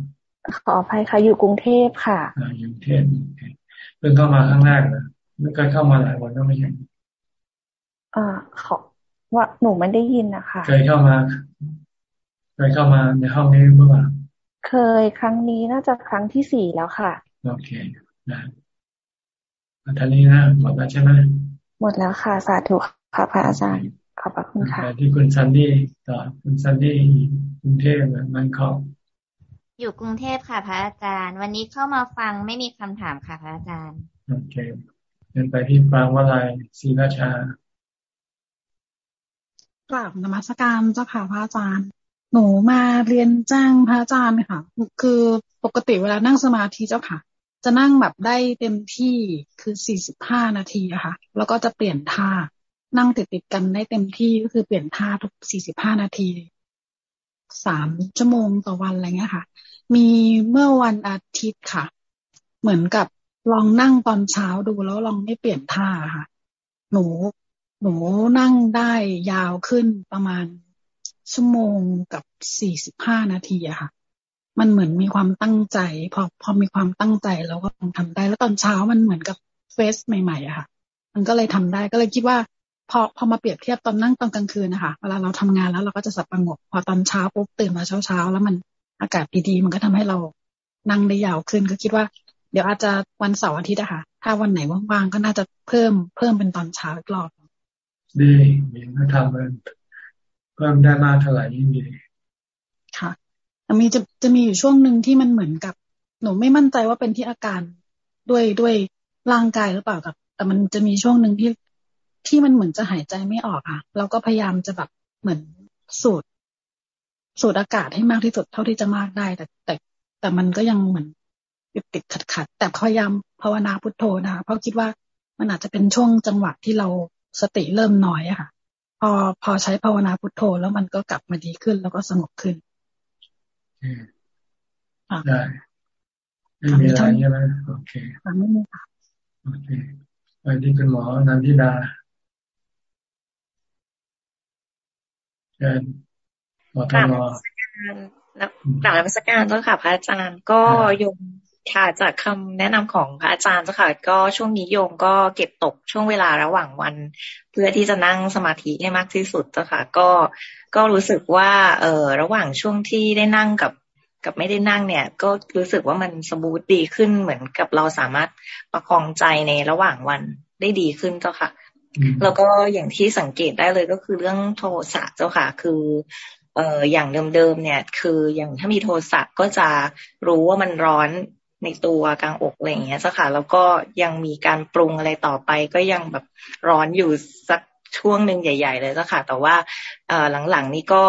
ขออภัยค่ะ อยู่กรุงเทพค่ะอ่าอยู่กรุงเทพเพิ่งเข้ามาครั้งแรกนะไม่เคยเข้ามาหลายวันก็ไม่ใช่อ่าขอว่าหนูไม่ได้ยินนะคะเคยเข้ามาเคยเข้ามาในห้องนี้เมื่อวาน เคยครั้งนี้น่าจะครั้งที่สี่แล้วค่ะ โอเคนะท่านี้นะ หมดแล้วใช่ไหมหมดแล้วค่ะ สาธุค่ะพระอาจารย์ ขอบพระคุณค่ะที่คุณซันดี้ต่อคุณซันดี้กรุงเทพมันเขาอยู่กรุงเทพค่ะ พระอาจารย์ วันนี้เข้ามาฟังไม่มีคำถามค่ะ พระอาจารย์ โอเคเดินไปที่ฟังว่าอะไรศรีราชากราบนมัสการเจ้าค่ะพระอาจารย์ หนูมาเรียนจ้างพระอาจารย์ค่ะ คือปกติเวลานั่งสมาธิเจ้าค่ะ จะนั่งแบบได้เต็มที่คือสี่สิบห้านาทีอะค่ะ แล้วก็จะเปลี่ยนท่า นั่งติดติดกันได้เต็มที่ก็คือเปลี่ยนท่าทุกสี่สิบห้านาทีสามชั่วโมงต่อวันอะไรเงี้ยค่ะ มีเมื่อวันอาทิตย์ค่ะ เหมือนกับลองนั่งตอนเช้าดูแล้วลองไม่เปลี่ยนท่าค่ะ หนูหนูนั่งได้ยาวขึ้นประมาณ ชั่วโมงกับสี่สิบห้านาทีอะค่ะ มันเหมือนมีความตั้งใจ พอพอมีความตั้งใจเราก็ทำได้ แล้วตอนเช้ามันเหมือนกับเฟสใหม่ๆอะค่ะ มันก็เลยทำได้ก็เลยคิดว่า พอพอมาเปรียบเทียบตอนนั่งตอนกลางคืนนะคะเวลาเราทำงานแล้วเราก็จะสับประงก พอตอนเช้าปุ๊บตื่นมาเช้าๆแล้วมันอากาศดีๆมันก็ทำให้เรานั่งได้ยาวขึ้นก็คิดว่า เดี๋ยวอาจจะวันเสาร์อาทิตย์อะค่ะถ้าวันไหนว่างๆก็น่าจะเพิ่มเพิ่มเป็นตอนเช้าอีกรอบดีดีมาทำมัน เพิ่มได้มากเท่าไหร่ยิ่งดีค่ะมีจะจะมีอยู่ช่วงหนึ่งที่มันเหมือนกับ หนูไม่มั่นใจว่าเป็นที่อาการด้วยด้วยร่างกายหรือเปล่ากับ แต่มันจะมีช่วงหนึ่งที่ที่มันเหมือนจะหายใจไม่ออกค่ะเราก็พยายามจะแบบเหมือนสูดสูดอากาศให้มากที่สุดเท่าที่จะมากได้ แต่แต่แต่มันก็ยังเหมือนติดติดขัดขัดแต่พยายามภาวนาพุทโธนะคะเพราะคิดว่ามันอาจจะเป็นช่วงจังหวะที่เราสติเริ่มน้อยอะค่ะ พอพอใช้ภาวนาพุทโธ แล้วมันก็กลับมาดีขึ้น แล้วก็สงบขึ้นได้ไม่มีอะไรใช่ไหมโอเคไม่มีค่ะโอเคไปที่คุณหมอนันทิดาเชิญหมอทมกลับมาสักการต้นค่ะพระอาจารย์ก็ยม ค่ะ จากคำแนะนำของพระอาจารย์เจ้าค่ะ ก็ช่วงนี้โยมก็เก็บตกช่วงเวลาระหว่างวัน เพื่อที่จะนั่งสมาธิให้มากที่สุดเจ้าค่ะ ก็ก็รู้สึกว่า เออระหว่างช่วงที่ได้นั่งกับกับไม่ได้นั่งเนี่ย ก็รู้สึกว่ามันสมูทดีขึ้นเหมือนกับเราสามารถประคองใจในระหว่างวันได้ดีขึ้นเจ้าค่ะ แล้วก็อย่างที่สังเกตได้เลยก็คือเรื่องโทสะเจ้าค่ะ คือเอ่ออย่างเดิมๆเนี่ย คืออย่างถ้ามีโทสะก็จะรู้ว่ามันร้อน ในตัวกลางอกอะไรอย่างเงี้ยสักค่ะแล้วก็ยังมีการปรุงอะไรต่อไป ก็ยังแบบร้อนอยู่สักช่วงหนึ่งใหญ่ ๆ เลยสักค่ะแต่ว่าเอหลังๆนี้ก็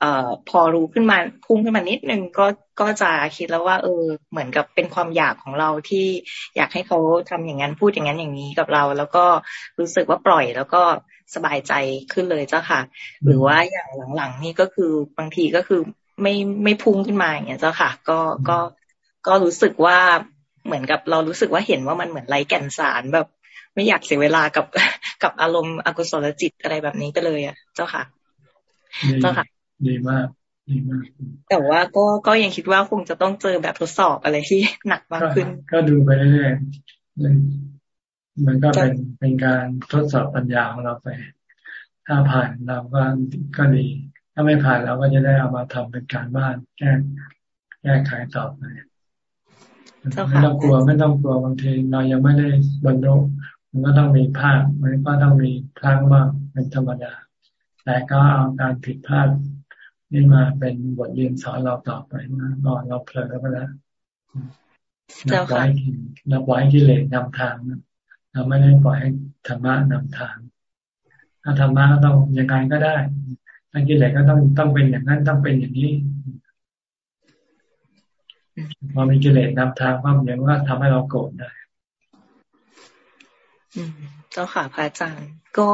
เอพอรู้ขึ้นมาพุ่งขึ้นมานิดนึงก็ก็จะคิดแล้วว่า เออ เหมือนกับเป็นความอยากของเราที่อยากให้เขาทำอย่างนั้นพูดอย่างนั้นอย่างนี้กับเรา แล้วก็รู้สึกว่าปล่อยแล้วก็สบายใจขึ้นเลยเจ้าค่ะ หรือว่าอย่างหลังๆนี่ก็คือบางทีก็คือไม่ไม่พุ่งขึ้นมาอย่างเงี้ยเจ้าค่ะ ก็ก็ ก็รู้สึกว่าเหมือนกับเรารู้สึกว่าเห็นว่ามันเหมือนไรแก่นสารแบบ ไม่อยากเสียเวลากับกับอารมณ์อกุศลจิตอะไรแบบนี้ไปเลยอะ เจ้าค่ะเจ้าค่ะ ดีมากดีมาก แต่ว่าก็ก็ยังคิดว่าคงจะต้องเจอแบบทดสอบอะไรที่หนักมากขึ้น ก็ดูไปเรื่อยๆมันก็เป็นเป็นการทดสอบปัญญาของเราไป ถ้าผ่านเราก็ก็ดี ถ้าไม่ผ่านเราก็จะได้เอามาทำเป็นการบ้านแก้แก้ไขต่อไป ไม่ต้องกลัวไม่ต้องกลัวบางทีเรายังไม่ได้บรรลุมันก็ต้องมีพลาดมันก็ต้องมีพลาดบ้างเป็นธรรมดา แต่ก็เอาการผิดพลาดนี่มาเป็นบทเรียนสอนเราต่อไปนะก่อนเราเผลอไปแล้วเราปล่อยเราปล่อยกิเลสนำทางเราไม่ได้ปล่อยให้ธรรมะนำทาง ถ้าธรรมะก็ต้องยังไงก็ได้ถ้ากิเลสก็ต้องต้องเป็นอย่างนั้นต้องเป็นอย่างนี้ พอมีกิเลสนำทางว่าอย่างว่าทำให้เราโกรธได้เจ้าค่ะพระอาจารย์ ก็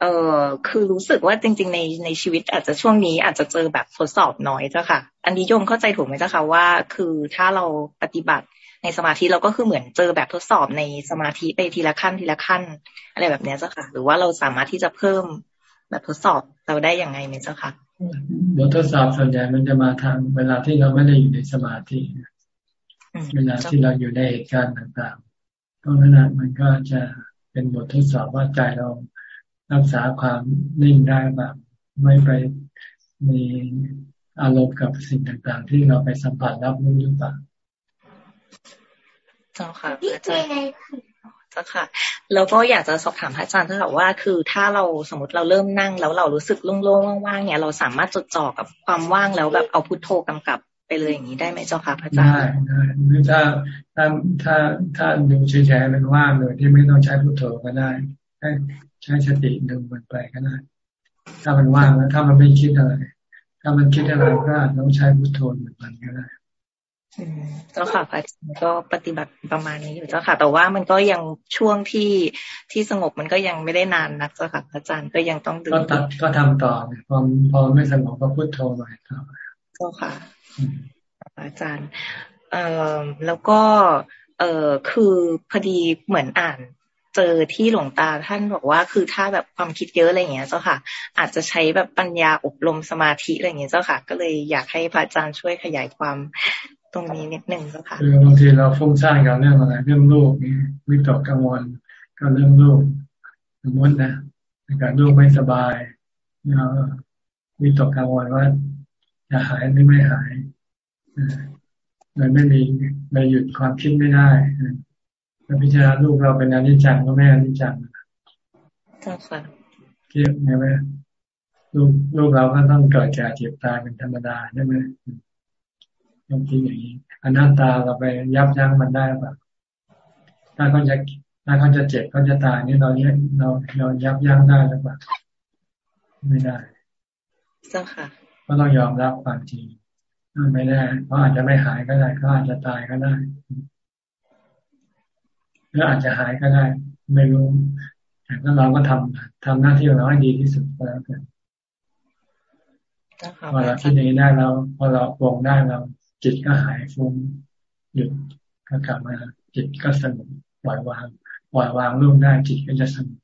เออคือรู้สึกว่าจริง ๆ ในในชีวิตอาจจะช่วงนี้อาจจะเจอแบบทดสอบน้อยเจ้าค่ะ อันนี้โยมเข้าใจถูกไหมเจ้าค่ะว่า คือถ้าเราปฏิบัติในสมาธิเราก็คือเหมือนเจอแบบทดสอบในสมาธิไปทีละขั้นทีละขั้น อะไรแบบนี้เจ้าค่ะ หรือว่าเราสามารถที่จะเพิ่มแบบทดสอบเราได้อย่างไงไหมเจ้าค่ะ บททดสอบส่วนใหญ่มันจะมาทางเวลาที่เราไม่ได้อยู่ในสมาธิเวลาที่เราอยู่ในเหตุการณ์ต่างๆเพราะฉะนั้นมันก็จะเป็นบททดสอบว่าใจเรารักษาความนิ่งได้แบบไม่ไปมีอารมณ์กับสิ่งต่างๆ ที่เราไปสัมผัสรับรู้หรือเปล่าเจ้าค่ะอาจารย์เจ้จ้า ค่ะ แล้วก็อยากจะสอบถามพระอาจารย์ถ้าแบบว่า คือถ้าเราสมมติเราเริ่มนั่ง แล้วเรารู้สึกโล่งๆว่างๆเนี่ยเราสามารถจดจ่อกับความว่างแล้วแบบเอาพุทโธกำกับไปเลยอย่างนี้ได้ไหมเจ้าค่ะพระอาจารย์ได้ได้หรือถ้าถ้าถ้าถ้าดูเฉยๆมันว่างเลยที่ไม่ต้องใช้พุทโธก็ได้ใช้สติดึงมันไปก็ได้ถ้ามันว่างแล้วถ้ามันไม่คิดอะไร ถ้ามันคิดอะไรก็ต้องใช้พุทโธเหมือนกันก็ได้ เจ้าค่ะพระอาจารย์ก็ปฏิบัติประมาณนี้อยู่เจ้าค่ะ แต่ว่ามันก็ยังช่วงที่ที่สงบมันก็ยังไม่ได้นานนักเจ้าค่ะพระอาจารย์ก็ยังต้องดึงก็ทำก็ทำต่อพอพอไม่สงบก็พุทโธหน่อยต่อเจ้าค่ะอาจารย์ เอ่อแล้วก็ เอ่อคือพอดีเหมือนอ่านเจอที่หลวงตาท่านบอกว่า คือถ้าแบบความคิดเยอะอะไรอย่างเงี้ยเจ้าค่ะ อาจจะใช้แบบปัญญาอบรมสมาธิอะไรอย่างเงี้ยเจ้าค่ะ ก็เลยอยากให้พระอาจารย์ช่วยขยายความ ตรงนี้นิดหนึ่งเจ้าค่ะคือบางทีเราฟุ้งซ่านกับเรื่องอะไรเรื่องลูกนี่วิตกกังวลก็เรื่องลูกสมมตินะการลูกไม่สบายเราวิตกกังวลว่าจะหายหรือไม่หายมันไม่มีเราหยุดความคิดไม่ได้ถ้าพิจารณาลูกเราเป็นอนิจจังก็ไม่อนิจจังใช่ค่ะเทียบไงไหมลูกลูกเราก็ต้องเกิดแก่เจ็บตายเป็นธรรมดาใช่ไหม ต้องคิดอย่างนี้อนัตตาเราไปยับยั้งมันได้ปะถ้าเขาจะถ้าเขาจะเจ็บเขาจะตายนี่เราเนี่ยเราเรายับยั้งได้หรือเปล่าไม่ได้เจ้าค่ะก็ต้องยอมรับความจริงไม่ได้เขาอาจจะไม่หายก็ได้เขาอาจจะตายก็ได้หรืออาจจะหายก็ได้ ไม่รู้แต่ก็เราก็ทำทำหน้าที่ของเราให้ดีที่สุดก็แล้วกันพอเราคิดอย่างนี้ได้เราพอเราปรงได้เรา จิตก็หายฟุ้งหยุดก็กลับมาจิตก็สงบปล่อยวางปล่อยวางลูกได้จิตก็จะสงบ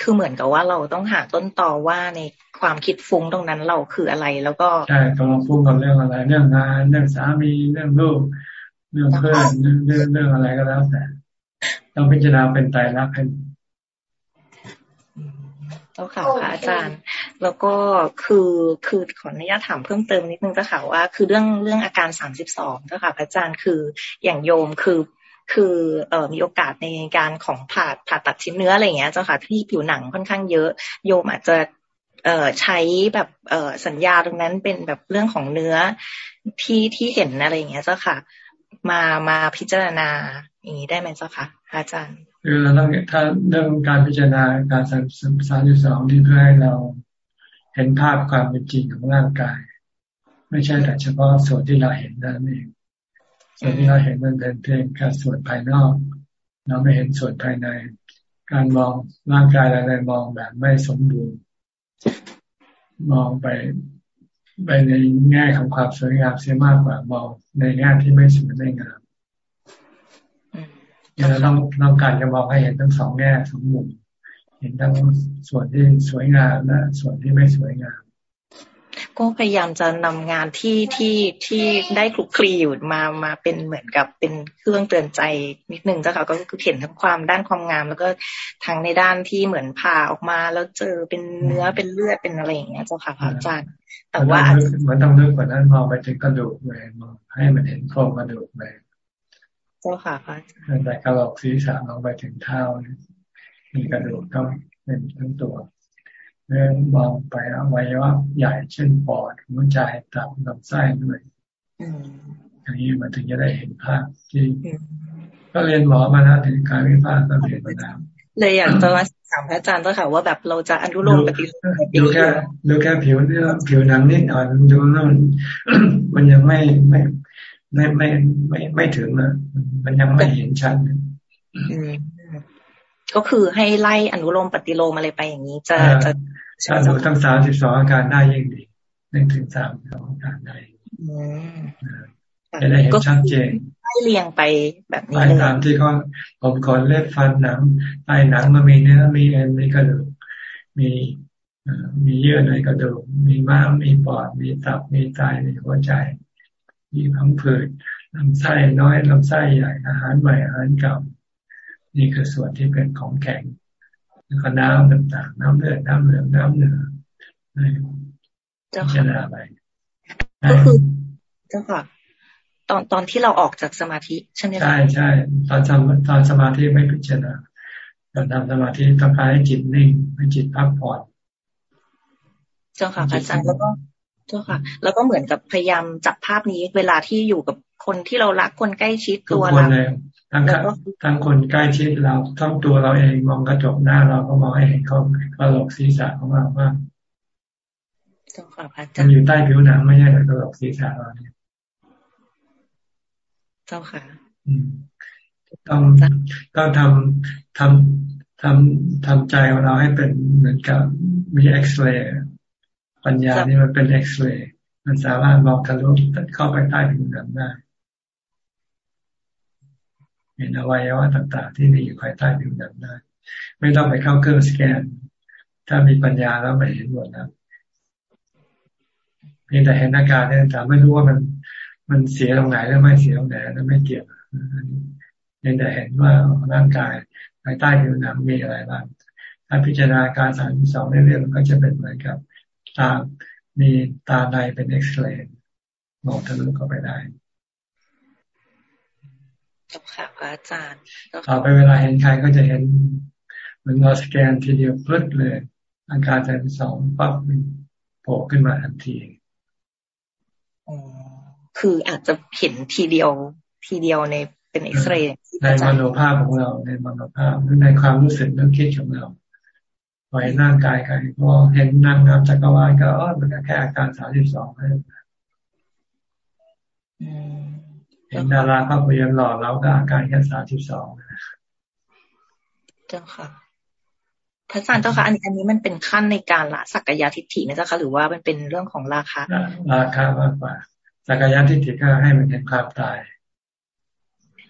คือเหมือนกับว่าเราต้องหาต้นต่อว่าในความคิดฟุ้งตรงนั้นเราคืออะไรแล้วก็ใช่ตรงฟุ้งกับเรื่องอะไร เรื่องงานเรื่องสามีเรื่องลูกเรื่องเพื่อนเรื่องเรื่องเรื่องอะไรก็แล้วแต่ต้องพิจารณาเป็นไตรลักษณ์ให้เจ้าค่ะพระอาจารย์ แล้วก็คือคือขออนุญาตถามเพิ่มเติมนิดนึงเจ้าค่ะว่า คือเรื่องเรื่องอาการสามสิบสองเจ้าค่ะพระอาจารย์คืออย่างโยมคือคือเออมีโอกาสในการของผ่าผ่าตัดชิ้นเนื้ออะไรเงี้ยเจ้าค่ะที่ผิวหนังค่อนข้างเยอะ โยมอาจจะเอ่อใช้แบบเอ่อสัญญาตรงนั้นเป็นแบบเรื่องของเนื้อที่ที่เห็นอะไรเงี้ยเจ้าค่ะ มามาพิจารณาอย่างนี้ได้ไหมเจ้าค่ะอาจารย์คือเราต้องถ้าเรื่องการพิจารณาการสามสามสองนี่เพื่อให้เรา เห็นภาพความเป็นจริงของร่างกาย ไม่ใช่แต่เฉพาะส่วนที่เราเห็นนั่นเองส่วนที่เราเห็นมันเป็นเพียงแค่ส่วนภายนอก เราไม่เห็นส่วนภายใน การมองร่างกายอะไรมองแบบไม่สมบูรณ์มองไปไปในแง่ของความสวยงามเสียมากกว่ามองในแง่ที่ไม่สวยไม่งามเราต้องต้องการจะมองให้เห็นทั้งสองแง่สองมุม เห็นทั้งส่วนที่สวยงามและส่วนที่ไม่สวยงามก็พยายามจะนำงานที่ที่ที่ได้คลุกคลีอยู่มามาเป็นเหมือนกับเป็นเครื่องเตือนใจนิดนึงเจ้าค่ะก็คือเห็นทั้งความด้านความงาม แล้วก็ทั้งในด้านที่เหมือนผ่าออกมาแล้วเจอเป็นเนื้อเป็นเลือดเป็นอะไรอย่างเงี้ยเจ้าค่ะพระอาจารย์แต่ว่ามันต้องเลือกกว่านั้นมองไปถึงกระดูกเลยมองให้มันเห็นโครงกระดูกเลยเจ้าค่ะพระอาจารย์แต่กระโหลกศีรษะมองไปถึงเท้า มีกระดูกต้องเป็นทั้งตัวเรื่องมองไปอวัยวะใหญ่เช่นปอดหัวใจตับลำไส้ด้วยอย่างนี้มันถึงจะได้เห็นภาพที่ก็เรียนหมอมาแล้วถึงการวิพากษ์ก็เรียนมาแล้วเลยอยากจะมาถามอาจารย์ต้อค่ะว่าแบบเราจะอนุโลมปฏิดูแค่ดูแค่ผิวเนี่ยผิวหนังนิดอ่อนดูนั่นมันยังไม่ไม่ไม่ไม่ไม่ไม่ถึงนะมันยังไม่เห็นชัด ก็คือให้ไล่อนุโลมปฏิโลมอะไรไปอย่างนี้ จะจะถ้าดูทั้งสามสิบสองอาการได้ยิ่งดีหนึ่งถึงสามสองอาการได้จะได้เห็นชัดเจนไล่เรียงไปแบบนี้เลยตามที่เขาผมขนเล็บฟันหนังใต้หนังมันมีเนื้อมีเอ็นมีกระดูกมีมีเยื่อในกระดูก มีม้ามมีปอด มีตับ มีไต มีหัวใจ มีพังผืดลำไส้น้อยลำไส้ใหญ่ อาหารใหม่อาหารเก่า นี่คือส่วนที่เป็นของแข็งแล้วก็น้ำต่างๆ น้ำเลือดน้ำเหลืองน้ำเนื้อพิจารณาไปก็คือเจ้าค่ะตอนตอนที่เราออกจากสมาธิใช่ไหมใช่ใช่ตอนทำตอนสมาธิไม่พิจารณาตอนทำสมาธิต้องการให้จิตนิ่งให้จิตพักผ่อนเจ้าค่ะอาจารย์แล้วก็เจ้าค่ะ แล้วก็เหมือนกับพยายามจับภาพนี้ เวลาที่อยู่กับคนที่เรารักคนใกล้ชิดตัวเรา ทั้งทั้งคนใกล้ชิดเราทั้งตัวเราเองมองกระจกหน้าเราก็มองให้เห็นเขากระโหลกศีรษะของเราว่ามันอยู่ใต้ผิวหนังไม่ใช่กระโหลกศีรษะเราเนี่ยเจ้าค่ะต้องต้องทำทำทำทำใจของเราให้เป็นเหมือนกับมีเอ็กซเรย์ปัญญานี่มันเป็นเอ็กซเรย์มันสามารถมองทะลุเข้าไปใต้ผิวหนังได้ เห็นอวัยวะต่างๆ ที่มีอยู่ภายใต้ผิวหนังได้ ไม่ต้องไปเข้าเครื่องสแกน ถ้ามีปัญญาแล้วไปเห็นหมดแล้วเพียงแต่เห็นอาการเนี่ยแต่ไม่รู้ว่ามันมันเสียตรงไหนหรือไม่เสียตรงไหนแล้วไม่เกี่ยวเพียงแต่เห็นว่าร่างกายภายใต้ผิวหนังมีอะไรบ้างถ้าพิจารณาการสามสองเรื่อยๆมันก็จะเป็นเหมือนกับตามีตาในเป็นเอ็กซเรย์มองทะลุเข้าไปได้ ค่ะพระอาจารย์ต่อไปเวลาเห็นใครก็จะเห็นเหมือนเราสแกนทีเดียวพลึดเลยอาการแทนสองปั๊บโผล่ขึ้นมาทันทีอ๋อคืออาจจะเห็นทีเดียวทีเดียวในเป็นเอ็กซเรย์ในมโนภาพของเราในมโนภาพหรือในความรู้สึกนึกคิดของเราปล่อยร่างกายใครพอเห็นนางงามจักรวาลก็อ๋อมันแค่อาการสามสิบสอง เห็นดาราภาพยนตร์หล่อแล้วก็อาการแค่สามสิบสองเจ้าค่ะพระอาจารย์เจ้าค่ะอันนี้อันนี้มันเป็นขั้นในการละสักกายทิฏฐินะเจ้าค่ะหรือว่ามันเป็นเรื่องของราคาราคามากกว่าสักกายทิฏฐิก็ให้มันเห็นความตาย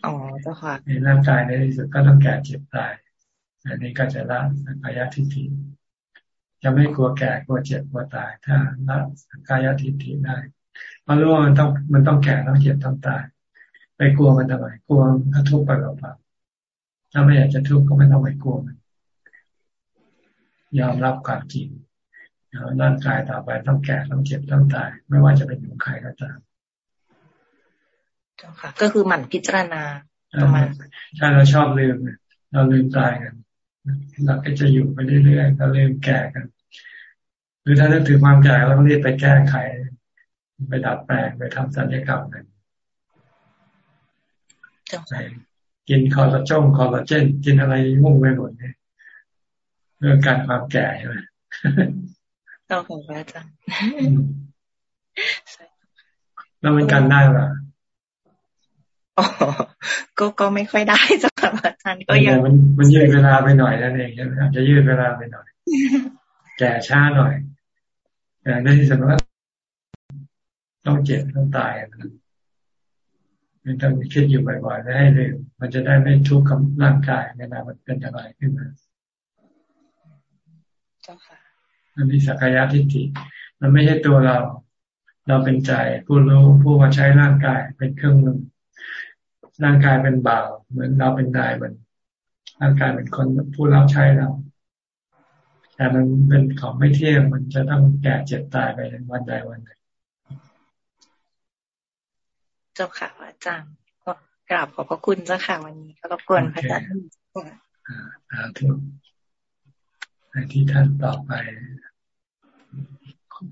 อ๋อเจ้าค่ะในร่างกายในที่สุดก็ต้องแก่เจ็บตายอันนี้ก็จะละสักกายทิฏฐิจะไม่กลัวแก่กลัวเจ็บกลัวตาย ถ้าละสักกายทิฏฐิได้เพราะรู้ว่ามันต้องมันต้องแก่ต้องเจ็บต้องตาย ไปกลัวมันทำไมกลัวก็ทุกข์ไปเปล่าๆถ้าไม่อยากจะทุกข์ก็ไม่ต้องไปกลัวมันยอมรับความจริงร่างกายต่อไปต้องแก่ต้องเจ็บต้องตาย ไม่ว่าจะเป็นของใครก็ตามค่ะ ก็คือหมั่นพิจารณาประมาณใช่เราชอบลืมเราลืมตายกันเราก็จะอยู่ไปเรื่อยๆเราลืมแก่กัน หรือถ้านึกถึงความแก่เราก็รีบไปแก้ไข ไปดัดแปลงไปทำสัญญกรรมกัน กินคอลลาจงคอลลาเจน กินอะไรมุ่งไปหมดเนี่ยเรื่องการความแก่ใช่ไหมต้องของอาจารย์แล้วมันกันได้ปะก็ก็ไม่ค่อยได้จ้ะอาจารย์ก็ยังมันมันยืดเวลาไปหน่อยนั่นเองใช่ไหมอาจจะยืดเวลาไปหน่อย แก่ช้าหน่อยแต่ในที่สุดว่าต้องเจ็บต้องตายนะมัน ต้องคิดอยู่บ่อยๆให้เร็วมันจะได้ไม่ทุกข์กับร่างกายเวลามันเป็นอะไรขึ้นมาอันนี้สักยะทิฏฐิมันไม่ใช่ตัวเรา เราเป็นใจผู้รู้ผู้มาใช้ร่างกายเป็นเครื่องมือร่างกายเป็นบ่าว เหมือนเราเป็นนายมัน ร่างกายเป็นคนผู้รับใช้เราแต่มันเป็นของไม่เที่ยงมันจะต้องแก่เจ็บตายไปในวันใดวันหนึ่ง เจ้าค่ะอาจารย์ก็กราบขอบพระคุณเจ้าค่ะวันนี้ก็รบกวนพระอาจารย์อ่าทุกในที่ท่านต่อไป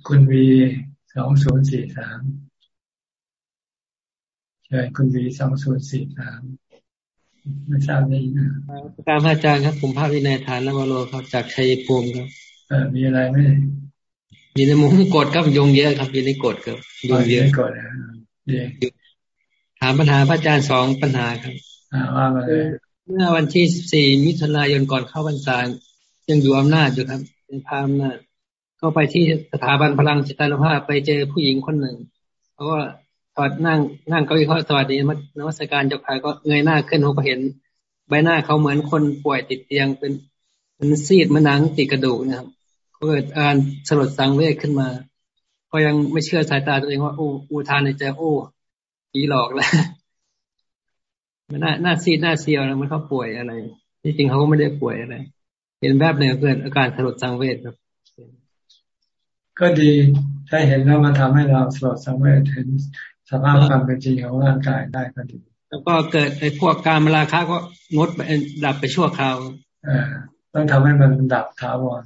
คุณวีสองศูนย์สี่สามเชิญคุณวีสองศูนย์สี่สามไม่ทราบได้นะการพระอาจารย์ครับ ผมภาพวินัยฐานและวโรครับจากชัยภูมิครับเออมีอะไรไหมมีในมุมกดครับยงเยอะครับมีในกดครับยงเยอะกดนะถามปัญหาพระอาจารย์สองปัญหาครับว่ามาเลยเมื่อวันที่สี่มิถุนายนก่อนเข้าพรรษายังอยู่อำนาจอยู่ครับเป็นพามนาจก็ไปที่สถาบันพลังจิตานุภาพไปเจอผู้หญิงคนหนึ่งเขาก็ถอดนั่งนั่งเก้าอี้เขาสวัสดีนวัตการเจ้าชายก็เงยหน้าขึ้นเขาก็เห็น ใบหน้าเขาเหมือนคนป่วยติดเตียงเป็นเป็นซีดมันหนังติดกระดูกนะครับเขาเกิดอาการสลดสังเวชขึ้นมา ก็ยังไม่เชื่อสายตาตัวเองว่าโอ้อูทานในใจโอ้ ผีหลอกแล้วมันหน้าหน้าซีดหน้าเซียวแล้วมันเขาป่วยอะไร ที่จริงเขาก็ไม่ได้ป่วยอะไรเห็นแบบหนึ่งเกิดอาการสลดสังเวชครับ ก็ดีถ้าเห็นแล้วมันทำให้เราสลดสังเวชเห็นสภาพความเป็นจริงของร่างกายได้ก็ดี แล้วก็เกิดไอ้พวกการมราคะก็งดไปดับไปชั่วคราวอ่าต้องทำให้มันดับถาวร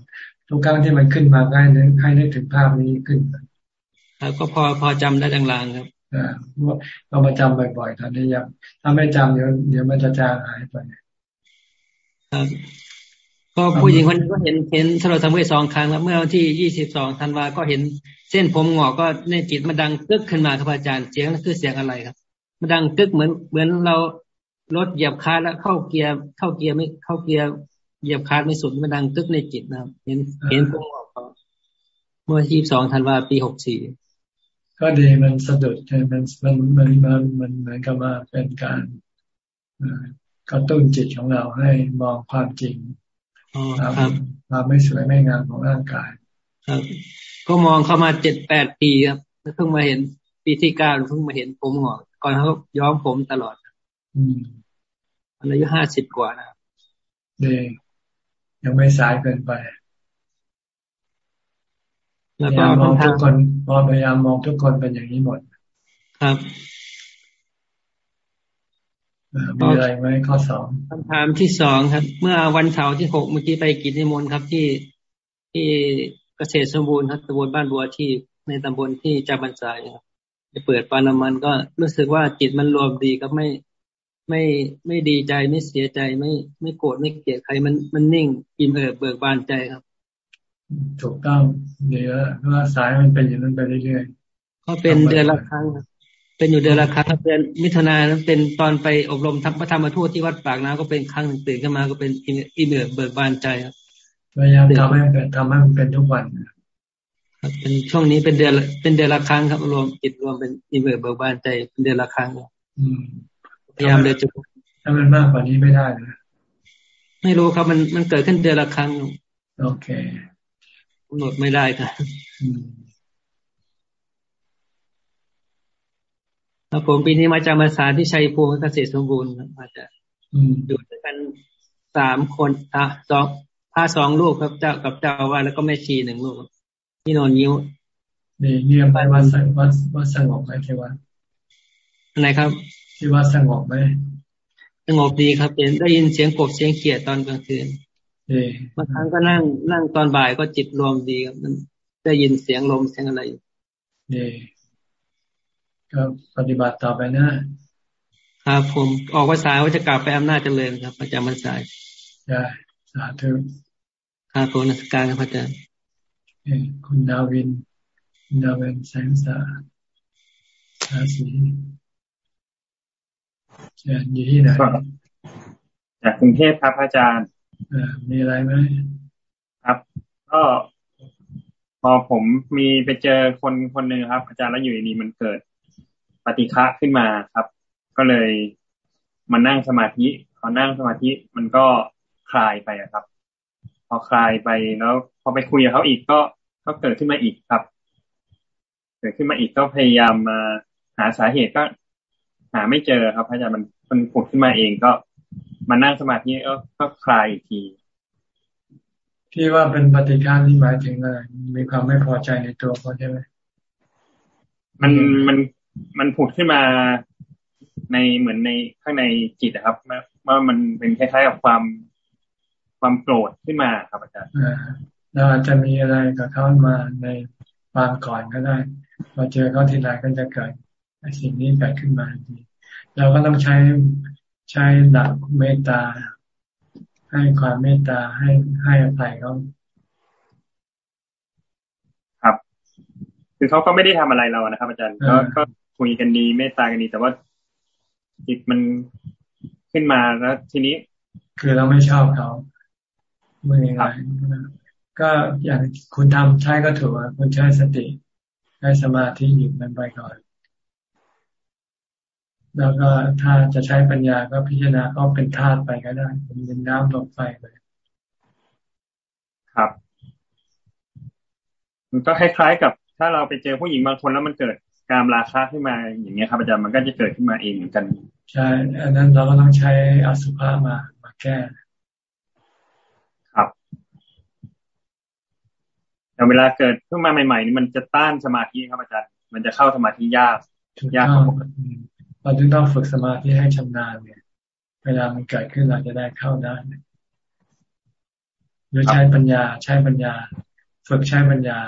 ทุกครั้งที่มันขึ้นมาให้นึกให้นึกถึงภาพนี้ขึ้นครับก็พอพอจำได้ลางๆครับอ่า เรามาจำบ่อยๆตอนนี้ยังถ้าไม่จำเดี๋ยวเดี๋ยวมันจะจางหายไปครับก็ผู้หญิงคนนี้ก็เห็นเห็นสลธรรมเวสองครั้งแล้วเมื่อวันที่ยี่สิบสองธันวาก็เห็นเส้นผมหงอกก็ในจิตมันดังกึกขึ้นมาครับอาจารย์เสียงนั่นคือเสียงอะไรครับมันดังกึกเหมือนเหมือนเรารถเหยียบคาแล้วเข้าเกียร์เข้าเกียร์ไม่เข้าเกียร์เหยียบคาไม่สุดมันดังกึกในจิตนะครับ เห็นเห็นผมหงอกเมื่อยี่สิบสองธันวาปีหกสี่ ก็ดีมันสะดุดมันมันมันมันมันเหมือนกับว่าเป็นการกระตุ้นจิตของเราให้มองความจริงครับความไม่สวยไม่งามของร่างกาย ครับ ก็มองเข้ามาเจ็ดแปดปีครับเพิ่งมาเห็นปีที่เก้าเพิ่งมาเห็นผมหงอกก่อนเขาย้อมผมตลอด อืมอายุห้าสิบกว่านะครับเดยังไม่สายเกินไป แล้วก็มองทุกคนพยายามมองทุกคนเป็นอย่างนี้หมด ครับมีอะไรไหมข้อสองคำถามที่สองครับ เมื่อวันเสาร์ที่หกเมื่อกี้ไปกิจนิมนต์ครับที่ที่เกษตรสมบูรณ์ครับตำบลบ้านบัวที่ในตำบลที่จาบันทรายครับจะเปิดปานามันก็รู้สึกว่าจิตมันรวมดีครับไม่ไม่ไม่ดีใจไม่เสียใจไม่ไม่โกรธไม่เกลียดใครมันมันนิ่งอิ่มเอิบเบิกบานใจครับ ถูกต้องเดี๋ยวเพราะว่าสายมันเป็นอย่างนั้นไปเรื่อยๆก็เป็นเดือนละครั้งครับเป็นอยู่เดือนละครั้งเดือนมิถุนานั้นเป็นตอนไปอบรมทำพระธรรมทูตที่วัดปากน้ำก็เป็นครั้งหนึ่งตื่นขึ้นมาก็เป็นอิเมอร์เบิกบานใจครับพยายามทำให้เป็นทำให้มันเป็นทุกวันครับเป็นช่วงนี้เป็นเดือนเป็นเดือนละครั้งครับรวมจิตรวมเป็นอิเมอร์เบิกบานใจเป็นเดือนละครั้งพยายามเดินจุดถ้ามันมากกว่านี้ไม่ได้นะไม่รู้ครับมันมันเกิดขึ้นเดือนละครั้ง โอเค กำหนดไม่ได้ครับครับผมปีนี้มาจากมาสาที่ชัยภูมิเกษตรสมบูรณ์มาจากอยู่ด้วยกันสามคนอะสองพาสองลูกครับเจ้ากับเจ้าว่าแล้วก็แม่ชีหนึ่งลูกที่นอนยิ้วนี่เงียบไปวัดวัดวัดสงบไหมที่วัดอะไรครับที่วัดสงบไหมสงบดีครับเห็นได้ยินเสียงกบเสียงเขียดตอนกลางคืน บางครั้งก็นั่งนั่งตอนบ่ายก็จิตรวมดีครับมันได้ยินเสียงลมเสียงอะไรดีก็ปฏิบัติต่อไปนะครับผมออกภาษาว่าจะกลับไปอำนาจเจริญครับอาจารย์มันสายได้สาธุครับผมนักการครับอาจารย์คุณดาวินคุณดาวินแสงสาราศีจะอยู่ที่ไหนจากกรุงเทพครับอาจารย์ มีอะไรไหมครับ ก็พอผมมีไปเจอคนคนหนึ่งครับ อาจารย์แล้วอยู่ดีมันเกิดปฏิฆะขึ้นมาครับ ก็เลยมานั่งสมาธิพอนั่งสมาธิมันก็คลายไปครับ พอคลายไปแล้วพอไปคุยกับเขาอีกก็ก็เกิดขึ้นมาอีกครับ เกิดขึ้นมาอีกก็พยายามมาหาสาเหตุก็ หาไม่เจอครับอาจารย์มันมันผุดขึ้นมาเองก็ มานั่งสมาธิก็ก็คลายอีกทีที่ว่าเป็นปฏิฆาที่หมายถึงอะไรมีความไม่พอใจในตัวเขาใช่ไหมมันมันมันผุดขึ้นมาในเหมือนในข้างในจิตครับว่ามันเป็นคล้ายๆกับความความโกรธขึ้นมาครับอาจารย์เราอาจจะมีอะไรกับเขามาในบางก่อนก็ได้พอเจอเขาทีไรก็จะเกิดสิ่งนี้เกิดขึ้นมาทีเราก็ต้องใช้ ใช้หลักเมตตา ให้ความเมตตาให้ให้อภัยเขาครับ คือเขาก็ไม่ได้ทำอะไรเรานะครับ อาจารย์ก็คุยกันดีเมตตากันดี แต่ว่าจิตมันขึ้นมาแล้วทีนี้ คือเราไม่ชอบเขาเมื่อไงก็อย่างคุณทำใช้ก็ถูกคุณใช้สติใช้สมาธิหยุดมันไปก่อน แล้วก็ถ้าจะใช้ปัญญาก็พิจารณาก็เป็นธาตุไปก็ได้เป็นน้ำลมไฟไปครับ มันก็คล้ายๆ กับ ถ้าเราไปเจอผู้หญิงบางคนแล้วมันเกิดการราคาขึ้นมาอย่างเงี้ยครับอาจารย์มันก็จะเกิดขึ้นมาเองเหมือนกัน ใช่อันนั้นเราก็ต้องใช้อสุภะมามาแก้ครับแแต่เวลาเกิดขึ้นมาใหม่ๆนี่มันจะต้านสมาธิครับอาจารย์มันจะเข้าสมาธิยากยาก เราจึงต้องฝึกสมาธิให้ชำนาญเนี่ย เวลามันเกิดขึ้นเราจะได้เข้าได้หรือใช้ปัญญาใช้ปัญญา ฝึกใช้ปัญญา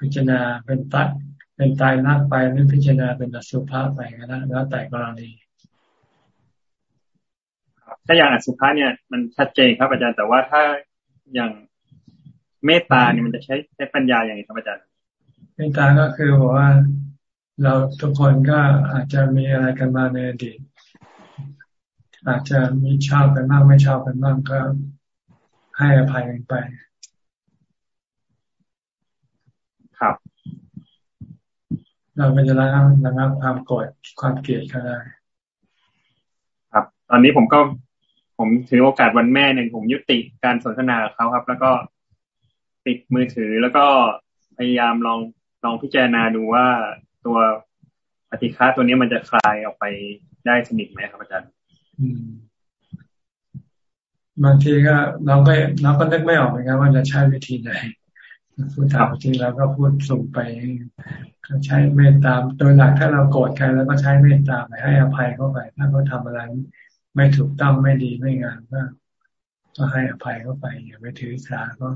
พิจารณาเป็นตัดเป็นตายนักไปหรือพิจารณาเป็นอสุภะไปก็ได้แล้วแต่กรณีถ้าอย่างอสุภะเนี่ยมันชัดเจนครับอาจารย์แต่ว่าถ้าอย่างเมตตาเนี่ยมันจะใช้ใช้ปัญญาอย่างไรครับอาจารย์ เมตตาก็คือบอกว่า เราทุกคนก็อาจจะมีอะไรกันมาในอดีต อาจจะมีชอบกันบ้างไม่ชอบกันบ้างก็ให้อภัยกันไป ครับ เราก็จะระงับระงับความโกรธความเกลียดก็ได้ ครับ ตอนนี้ผมก็ผมถือโอกาสวันแม่หนึ่งผมยุติการสนทนาเขาครับ แล้วก็ปิดมือถือแล้วก็พยายามลองลองพิจารณาดูว่า ตัวปฏิฆาตัวนี้มันจะคลายออกไปได้สนิทไหมครับอาจารย์บางทีก็เราก็เราก็นึกไม่ออกเหมือนกันว่าจะใช้วิธีไหนพูดถามจริงเราก็พูดส่งไปก็ใช้เมตตาโดยหลักถ้าเราโกรธใครแล้วก็ใช้เมตตาไปให้อภัยเข้าไป ถ้าเขาทาอะไรไม่ถูกต้องไม่ดีไม่งามก็ก็ให้อภัยเข้าไปอย่าไปถือสาก็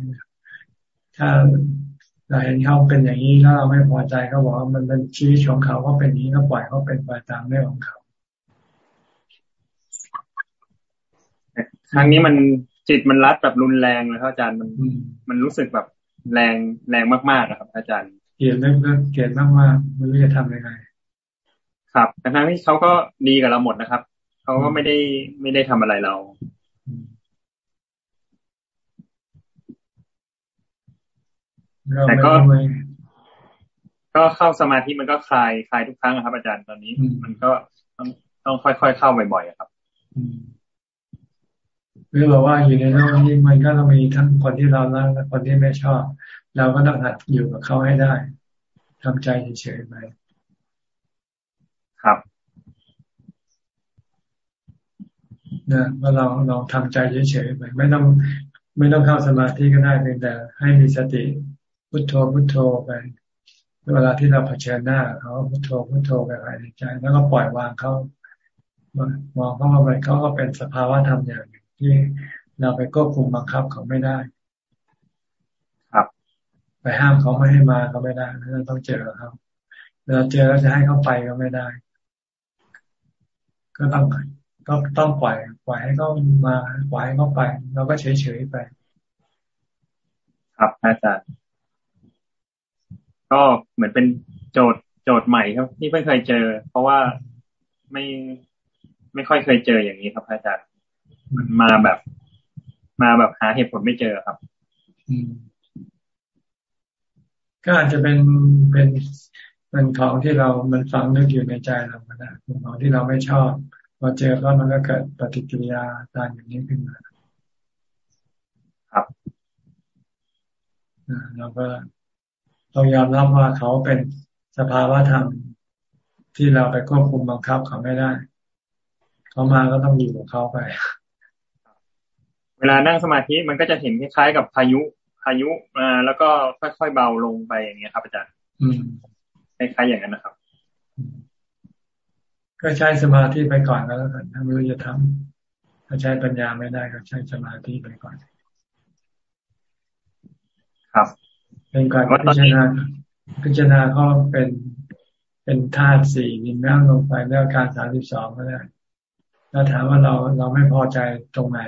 ถ้า เราเห็นเขาเป็นอย่างนี้แล้วเราไม่พอใจเขาบอกว่ามันเป็นชีวิตของเขาก็เป็นนี้ก็ปล่อยเขาเป็นไปตามเรื่องของเขาครั้งนี้มันจิตมันรัดแบบรุนแรงเลยครับอาจารย์มันมันรู้สึกแบบแรงแรงมากๆครับ อาจารย์เกลียดมากเกลียดมากๆไม่รู้จะทำยังไง ครับแต่ทั้งที่เขาก็ดีกับเราหมดนะครับเขาก็ไม่ได้ไม่ได้ทำอะไรเรา แต่ก็ก็เข้าสมาธิมันก็คลายคลายทุกครั้งครับ อาจารย์ตอนนี้ มันก็ต้องต้องค่อยๆเข้าบ่อยๆครับหรือบอกว่าอยู่ในโลกนี้มันก็ต้องมีทั้งคนที่เรารักและคนที่ไม่ชอบ เราก็ต้องหัดอยู่กับเขาให้ได้ทำใจเฉยๆไปครับนะว่าเราเราทำใจเฉยๆไปไม่ต้อง ไม่ต้องเข้าสมาธิก็ได้เพียงแต่ให้มีสติ พุทโธพุทโธไปเวลาที่เราเผชิญหน้าเขาพุทโธพุทโธไปภายในใจ แล้วก็ปล่อยวางเขามองเข้ามาไปเขาก็เป็นสภาวะธรรมอย่างหนึ่งที่เราไปควบคุมบังคับเขาไม่ได้ ครับ ไปห้ามเขาไม่ให้มาเขาไม่ได้เราต้องเจอเขาเราเจอแล้วจะให้เขาไปก็ไม่ได้ ก็ต้องก็ต้องปล่อย ปล่อยให้เขามาปล่อยให้เขาไป เราก็เฉยเฉยไป ครับอาจารย์ ก็เหมือนเป็นโจทย์โจทย์ใหม่ครับ ที่ไม่เคยเจอ เพราะว่าไม่ไม่ค่อยเคยเจออย่างนี้ครับอาจารย์มันมาแบบ มาแบบหาเหตุผลไม่เจอครับก็อาจจะเป็นเป็นเป็นของที่เรา มันฝังนึกอยู่ในใจเราก็ได้เป็นของที่เราไม่ชอบพอเจอแล้วมันก็เกิดปฏิกิริยาตามอย่างนี้ขึ้นมา ครับเราก็ ต้องยอมรับว่าเขาเป็นสภาวะธรรมที่เราไปควบคุมบังคับเขาไม่ได้ เขามาก็ต้องอยู่กับเขาไป เวลานั่งสมาธิมันก็จะเห็นคล้ายๆกับพายุพายุมาแล้วก็ค่อยๆเบาลงไปอย่างเงี้ยครับอาจารย์คล้ายๆอย่างนั้นนะครับ ก็ใช้สมาธิไปก่อนแล้วกันถ้าไม่รู้จะทำถ้าใช้ปัญญาไม่ได้ก็ใช้สมาธิไปก่อน ครับ เป็นการพิจารณาพิจารณาก็เป็นเป็นธาตุสี่ดินน้ำลงไปเรื่องการสามสิบสองก็ได้แล้วถามว่าเราเราไม่พอใจตรงไหน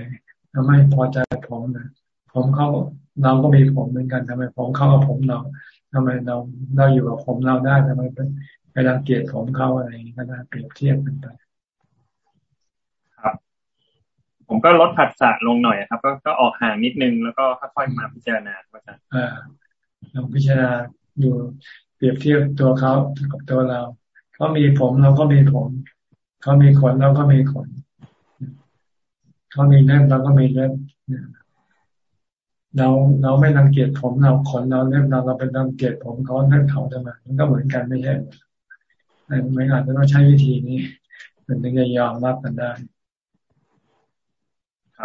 เราไม่พอใจผมนะผมเขาเราก็มีผมเหมือนกันทำไมผมเขากับผมเราทำไมเราเราอยู่กับผมเราได้ทำไมเป็นไปรังเกียจผมเขาอะไรอย่างนี้ก็ได้เปรียบเทียบกันไปครับ ผมก็ลดผัสสะลงหน่อยครับ ก็ก็ออกห่างนิดนึงแล้วก็ค่อยๆมาพิจารณาอาจารย์ เราพิจารณาอยู่เปรียบเทียบตัวเขากับตัวเราเขามีผมเราก็มีผมเขามีขนเราก็มีขนเขามีเล็บเราก็มีเล็บเราเราไม่รังเกียจผมเราขนเราเล็บเราเราเป็นรังเกียจผมเขาเล็บเขาทำไมมันก็เหมือนกันไม่ใช่ไม่อาจจะต้องใช้วิธีนี้ถึงจะยอมรับกันได้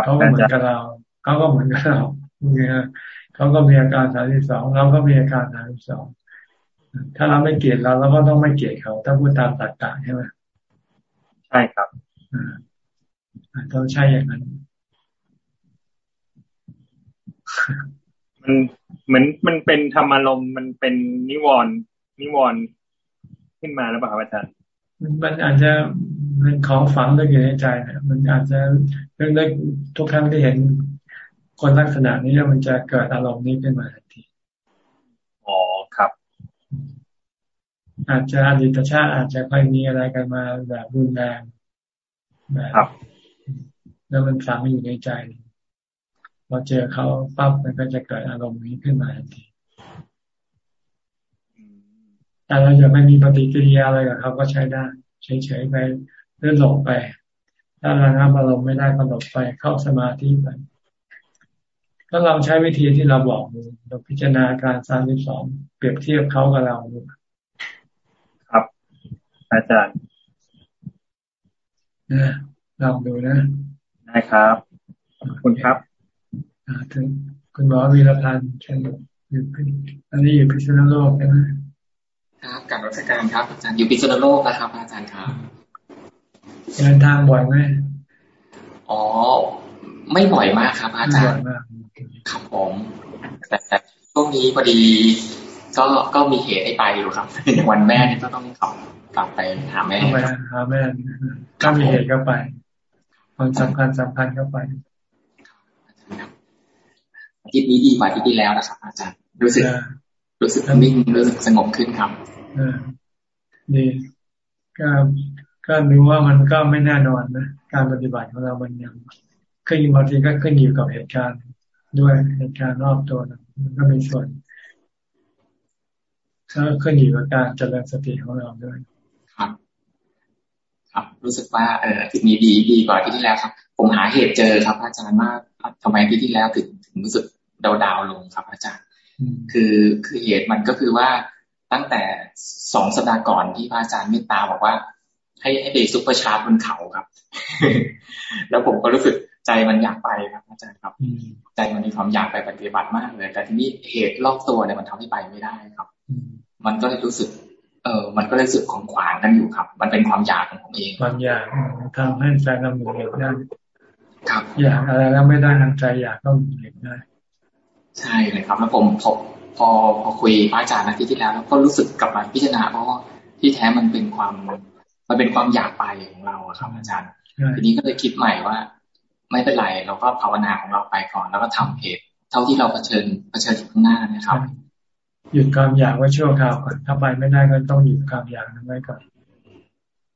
เขาก็เหมือนกับเราเขาก็เหมือนกับเราเนี่ย เขาก็มีอาการสามสิบสองเราก็มีอาการสามสิบสองถ้าเราไม่เกลียดเราเราก็ต้องไม่เกลียดเขาถ้าพูดตามตัดต่างใช่ไหมใช่ครับอ่าต้องใช่อย่างนั้น มันเหมือนมันเป็นธรรมารมมันเป็นนิวรณ์นิวรณ์ขึ้นมาแล้วป่ะครับอาจารย์มันอาจจะเป็นของฝังลึกอยู่ในใจนะมันอาจจะเรื่องๆทุกครั้งที่เห็น คนลักษณะนี้มันจะเกิดอารมณ์นี้ขึ้นมาทันที อ๋อครับ อาจจะอดีตชาติอาจจะเคยมีอะไรกันมาแบบรุนแรงแบบแล้วมันฝังอยู่ในใจพอเจอเขาปั๊บมันก็จะเกิดอารมณ์นี้ขึ้นมาทันทีแต่เราจะไม่มีปฏิกิริยาอะไรกับเขาก็ใช้ได้เฉยๆไปหรือหลบไป ถ้าระงับอารมณ์ไม่ได้ก็หลบไปเข้าสมาธิไป ก็ลองใช้วิธีที่เราบอกดูเราพิจารณาการสามสิบสองเปรียบเทียบเขากับเราดูครับ อาจารย์นะลองดูนะได้ครับขอบคุณครับถึงคุณหมอวีรพันธ์เช่นอยู่อันนี้อยู่พิษณุโลกใช่ไหมครับกับรัชการครับอาจารย์อยู่พิษณุโลกนะครับ อาจารย์ครับเดินทางบ่อยไหมอ๋อ ไม่บ่อยมากครับ อาจารย์ครับผมแต่แต่ช่วงนี้พอดี ก็ก็มีเหตุให้ไปอยู่ครับวันแม่นี่ก็ต้องขับกลับไปหาแม่ไปหาแม่ก็มีเหตุก็ไปคนสำคัญสำคัญก็ไปอาทิตย์นี้ดีกว่าที่ที่แล้วนะครับอาจารย์รู้สึก รู้สึกนิ่งรู้สึกสงบขึ้นครับดีก็ก็รู้ว่ามันก็ไม่แน่นอนนะ การปฏิบัติของเรามันยัง ขึ้นบางทีก็ขึ้นอยู่กับเหตุการณ์ด้วยเหตุการณ์รอบตัวนะมันก็มีส่วนก็ขึ้นอยู่กับการเจริญสติของเราด้วยครับ ครับ รู้สึกว่าเออทิศนี้ดีดีกว่าที่ที่แล้วครับ ผมหาเหตุเจอครับอาจารย์ว่าทำไมที่ที่แล้วถึงถึงรู้สึกดาวดาวลงครับ อาจารย์ คือคือเหตุมันก็คือว่าตั้งแต่สองสัปดาห์ก่อนที่พระอาจารย์เมตตาบอกว่า ให้ให้ไปซุปเปอร์ชาร์จบนเขาครับ แล้วผมก็รู้สึก ใจมันอยากไปครับอาจารย์ครับใจมันมีความอยากไปปฏิบัติมากเลย แต่ทีนี้เหตุรอบตัวเนี่ยมันทำให้ไปไม่ได้ครับ มันก็เลยรู้สึก เออมันก็เลยรู้สึกของขวางกันอยู่ครับ มันเป็นความอยากของผมเอง ความอยากทำให้ใจเราหมุนเหตุได้ครับอยากอะไรแล้วไม่ได้ทางใจอยากก็หมุนเหตุได้ ใช่เลยครับ แล้วผมพอพอพอคุยพระอาจารย์นาทีที่แล้วแล้วก็รู้สึกกลับมาพิจารณาเพราะว่าที่แท้มันเป็นความมันเป็นความอยากไปของเราครับอาจารย์ทีนี้ก็เลยคิดใหม่ว่า ไม่เป็นไรเราก็ภาวนาของเราไปก่อน แล้วก็ทำเหตุ เท่าที่เราเผชิญเผชิญอยู่ข้างหน้านะครับ หยุดความอยากไว้ชั่วคราวก่อนถ้าไปไม่ได้ก็ต้องหยุดความอยากนั้นไว้ก่อน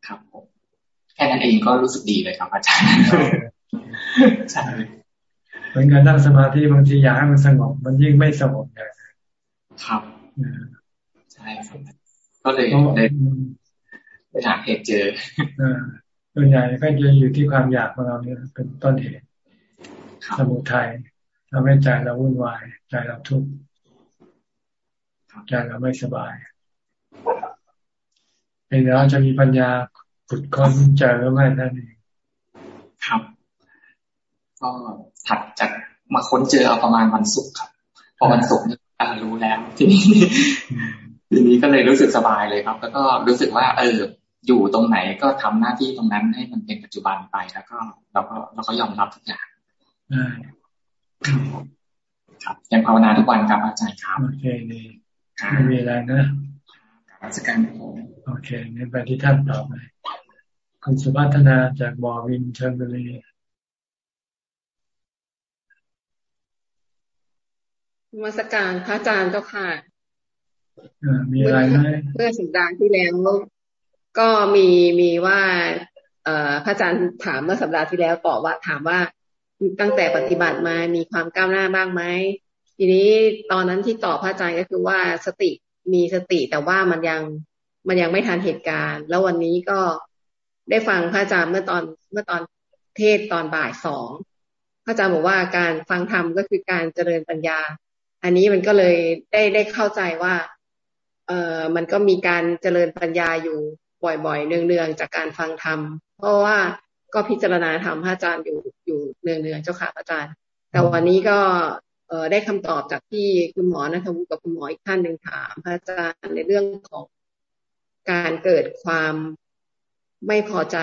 ครับผมแค่นั้นเองก็รู้สึกดีเลยครับอาจารย์ใช่เหมือนการนั่งสมาธิบางทีอยากให้มันสงบ มันยิ่งไม่สงบเลยครับใช่ครับก็เลยได้ไปหาเหตุเจอ ส่วนใหญ่ก็จะอยู่ที่ความอยากของเราเนี่ยเป็นต้นเหตุสมุทัยทำให้ใจเราวุ่นวายใจเราทุกข์ใจเราไม่สบายเองเราจะมีปัญญาขุดค้นเจอหรือไม่นั่นเองครับก็ถัดจากมาค้นเจอเอาประมาณวันศุกร์ครับพอวันศุกร์นี่รู้แล้วทีนี้ทีนี้ก็เลยรู้สึกสบายเลยครับ แล้วก็รู้สึกว่า เออ อยู่ตรงไหนก็ทำหน้าที่ตรงนั้นให้มันเป็นปัจจุบันไปแล้วก็เราก็เราก็ยอมรับทุกอย่างครับยังภาวนาทุกวันครับอาจารย์ครับ โอเคดีไม่มีอะไรนะราชการผมโอเคงั้นไปที่ท่านต่อไปคุณสุภัฒนาจากบอวินเชิญบุรีมาสการพระอาจารย์เจ้าค่ะมีอะไรไหมเมื่อสัปดาห์ที่แล้ว ก็มีมีว่า เอพระอาจารย์ถามเมื่อสัปดาห์ที่แล้วตอบว่าถามว่าตั้งแต่ปฏิบัติมามีความก้าวหน้าบ้างไหมทีนี้ตอนนั้นที่ตอบพระอาจารย์ก็คือว่าสติมีสติแต่ว่ามันยังมันยังไม่ทันเหตุการณ์ แล้ววันนี้ก็ได้ฟังพระอาจารย์เมื่อตอนเมื่อตอนเทศตอนบ่ายสองพระอาจารย์บอกว่าการฟังธรรมก็คือการเจริญปัญญา อันนี้มันก็เลยได้ได้เข้าใจว่า เออมันก็มีการเจริญปัญญาอยู่ บ่อยๆ เนืองๆ จากการฟังธรรม เพราะว่าก็พิจารณาธรรมพระอาจารย์อยู่อยู่เนืองๆ เจ้าค่ะพระอาจารย์ แต่วันนี้ก็เออได้คำตอบจากที่คุณหมอนะทวุฒิกับคุณหมออีกท่านหนึ่งถามพระอาจารย์ในเรื่องของการเกิดความไม่พอใจ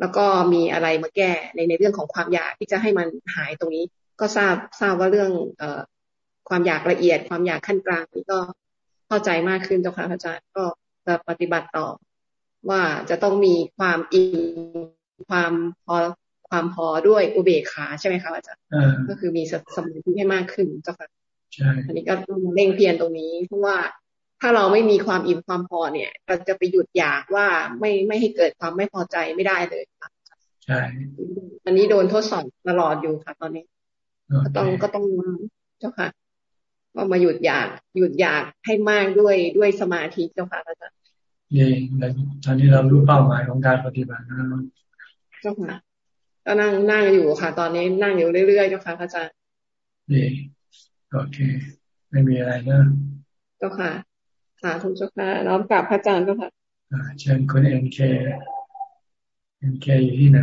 แล้วก็มีอะไรมาแก้ในในเรื่องของความอยากที่จะให้มันหายตรงนี้ ก็ทราบทราบว่าเรื่องเออความอยากละเอียด ความอยากขั้นกลางนี่ก็เข้าใจมากขึ้นเจ้าค่ะพระอาจารย์ก็จะปฏิบัติต่อ ว่าจะต้องมีความอินความพอความพอด้วยอุเบกขาใช่ไหมคะอาจารย์ก็คือมีสมาธิให้มากขึ้นเจ้าค่ะใช่อันนี้ก็เร่งเพียรตรงนี้ เพราะว่าถ้าเราไม่มีความอิ่มความพอเนี่ย เราจะไปหยุดอยากว่าไม่ไม่ให้เกิดความไม่พอใจไม่ได้เลยค่ะใช่อันนี้โดนทดสอบตลอดอยู่ค่ะ ตอนนี้ก็ต้องก็ต้องเจ้าค่ะก็มาหยุดอยากหยุดอยากให้มากด้วยด้วยสมาธิเจ้าค่ะอาจารย์ นี่ตอนนี้เรารู้เป้าหมายของการปฏิบัติแล้วเจ้าค่ะก็นั่งนั่งอยู่ค่ะ ตอนนี้นั่งอยู่เรื่อยๆเจ้าค่ะอาจารย์ดีโอเค ไม่มีอะไรนะเจ้าค่ะสาธุเจ้าค่ะน้อมกราบพพระอาจารย์เจ้าค่ะเชิญคุณ NK NK อยู่ที่ไหน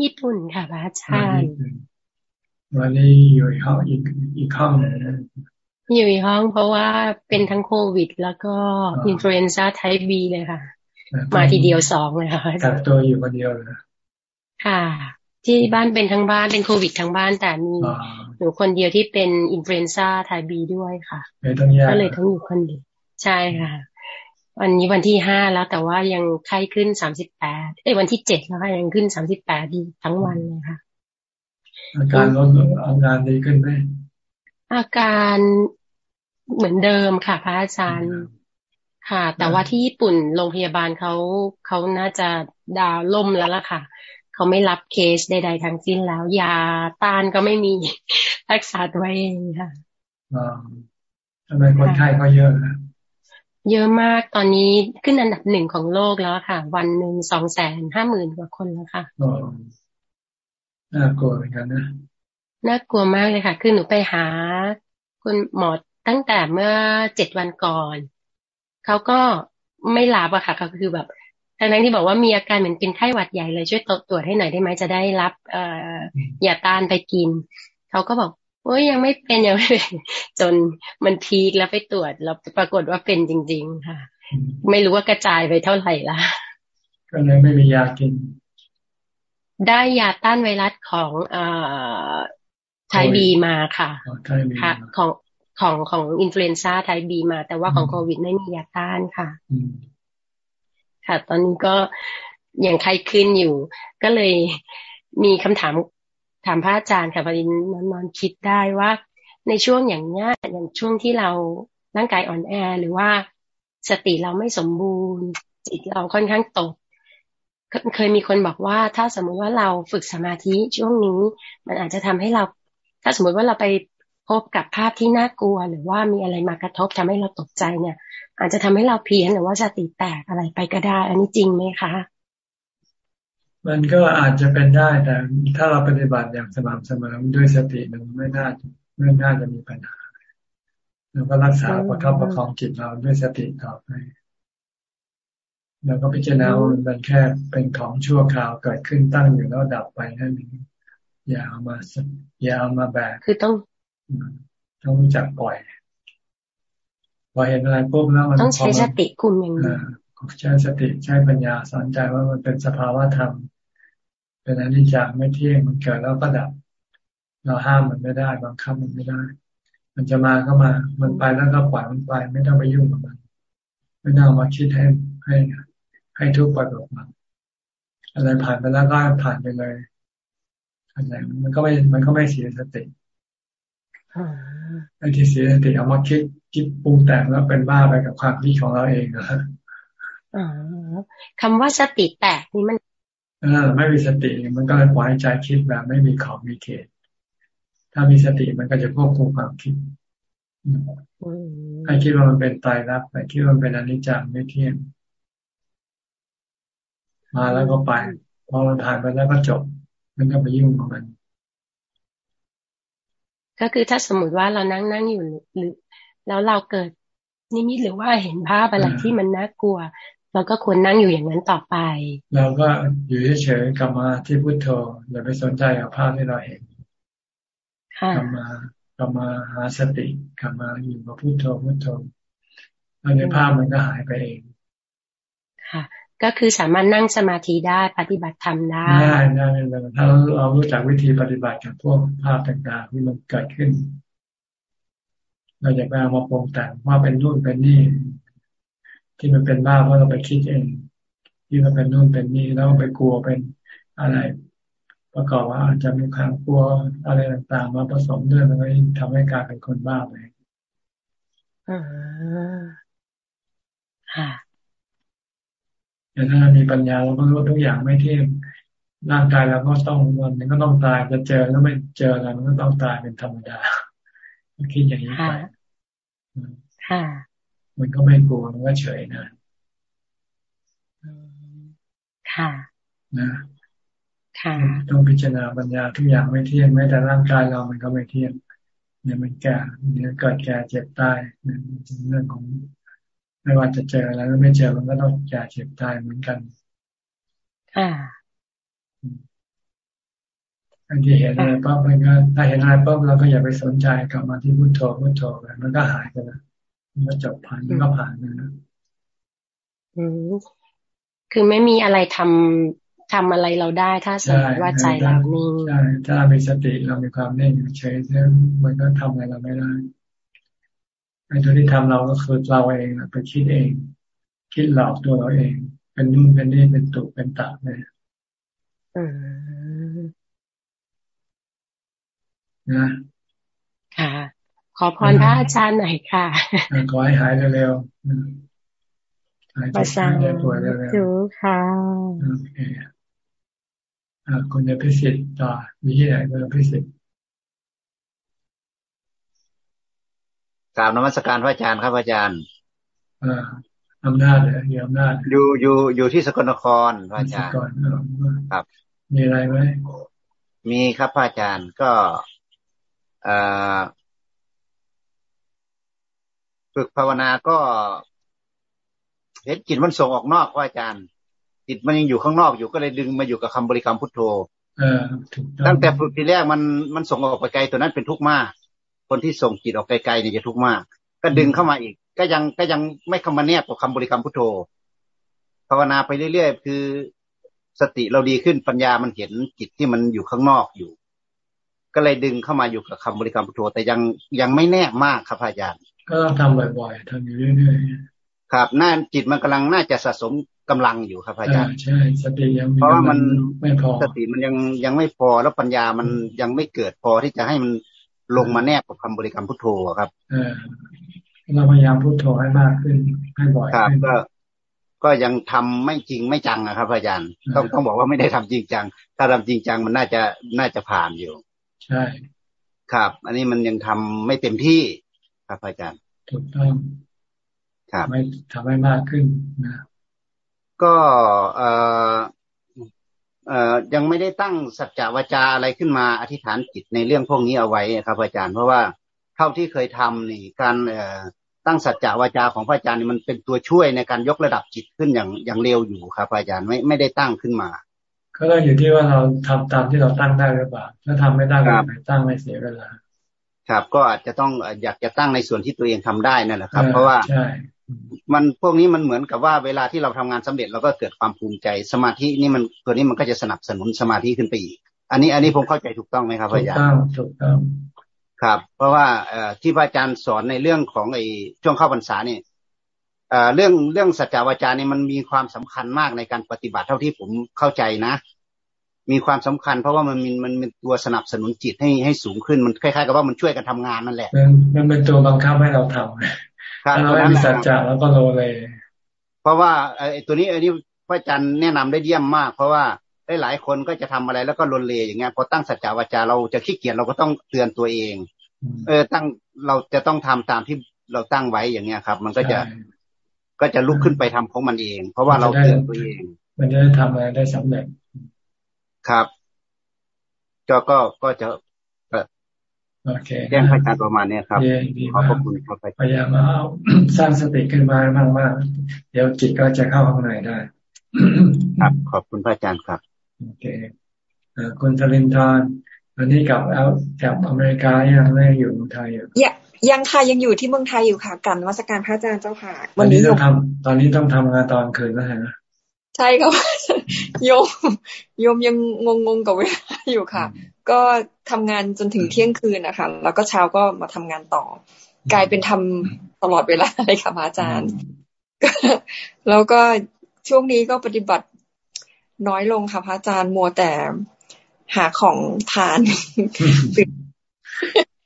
ญี่ปุ่นค่ะพระอาจารย์วันนี้อยู่ห้องอีกอีกห้องนึง อยู่อีกห้องเพราะว่าเป็นทั้งโควิด แล้วก็ influenza type B เลยค่ะ มาทีเดียวสองเลยค่ะกักตัวอยู่คนเดียวเลยค่ะ ที่บ้านเป็นทั้งบ้านเป็นโควิดทั้งบ้านแต่มีหนูคนเดียวที่เป็น influenza type B ด้วยค่ะก็เลยต้องอยู่คนเดียวใช่ค่ะ วันนี้วันที่ห้าแล้วแต่ว่ายังไข้ขึ้นสามสิบแปดเอ้ยวันที่เจ็ดแล้วค่ะยังขึ้นสามสิบแปดดีทั้งวันเลยค่ะอาการลดอาการดีขึ้นไหม อาการเหมือนเดิมค่ะ พระอาจารย์ ค่ะ แต่ว่าที่ญี่ปุ่นโรงพยาบาลเขาเขาน่าจะดาวล่มแล้วล่ะค่ะเขาไม่รับเคสใดๆทั้งสิ้นแล้ว ยาต้านก็ไม่มีรักษาตัวเองค่ะทำไมคนไข้ก็เยอะนะเยอะมากตอนนี้ขึ้นอันดับหนึ่งของโลกแล้วค่ะ วันหนึ่งสองแสนห้าหมื่นกว่าคนแล้วค่ะน่ากลัวเหมือนกันนะ น่ากลัวมากเลยค่ะ คือหนูไปหา คุณหมอตั้งแต่เมื่อเจ็ดวันก่อน เขาก็ไม่รับอะค่ะเขาคือแบบทั้งนั้นที่บอกว่ามีอาการเหมือนเป็นไข้หวัดใหญ่เลยช่วยตรวจให้หน่อยได้ไหมจะได้รับเอ่อยาต้านไปกิน เขาก็บอกโอ้ยยังไม่เป็นยังไม่เป็นจนมัน peak แล้วไปตรวจแล้วปรากฏว่าเป็นจริง ๆ ค่ะ ไม่รู้ว่ากระจายไปเท่าไหร่ละก็เลยไม่มียากิน ได้ยาต้านไวรัสของเอ่อ type B มาค่ะค่ะของของของ influenza type B มา แต่ว่าของโควิดไม่มียาต้านค่ะค่ะ ตอนนี้ก็ยังไข้ขึ้นอยู่ ก็เลยมีคำถามถามพระอาจารย์ค่ะพอดีนอนนอนคิดได้ว่า ในช่วงอย่างนี้อย่างช่วงที่เราร่างกายอ่อนแอ หรือว่าสติเราไม่สมบูรณ์ จิตเราค่อนข้างตก เคยมีคนบอกว่าถ้าสมมุติว่าเราฝึกสมาธิช่วงนี้ มันอาจจะทำให้เรา ถ้าสมมติว่าเราไปพบกับภาพที่น่ากลัว หรือว่ามีอะไรมากระทบทำให้เราตกใจเนี่ย อาจจะทำให้เราเพี้ยนหรือว่าสติแตกอะไรไปก็ได้ อันนี้จริงไหมคะมันก็อาจจะเป็นได้แต่ถ้าเราปฏิบัติอย่างสม่ำเสมอด้วยสติมันไม่น่าไม่น่าจะมีปัญหาเราก็รักษาประคับประคองจิตเราด้วยสติต่อไปแล้วก็พิจารณาว่ามันแค่เป็นของชั่วคราวเกิดขึ้นตั้งอยู่แล้วดับไปนั่นเอง อย่าเอามาอย่าเอามาแบกคือต้องต้องรู้จักปล่อยพอเห็นอะไรปุ๊บแล้วมันต้องใช้สติคุมอย่างนี้ใช้สติใช้ปัญญาสอนใจว่ามันเป็นสภาวะธรรม เป็นอนิจจ์ไม่เที่ยงมันเกิดแล้วก็ดับ เราห้ามมันไม่ได้บังคับมันไม่ได้ มันจะมาก็มา มันไปแล้วก็ปล่อยมันไป ไม่ต้องไปยุ่งกับมัน ไม่ต้องมาคิดให้ให้ให้ทุกข์ไปกับมันอะไรผ่านไปแล้วก็ผ่านไปเลย อะไรมันก็ไม่มันก็ไม่เสียสติไอ้ที่เสียสติเอามาคิดคิดปรุงแต่งแล้วเป็นบ้าไปกับความคิดของเราเองนะอ๋อคำว่าสติแตกนี่มันเออไม่มีสติมันก็เลยปล่อยใจคิดแบบไม่มีขอบมีเขต ถ้ามีสติมันก็จะควบคุมความคิดให้คิดว่ามันเป็นตายรักไปคิดว่ามันเป็นอนิจจังไม่เที่ยงมาแล้วก็ไป พอมันผ่านไปแล้วก็จบ มันก็ไปยุ่งกับมัน ก็คือถ้าสมมติว่าเรานั่งนั่งอยู่หรือ แล้วเราเกิดนิมิตหรือว่าเห็นภาพอะไรที่มันน่ากลัว เราก็ควรนั่งอยู่อย่างนั้นต่อไป เราก็อยู่เฉยๆกลับมาที่พุทโธอย่าไปสนใจกับภาพที่เราเห็นคกลับมากลับมาหาสติกลับมาอยู่กับพุทโธพุทโธแล้วในภาพมันก็หายไปเองค่ะ ก็คือสามารถนั่งสมาธิได้ปฏิบัติธรรมได้ได้ได้เลยถ้าเรารู้จักวิธีปฏิบัติกับพวกภาพต่างๆที่มันเกิดขึ้น เราจะไปเอามาปรุงแต่งว่าเป็นนู่นเป็นนี่ ที่มันเป็นบ้าเพราะเราไปคิดเอง ที่มันเป็นนู่นเป็นนี่แล้วไปกลัวเป็นอะไร ประกอบว่าอาจจะมีความกลัวอะไรต่างๆ มาผสมด้วยมันก็ทำให้กลายเป็นคนบ้าไปอ่าค่ะ แต่ถ้ามีปัญญาเราก็รู้ทุกอย่างไม่เที่ยงร่างกายเราก็ต้องวันนึงก็ต้องตายจะเจอแล้วไม่เจออะไรมันก็ต้องตายเป็นธรรมดาคิดอย่างนี้ไปค่ะมันก็ไม่กลัวมันก็เฉยนะค่ะนะค่ะต้องพิจารณาปัญญาทุกอย่างไม่เที่ยงแม้แต่ร่างกายเรามันก็ไม่เที่ยงเนี่ยมันแก่เนี่ยเกิดแก่เจ็บตายเนี่ยเรื่องของ ไม่ว่าจะเจออะไรก็ไม่เจอมันก็ต้องแก่เจ็บตายเหมือนกันอ่าอันที่เห็นอะไรปั๊บมันก็ถ้าเห็นอะไรปั๊บเราก็อย่าไปสนใจกลับมาที่พุทโธพุทโธไปมันก็หายไปแล้วมันก็จบผ่านมันก็ผ่านนะอืมคือไม่มีอะไรทำทำอะไรเราได้ถ้าสมมติว่าใจเรานิ่งใช่ถ้ามีสติเรามีความนิ่งเฉยๆมันก็ทำอะไรเราไม่ได้ ไอ้ตัวที่ทำเราก็คือเราเองไปคิดเอง คิดหลอกตัวเราเอง เป็นนู่นเป็นนี่เป็นตุเป็นตะเลยนะค่ะ ขอพรพระอาจารย์หน่อยค่ะขอให้หายเร็วๆหายจากการป่วยเร็วๆจูค่ะโอเคคุณจะพิสิทธิ์ต่อมีที่ไหนคุณจะพิสิทธิ์ กราบนมัสการพระอาจารย์ครับอาจารย์อ่าอำนาจเลยมีอำนาจอยู่อยู่อยู่ที่สกลนครพระอาจารย์ครับ มีอะไรไหมมีครับพระอาจารย์ก็เอ่อฝึกภาวนาก็เห็นจิตมันส่งออกนอกพระอาจารย์ จิตมันยังอยู่ข้างนอกอยู่ก็เลยดึงมาอยู่กับคำบริกรรมพุทโธตั้งแต่ฝึกทีแรกมันมันส่งออกไปไกลตัวนั้นเป็นทุกข์มาก คนที่ส่งจิตออกไกลๆเนี่ยจะทุกข์มาก ก็ดึงเข้ามาอีก ก็ยังก็ยังไม่คำมาแนบกับคำบริกรรมพุทโธภาวนาไปเรื่อยๆ คือสติเราดีขึ้นปัญญามันเห็นจิตที่มันอยู่ข้างนอกอยู่ ก็เลยดึงเข้ามาอยู่กับคำบริกรรมพุทโธ แต่ยังยังไม่แนบมากครับอาจารย์ ก็ต้องทำบ่อยๆทำอยู่เรื่อยๆครับน่าจิตมันกำลังน่าจะสะสมกำลังอยู่ครับอาจารย์ใช่สติยังเพราะว่ามันไม่พอสติมันยังยังไม่พอแล้วปัญญามันยังไม่เกิดพอที่จะให้มัน ลงมาแนบกับคำบริกรรมพุทโธครับเราพยายามพุทโธให้มากขึ้นให้บ่อยครับก็ก็ยังทำไม่จริงไม่จังนะครับ อาจารย์ต้องต้องบอกว่าไม่ได้ทำจริงจัง ถ้าทำจริงจังมันน่าจะน่าจะผ่านอยู่ ใช่ ครับ อันนี้มันยังทำไม่เต็มที่ครับอาจารย์ถูกต้องครับไม่ทำให้มากขึ้นนะก็เอ่อเอ่อ ยังไม่ได้ตั้งสัจจะวาจาอะไรขึ้นมาอธิษฐานจิตในเรื่องพวกนี้เอาไว้ครับ อาจารย์เพราะว่าเท่าที่เคยทำนี่การเอ่อตั้งสัจจะวาจาของพระอาจารย์นี่มันเป็นตัวช่วยในการยกระดับจิตขึ้นอย่างอย่างเร็วอยู่ครับอาจารย์ไม่ไม่ได้ตั้งขึ้นมา ก็ต้องอยู่ที่ว่าเราทำตามที่เราตั้งได้หรือเปล่าถ้าทำไม่ได้ก็ไม่ตั้งไม่เสียเวลาครับก็อาจจะต้องอยากจะตั้งในส่วนที่ตัวเองทำได้นั่นแหละครับ เพราะว่า มันพวกนี้มันเหมือนกับว่าเวลาที่เราทำงานสำเร็จเราก็เกิดความภูมิใจ สมาธินี่มันตัวนี้มันก็จะสนับสนุนสมาธิขึ้นไปอีก อันนี้อันนี้ผมเข้าใจถูกต้องไหมครับอาจารย์ถูกต้องถูกต้องครับ เพราะว่าเอ่อที่พระอาจารย์สอนในเรื่องของไอ้ช่วงเข้าพรรษาเนี่ยเอ่อเรื่องเรื่องสัจจวาจานี่มันมีความสำคัญมากในการปฏิบัติเท่าที่ผมเข้าใจนะ มีความสำคัญ เพราะว่ามันมันมันเป็นตัวสนับสนุนจิตให้ให้สูงขึ้นมันคล้ายๆกับว่ามันช่วยกันทำงานนั่นแหละมันเป็นตัวบังคับให้เราทำ ถ้าเราไม่มีสัจจะแล้วก็โลเลเพราะว่าไอ้ตัวนี้ไอ้นี่พระอาจารย์แนะนำได้เยี่ยมมาก เพราะว่าได้หลายคนก็จะทำอะไรแล้วก็ลนเลอย่างเงี้ยพอตั้งสัจจะวาจาเราจะขี้เกียจเราก็ต้องเตือนตัวเอง เออตั้งเราจะต้องทำตามที่เราตั้งไว้อย่างเงี้ยครับ มันก็จะก็จะลุกขึ้นไปทำของมันเอง เพราะว่าเราเตือนตัวเอง มันจะทำอะไรได้สำเร็จครับก็ก็ก็จะ แจ้งพระอาจารย์ประมาณนี้ครับขอบคุณครับพยายามเอาสร้างสติขึ้นมามากๆเดี๋ยวจิตก็จะเข้าข้างในได้ ครับขอบคุณพระอาจารย์ครับโอเคคุณสลินทร์อันนี้กลับเอากลับอเมริกายังไม่อยู่เมืองไทยอยู่ยังยังค่ะยังอยู่ที่เมืองไทยอยู่ค่ะกันวัสการพระอาจารย์เจ้าค่ะ วันนี้ต้องทำตอนนี้ต้องทำงานตอนคืนแล้วฮะ ใช่ค่ะโยมโยมยังงงงกับเวลาอยู่ค่ะ ก็ทำงานจนถึงเที่ยงคืนนะคะแล้วก็เช้าก็มาทำงานต่อ กลายเป็นทำตลอดเวลาเลยค่ะพระอาจารย์ แล้วก็ช่วงนี้ก็ปฏิบัติน้อยลงค่ะพระอาจารย์มัวแต่หาของทาน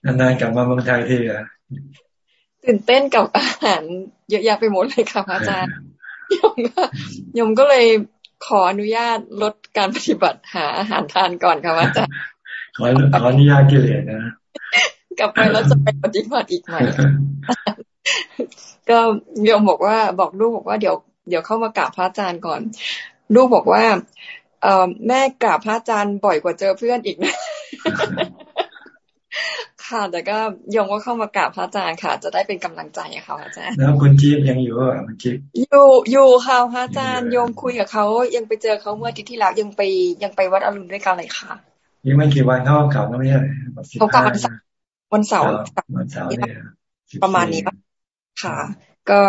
นานๆกลับมาเมืองไทยทีอะตื่นเต้นกับอาหารเยอะแยะไปหมดเลยค่ะพระอาจารย์ ยมก็ยมก็เลยขออนุญาตลดการปฏิบัติหาอาหารทานก่อนค่ะพระอาจารย์ขอขออนุญาตกิเลสนะกลับไปแล้วจะไปปฏิบัติอีกไหมก็โยมบอกว่าบอกลูกบอกว่าเดี๋ยวเดี๋ยวเข้ามากราบพระอาจารย์ก่อน ลูกบอกว่าเออแม่กราบพระอาจารย์บ่อยกว่าเจอเพื่อนอีกนะ ค่ะ แต่ก็ยงว่าเข้ามากราบพระอาจารย์ค่ะ จะได้เป็นกำลังใจค่ะอาจารย์แล้วคุณจี๊บยังอยู่อะคุณจี๊บอยู่อยู่ค่ะพระอาจารย์โยมคุยกับเขายังไปเจอเขาเมื่ออาทิตย์ที่แล้วยังไปยังไปวัดอรุณด้วยกันเลยค่ะยังไม่กี่วันเขากลับแล้วไม่ใช่เขากลับวันเสาร์วันเสาร์วันเสาร์เนี่ยประมาณนี้ค่ะ ก็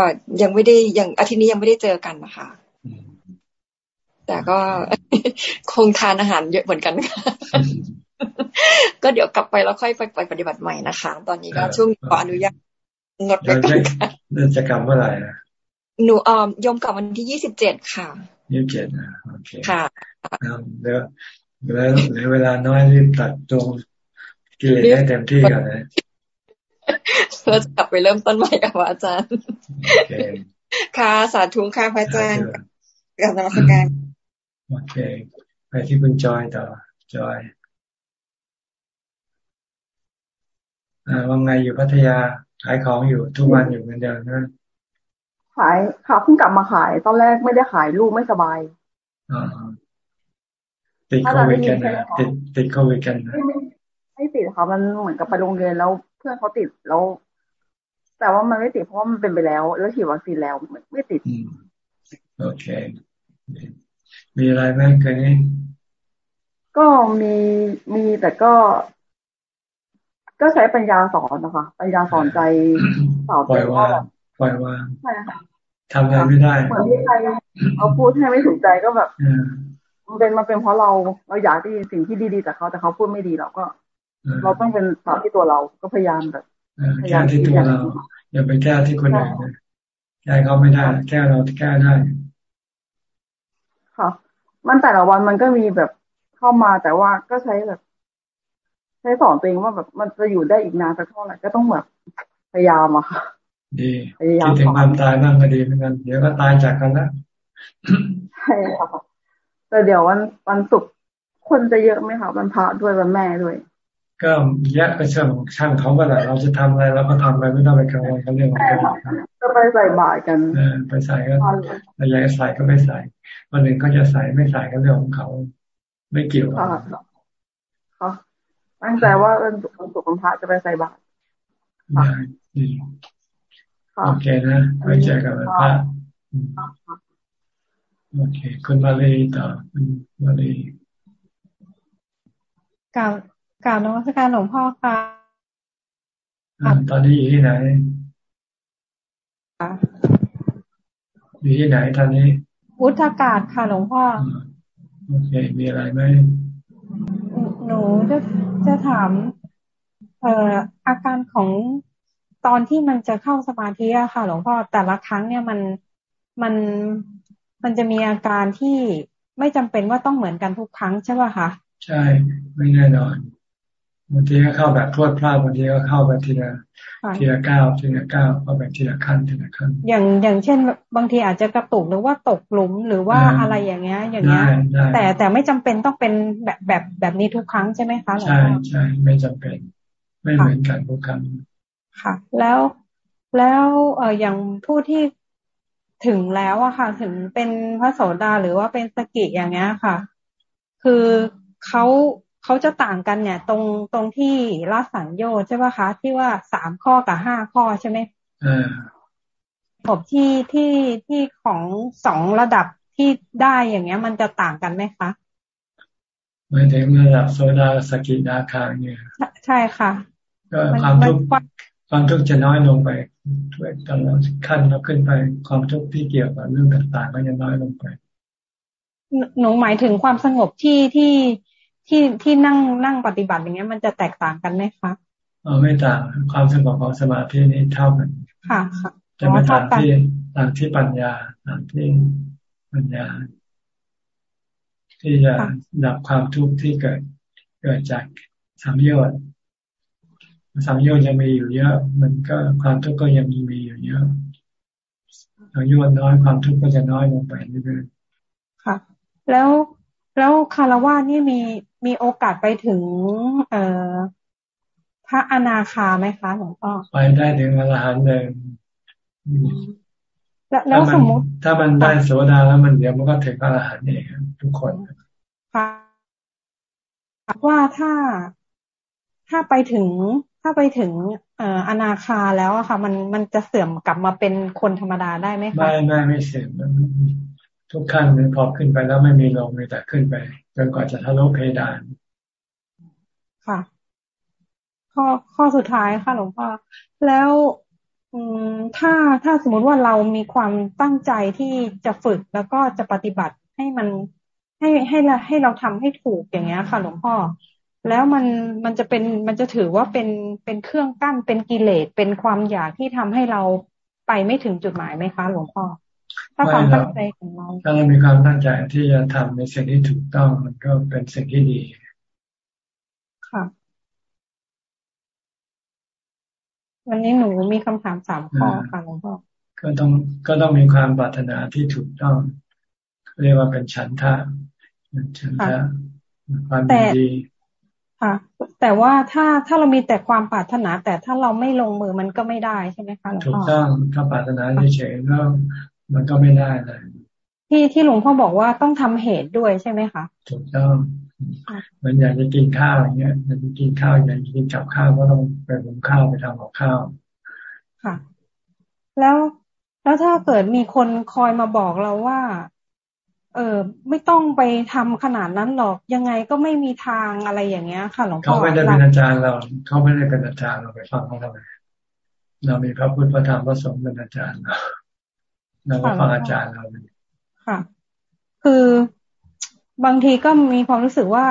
ยังไม่ได้ยังอาทิตย์นี้ยังไม่ได้เจอกันนะคะแต่ก็คงทานอาหารเยอะเหมือนกันค่ะ ก็เดี๋ยวกลับไปแล้วค่อยไปไปปฏิบัติใหม่นะคะ ตอนนี้ก็ช่วงขออนุญาตงดไปก่อนค่ะจะกลับเมื่อไหร่ะหนูออมยมกลับวันที่ยี่สิบเจ็ดค่ะยี่สิบเจ็ดนะโอเคค่ะเดี๋ยวเหลือเหลือเวลาน้อยรีบตัดตรงกิเลสให้เต็มที่ก่อนนะเราจะกลับไปเริ่มต้นใหม่กับอาจารย์ค่ะสาธุค่ะพระอาจารย์กับนมัสการโอเค ไปที่คุณจอยต่อจอย ว่าไงอยู่พัทยาขายของอยู่ทุกวันอยู่เหมือนเดิมนะขายค่ะเพิ่งกลับมาขาย ตอนแรกไม่ได้ขายลูกไม่สบายติดโควิดกันนะติดติดโควิดกันนะไม่ติดค่ะมันเหมือนกับไปโรงเรียนแล้ว เพื่อนเขาติดแล้ว แต่ว่ามันไม่ติดเพราะว่ามันเป็นไปแล้ว แล้วฉีดวัคซีนแล้วไม่ติดโอเค มีอะไรไหมเคยนี้ก็มีมีแต่ก็ ก็ใช้ปัญญาสอนนะคะ ปัญญาสอนใจสาวปล่อยว่าปล่อยว่าใช่ค่ะทำอะไรไม่ได้เหมือนที่ใครเขาพูดให้ไม่ถูกใจก็แบบมันเป็นมาเป็นเพราะเราเราอยากได้ยินสิ่งที่ดีๆจากเขาแต่เขาพูดไม่ดีเราก็ เราต้องเป็นปรับที่ตัวเราก็พยายามแบบแก้ที่ตัวเราอย่าไปแก้ที่คนอื่นแก้เขาไม่ได้ แก้เราแก้ได้ค่ะมันแต่ละวันมันก็มีแบบเข้ามาแต่ว่าก็ใช้แบบ ใช้สอนตัวเองว่าแบบมันจะอยู่ได้อีกนานสักเท่าไหร่ก็ต้องแบบพยายามอะค่ะดีคิดถึงความตายบ้างก็ดีเหมือนกันเดี๋ยวก็ตายจากกันแล้วใช่ค่ะแต่เดี๋ยววันวันศุกร์คนจะเยอะไหมคะวันพระด้วยวันแม่ด้วย ก็แยกไปช่างช่างเขาก็แหละเราจะทำอะไรเราก็ทำไปไม่ต้องไปกังวลกับเรื่องของเขาก็ไปใส่บาตรกันไปใส่ก็เราอยากใส่ก็ไม่ใส่วันหนึ่งก็จะใส่ไม่ใส่ก็เรื่องของเขา ไม่เกี่ยวค่ะ ตั้งใจว่าวันศุกร์วันศุกร์วันพระจะไปใส่บาตรโอเคนะไว้เจอกันวันพระโอเค คุณมาเลยต่อคุณมาเลยกล่าวกล่าวนวัตการหลวงพ่อค่ะตอนนี้อยู่ที่ไหนอยู่ที่ไหนตอนนี้วุฒากาศค่ะหลวงพ่อ โอเค มีอะไรไหม หนูจะจะถาม เอ่ออาการของตอนที่มันจะเข้าสมาธิอะค่ะ หลวงพ่อแต่ละครั้งเนี่ยมันมันมันจะมีอาการที่ไม่จำเป็นว่าต้องเหมือนกันทุกครั้งใช่ป่ะคะใช่ไม่แน่นอน บางทีก็เข้าแบบพรวดพลาดบางทีก็เข้าแบบทีละทีละก้าวทีละก้าวเข้าแบบทีละขั้นทีละขั้น อย่างอย่างเช่น บางทีอาจจะกระตุกหรือว่าตกหลุมหรือว่าอะไรอย่างเงี้ย อย่างเงี้ยแต่แต่ไม่จำเป็นต้องเป็นแบบแบบแบบนี้ทุกครั้งใช่ไหมคะใช่ใช่ไม่จำเป็น ไม่เหมือนกันทุกครั้งค่ะ แล้วแล้วเอออย่างผู้ที่ถึงแล้วอะค่ะ ถึงเป็นพระโสดาหรือว่าเป็นสกิอย่างเงี้ยค่ะ คือเขา เขาจะต่างกันเนี่ย ตรงตรงที่ละสัญโยใช่ป่ะคะ ที่ว่าสามข้อกับห้าข้อใช่ไหมอ่าผมที่ที่ที่ของสองระดับที่ได้อย่างเงี้ย มันจะต่างกันไหมคะหมายถึงระดับโซดาสกิดาคาเนี่ยใช่ค่ะก็ความทุกข์ความทุกข์จะน้อยลงไปด้วยตลอดขั้นเราขึ้นไปความทุกข์ที่เกี่ยวกับเรื่องต่างๆ ก็จะน้อยลงไป หนูหมายถึงความสงบที่ที่ ที่ที่นั่งนั่งปฏิบัติอย่างเงี้ย มันจะแตกต่างกันไหมคะอ๋อไม่ต่างความสงบของสมาธินี่เท่ากัน ค่ะค่ะจะไม่ต่างที่ต่างที่ปัญญาต่างที่ปัญญา ที่จะดับความทุกข์ที่เกิด เกิดจากสามโยชน์สามโยชน์ยังมีอยู่เยอะ มันก็ความทุกข์ก็ยังมีมีอยู่เยอะสามโยชน์น้อยความทุกข์ก็จะน้อยลงไปเรื่อยๆค่ะ แล้วแล้วคารวะนี่มี มีโอกาสไปถึง เอ่อพระอนาคาไหมคะหลวงพ่อไปได้ถึงอรหันต์เลยแล้วสมมติ ถ้ามันได้โสดาแล้วมันเดี๋ยวมันก็ถึงอรหันต์เองทุกคนค่ะว่าถ้าถ้าไปถึง ถ้าไปถึง เอ่ออนาคาแล้วอะค่ะ มันมันจะเสื่อมกลับมาเป็นคนธรรมดาได้ไหมคะไม่ไม่ไม่เสื่อมทุกขั้นเลยพอขึ้นไปแล้วไม่มีลงเลยแต่ขึ้นไป จนกว่าจะทะลุเพดาน ค่ะ ข้อข้อสุดท้ายค่ะหลวงพ่อแล้วถ้าถ้าสมมติว่าเรามีความตั้งใจที่จะฝึกแล้วก็จะปฏิบัติให้มันให้ให้เราให้เราทำให้ถูกอย่างเงี้ยค่ะหลวงพ่อ แล้วมันมันจะเป็นมันจะถือว่าเป็นเป็นเครื่องกั้นเป็นกิเลสเป็นความอยากที่ทำให้เราไปไม่ถึงจุดหมายไหมคะ หลวงพ่อ ถ้าความตั้งใจของเราถ้าเรามีความตั้งใจที่จะทำในสิ่งที่ถูกต้องมันก็เป็นสิ่งที่ดี ค่ะ วันนี้หนูมีคำถามสามข้อค่ะหลวงพ่อก็ต้องก็ต้องมีความปรารถนาที่ถูกต้อง เรียกว่าเป็นฉันทะฉันทะความดีค่ะ แต่ว่าถ้าถ้าเรามีแต่ความปรารถนา แต่ถ้าเราไม่ลงมือมันก็ไม่ได้ใช่ไหมคะหลวงพ่อถูกต้องถ้าปรารถนาเฉยๆแล้ว มันก็ไม่ได้เลยที่ที่หลวงพ่อบอกว่าต้องทำเหตุด้วยใช่ไหมคะถูกต้องมันอยากจะกินข้าวอย่างเงี้ยอยากจะกินข้าวอยากจะกินกับข้าวก็ต้องไปหุงข้าวไปทำกับข้าวค่ะ แล้วแล้วถ้าเกิดมีคนคอยมาบอกเราว่า เออไม่ต้องไปทำขนาดนั้นหรอกยังไงก็ไม่มีทางอะไรอย่างเงี้ย ค่ะหลวงพ่อเขาไม่ได้เป็นอาจารย์เราเขาไม่ได้เป็นอาจารย์เราไปฟังเขาทำไมเรามีพระพุทธพระธรรมพระสงฆ์เป็นอาจารย์เรา เราก็ฟังอาจารย์เราค่ะ คือบางทีก็มีความรู้สึกว่า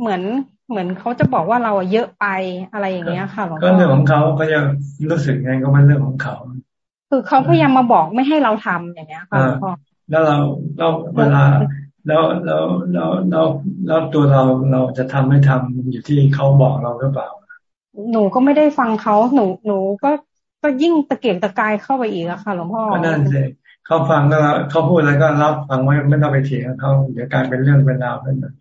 เหมือนเหมือนเขาจะบอกว่าเราเยอะไปอะไรอย่างเงี้ยค่ะหลวงพ่อก็เรื่องของเขาก็ยังรู้สึกไงก็เป็นเรื่องของเขา คือเขาพยายามมาบอกไม่ให้เราทำอย่างเงี้ยค่ะหลวงพ่อแล้วเราเราเวลาแล้วแล้วแล้วแล้วแล้วตัวเราเราจะทำไม่ทำอยู่ที่เขาบอกเราหรือเปล่า หนูก็ไม่ได้ฟังเขาหนูหนูก็ ก็ยิ่งตะเกียกตะกายเข้าไปอีกอะค่ะหลวงพ่อก็นั่นสิเขาฟังแล้วเขาพูดอะไรก็รับฟังไว้ไม่ต้องไปเถียงเขาเดี๋ยวกลายเป็นเรื่องเป็นราวขึ้นมา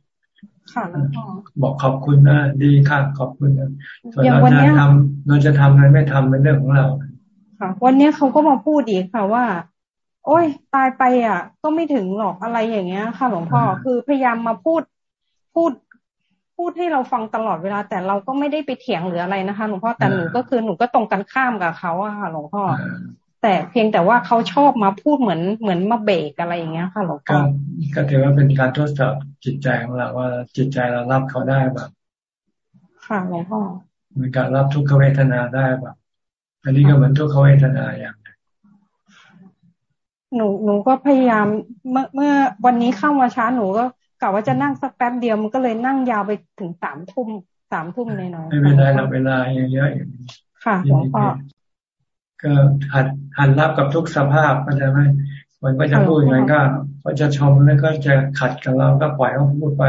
ค่ะหลวงพ่อบอกขอบคุณนะดีค่ะขอบคุณนะส่วนเราจะทำเราจะทำอะไรไม่ทำเป็นเรื่องของเรา ค่ะ วันนี้เขาก็มาพูดอีกค่ะว่า โอ้ย ตายไปอะ ก็ไม่ถึงหรอกอะไรอย่างเงี้ย ค่ะ หลวงพ่อคือพยายามมาพูดพูด พูดให้เราฟังตลอดเวลา แต่เราก็ไม่ได้ไปเถียงหรืออะไรนะคะหลวงพ่อแต่หนูก็คือหนูก็ตรงกันข้ามกับเขาอะค่ะหลวงพ่อแต่เพียงแต่ว่าเขาชอบมาพูดเหมือนเหมือนมาเบรกอะไรอย่างเงี้ยค่ะหลวงพ่อก็ถือว่าเป็นการทดสอบจิตใจของเราว่าจิตใจเรารับเขาได้แบบค่ะหลวงพ่อเหมือนการรับทุกขเวทนาได้แบบอันนี้ก็เหมือนทุกขเวทนาอย่างหนูหนูก็พยายามเมื่อเมื่อวันนี้เข้ามาช้าหนูก็ กะว่าจะนั่งสักแป๊บเดียวมันก็เลยนั่งยาวไปถึงสามทุ่มสามทุ่มในน้อยไม่เป็นไรเราเวลาเยอะๆค่ะหลวงพ่อก็หัดหันรับกับทุกสภาพก็จะไม่มันก็จะพูดยังไงก็ก็จะชมแล้วก็จะขัดกับเราก็ปล่อยเขาพูดไป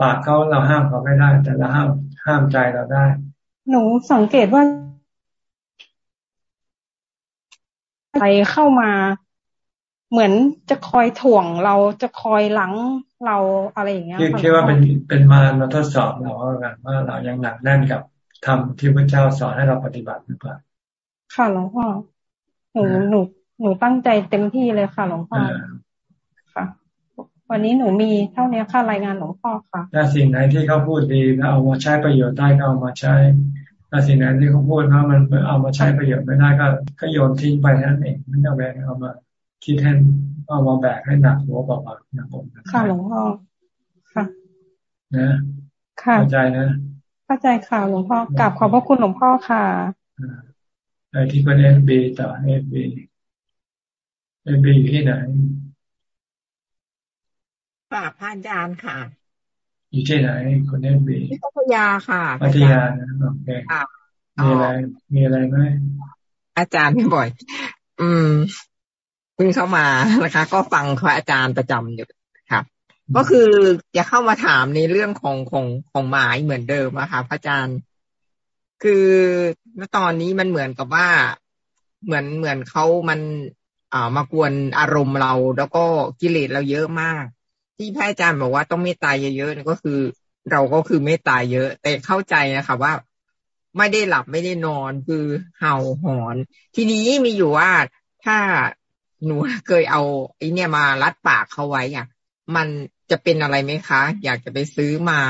ปากเขาเราห้ามเขาไม่ได้ แต่เราห้ามห้ามใจเราได้ หนูสังเกตว่าใครเข้ามา เหมือนจะคอยถ่วงเราจะคอยหลังเราอะไรอย่างเงี้ยคิดว่าเป็นเป็นมาเราทดสอบเรากันว่าเรายังหนักแน่นกับทำที่พระเจ้าสอนให้เราปฏิบัติหรือเปล่าค่ะหลวงพ่อหนูหนูหนูตั้งใจเต็มที่เลยค่ะหลวงพ่อค่ะ วันนี้หนูมีเท่านี้ค่ะรายงานหลวงพ่อค่ะถ้าสิ่งไหนที่เขาพูดดีแล้วเอามาใช้ประโยชน์ได้ก็เอามาใช้ถ้าสิ่งไหนที่เขาพูดว่ามันเอามาใช้ประโยชน์ไม่ได้ก็ก็โยนทิ้งไปนั่นเองไม่ต้องแบกเอามา คิดให้เอามาแบกให้หนักหัวเบาๆนะผมค่ะหลวงพ่อค่ะ นะค่ะเข้าใจนะเข้าใจค่ะหลวงพ่อกลับขอบพระคุณหลวงพ่อค่ะไปที่คนเอฟบีต่อเอฟบีเอฟบีอยู่ที่ไหนกราบพระอาจารย์ค่ะ อยู่ที่ไหนคนเอฟบีที่พัทยาค่ะพัทยานะโอเคมีอะไรมีอะไรไหมอาจารย์ไม่บ่อย อืมเพิ่งเข้ามานะคะ ก็ฟังพระอาจารย์ประจำอยู่ครับ ก็คือจะเข้ามาถามในเรื่องของของของหมายเหมือนเดิมอะค่ะพระอาจารย์ คือตอนนี้มันเหมือนกับว่าเหมือนเหมือนเขามันอ่ามากวนอารมณ์เรา แล้วก็กิเลสเราเยอะมาก ที่พระอาจารย์บอกว่าต้องเมตตาเยอะๆก็คือ เราก็คือเมตตาเยอะ แต่เข้าใจนะคะว่าไม่ได้หลับไม่ได้นอนคือเห่าหอน ทีนี้มีอยู่ว่าถ้า หนูเคยเอาไอ้นี่มารัดปากเขาไว้อะ มันจะเป็นอะไรไหมคะ อยากจะไปซื้อมา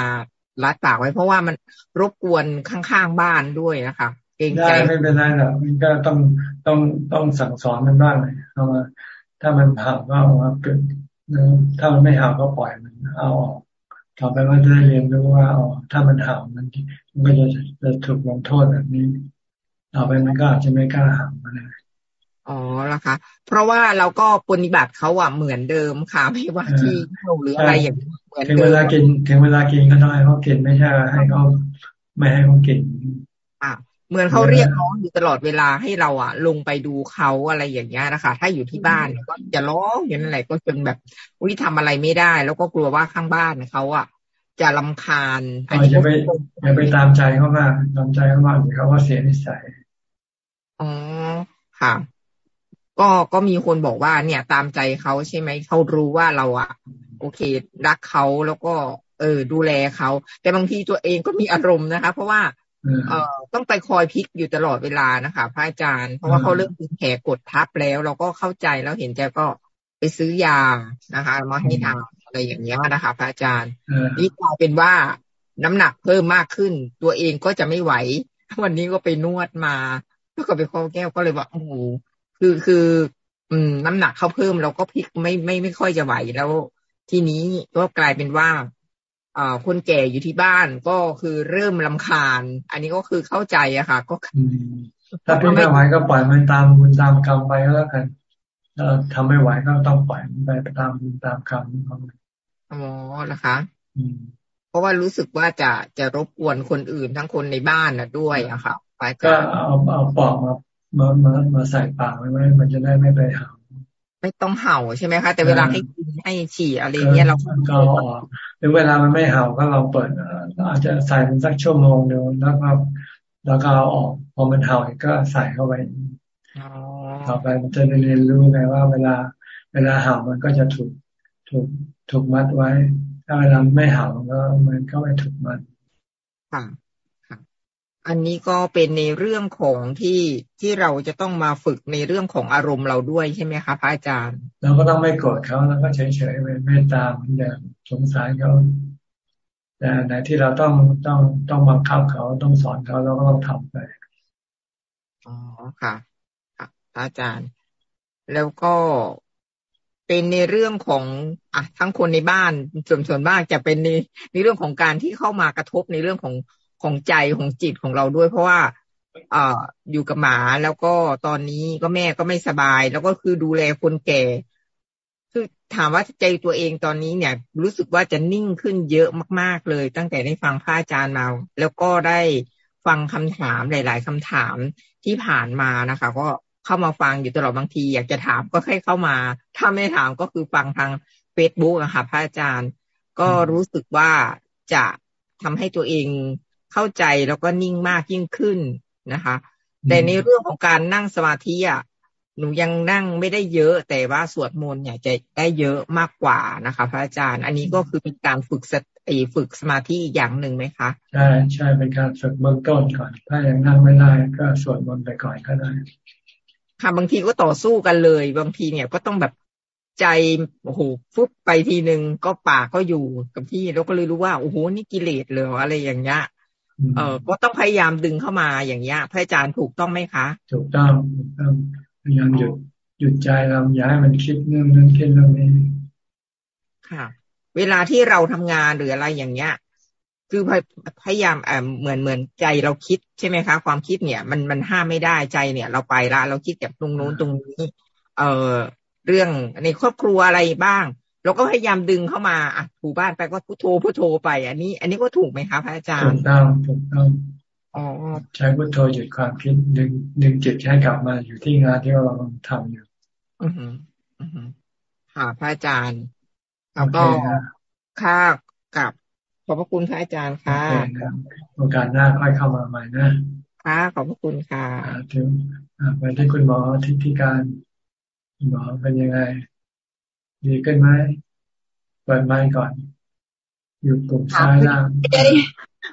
รัดปากไว้ เพราะว่ามันรบกวนข้างๆบ้านด้วยนะคะเกรงใจไม่เป็นไรหรอกมันก็ต้องต้องต้องสั่งสอนมันบ้างเลยเอามาถ้ามันห่าก็เอามาเกิดถ้ามันไม่ห่าก็ปล่อยมันเอาออกต่อไปว่าจะได้เรียนรู้ว่าอ๋อถ้ามันห่ามันมันก็จะจะถูกลงโทษแบบนี้ ต่อไปมันก็อาจจะไม่กล้าห่ามาเลย อ๋อละคะ เพราะว่าเราก็ปฏิบัติเขาอะเหมือนเดิมค่ะไม่ว่าที่เราหรืออะไรอย่างเหมือนเดิมถึงเวลากินถึงเวลากินก็ต้องให้เขากินไม่ใช่ให้เขาไม่ให้เขากินอะเหมือนเขาเรียกร้องอยู่ตลอดเวลาให้เราอะ ลงไปดูเขาอะไรอย่างเงี้ยนะคะ ถ้าอยู่ที่บ้านก็จะร้องอย่างนั้นแหละก็จนแบบวิทำอะไรไม่ได้ แล้วก็กลัวว่าข้างบ้านเขาอะจะลำคาญอันนี้อย่าไปอย่าไปตามใจเขามากตามใจเขามากเดี๋ยวเขาว่าเสียนิสัยอ๋อค่ะ ก็ก็มีคนบอกว่าเนี่ยตามใจเขาใช่ไหมเขารู้ว่าเราอะโอเค รักเขาแล้วก็ เออ ดูแลเขา แต่บางทีตัวเองก็มีอารมณ์นะคะ เพราะว่า เออต้องไปคอยพลิกอยู่ตลอดเวลานะคะพระอาจารย์เพราะว่าเขาเริ่มแผลกดทับแล้ว เราก็เข้าใจแล้วเห็นใจก็ไปซื้อยานะคะมาให้ทานอะไรอย่างเงี้ยนะคะพระอาจารย์นี่กลายเป็นว่าน้ำหนักเพิ่มมากขึ้น ตัวเองก็จะไม่ไหว วันนี้ก็ไปนวดมาแล้วก็ไปข้อแก้วก็เลยว่าโอ้โห คือคือ อืม น้ำหนักเขาเพิ่มเราก็พลิกไม่ไม่ไม่ค่อยจะไหวแล้ว ทีนี้ก็กลายเป็นว่าอ่าคนแก่อยู่ที่บ้านก็คือเริ่มลำคาญ อันนี้ก็คือเข้าใจอะค่ะ ก็ถ้าพี่ไม่ไหวก็ปล่อยมันตามบุญตามกรรมไปแล้วกันถ้าทำไม่ไหวก็ต้องปล่อยมันไปไปตามบุญตามกรรมของมันอ๋อนะคะเพราะว่ารู้สึกว่าจะจะรบกวนคนอื่นทั้งคนในบ้านนะด้วยอะค่ะไปก็เอาเอาปอกมา มามามาใส่ปากไว้ไหมมันจะได้ไม่ไปเห่าไม่ต้องเห่าใช่ไหมคะ แต่เวลาให้กินให้ฉี่อะไรเงี้ยเราก็ออกหรือเวลามันไม่เห่าก็ลองเปิดอาจจะใส่เป็นสักชั่วโมงเดียวแล้วก็แล้วก็เอาออกพอมันเห่าก็ใส่เข้าไปต่อไปมันจะเรียนรู้ไงว่า เวลา เวลาเห่ามันก็จะถูกถูกถูกมัดไว้ ถ้าเวลาไม่เห่ามันก็มันก็ไม่ถูกมัดค่ะ อันนี้ก็เป็นในเรื่องของที่ที่เราจะต้องมาฝึกในเรื่องของอารมณ์เราด้วยใช่ไหมคะพระอาจารย์ เราก็ต้องไม่โกรธเขาแล้วก็เฉยๆไปเมตตาเหมือนเดิมสงสารเขาแต่ไหนที่เราต้องต้องต้องบังคับเขาต้องสอนเขาเราก็ต้องทำไปอ๋อค่ะค่ะอาจารย์ แล้วก็เป็นในเรื่องของอะทั้งคนในบ้านส่วนส่วนมากจะเป็นในในเรื่องของการที่เข้ามากระทบในเรื่องของ ของใจของจิตของเราด้วย เพราะว่าเอ่ออยู่กับหมาแล้วก็ตอนนี้ก็แม่ก็ไม่สบาย แล้วก็คือดูแลคนแก่ คือถามว่าใจตัวเองตอนนี้เนี่ย รู้สึกว่าจะนิ่งขึ้นเยอะมาก ๆเลย ตั้งแต่ได้ฟังพระอาจารย์มา แล้วก็ได้ฟังคำถามหลาย ๆคำถามที่ผ่านมานะคะ ก็เข้ามาฟังอยู่ตลอดบางที อยากจะถามก็ให้เข้ามา ถ้าไม่ถามก็คือฟังทางเฟซบุ๊กอะค่ะพระอาจารย์ ก็รู้สึกว่าจะทำให้ตัวเอง เข้าใจแล้วก็นิ่งมากยิ่งขึ้นนะคะ แต่ในเรื่องของการนั่งสมาธิอะหนูยังนั่งไม่ได้เยอะ แต่ว่าสวดมนต์เนี่ยจะได้เยอะมากกว่านะคะ พระอาจารย์ อันนี้ก็คือเป็นการฝึกสติฝึกสมาธิอีกอย่างหนึ่งไหมคะใช่ใช่เป็นการฝึกเบื้องต้นก่อน ถ้ายังนั่งไม่ได้ก็สวดมนต์ไปก่อนก็ได้ค่ะบางทีก็ต่อสู้กันเลย บางทีเนี่ยก็ต้องแบบใจโอ้โหฟุบไปทีหนึ่งก็ปากก็อยู่กับที่เราก็เลยรู้ว่าโอ้โหนี่กิเลสเลยอะไรอย่างเงี้ย เออก็ต้องพยายามดึงเข้ามาอย่างเงี้ยพระอาจารย์ถูกต้องไหมคะ ถูกต้องถูกต้องพยายามหยุดหยุดใจเราอย่าให้มันคิดเรื่องนั้นคิดเรื่องนี้ค่ะ เวลาที่เราทำงานหรืออะไรอย่างเงี้ย คือพยายามเหมือนเหมือนใจเราคิดใช่ไหมคะ ความคิดเนี่ย มันมันห้ามไม่ได้ใจเนี่ย เราไปละเราคิดแบบตรงโน้นตรงนี้ เอ่อเรื่องในครอบครัวอะไรบ้าง เราก็พยายามดึงเข้ามาอะถูบ้านไปก็พุทโธพุทโธไป อันนี้ อันนี้ก็ถูกไหมคะพระอาจารย์ถูกต้องถูกต้องอ๋อใช้พุทโธหยุดความคิดดึงดึงจิตให้กลับมาอยู่ที่งานที่เราทำอยู่ อือฮึอือฮึค่ะพระอาจารย์แล้วก็ค่ากับขอบพระคุณพระอาจารย์ค่ะโอกาสหน้าค่อยเข้ามาใหม่นะค่ะขอบพระคุณค่ะถึงไปที่คุณหมอทิติการคุณหมอเป็นยังไง ดีขึ้นไหมเปิดไมค์ก่อน อยู่กลุ่มซ้ายล่างไม่ได้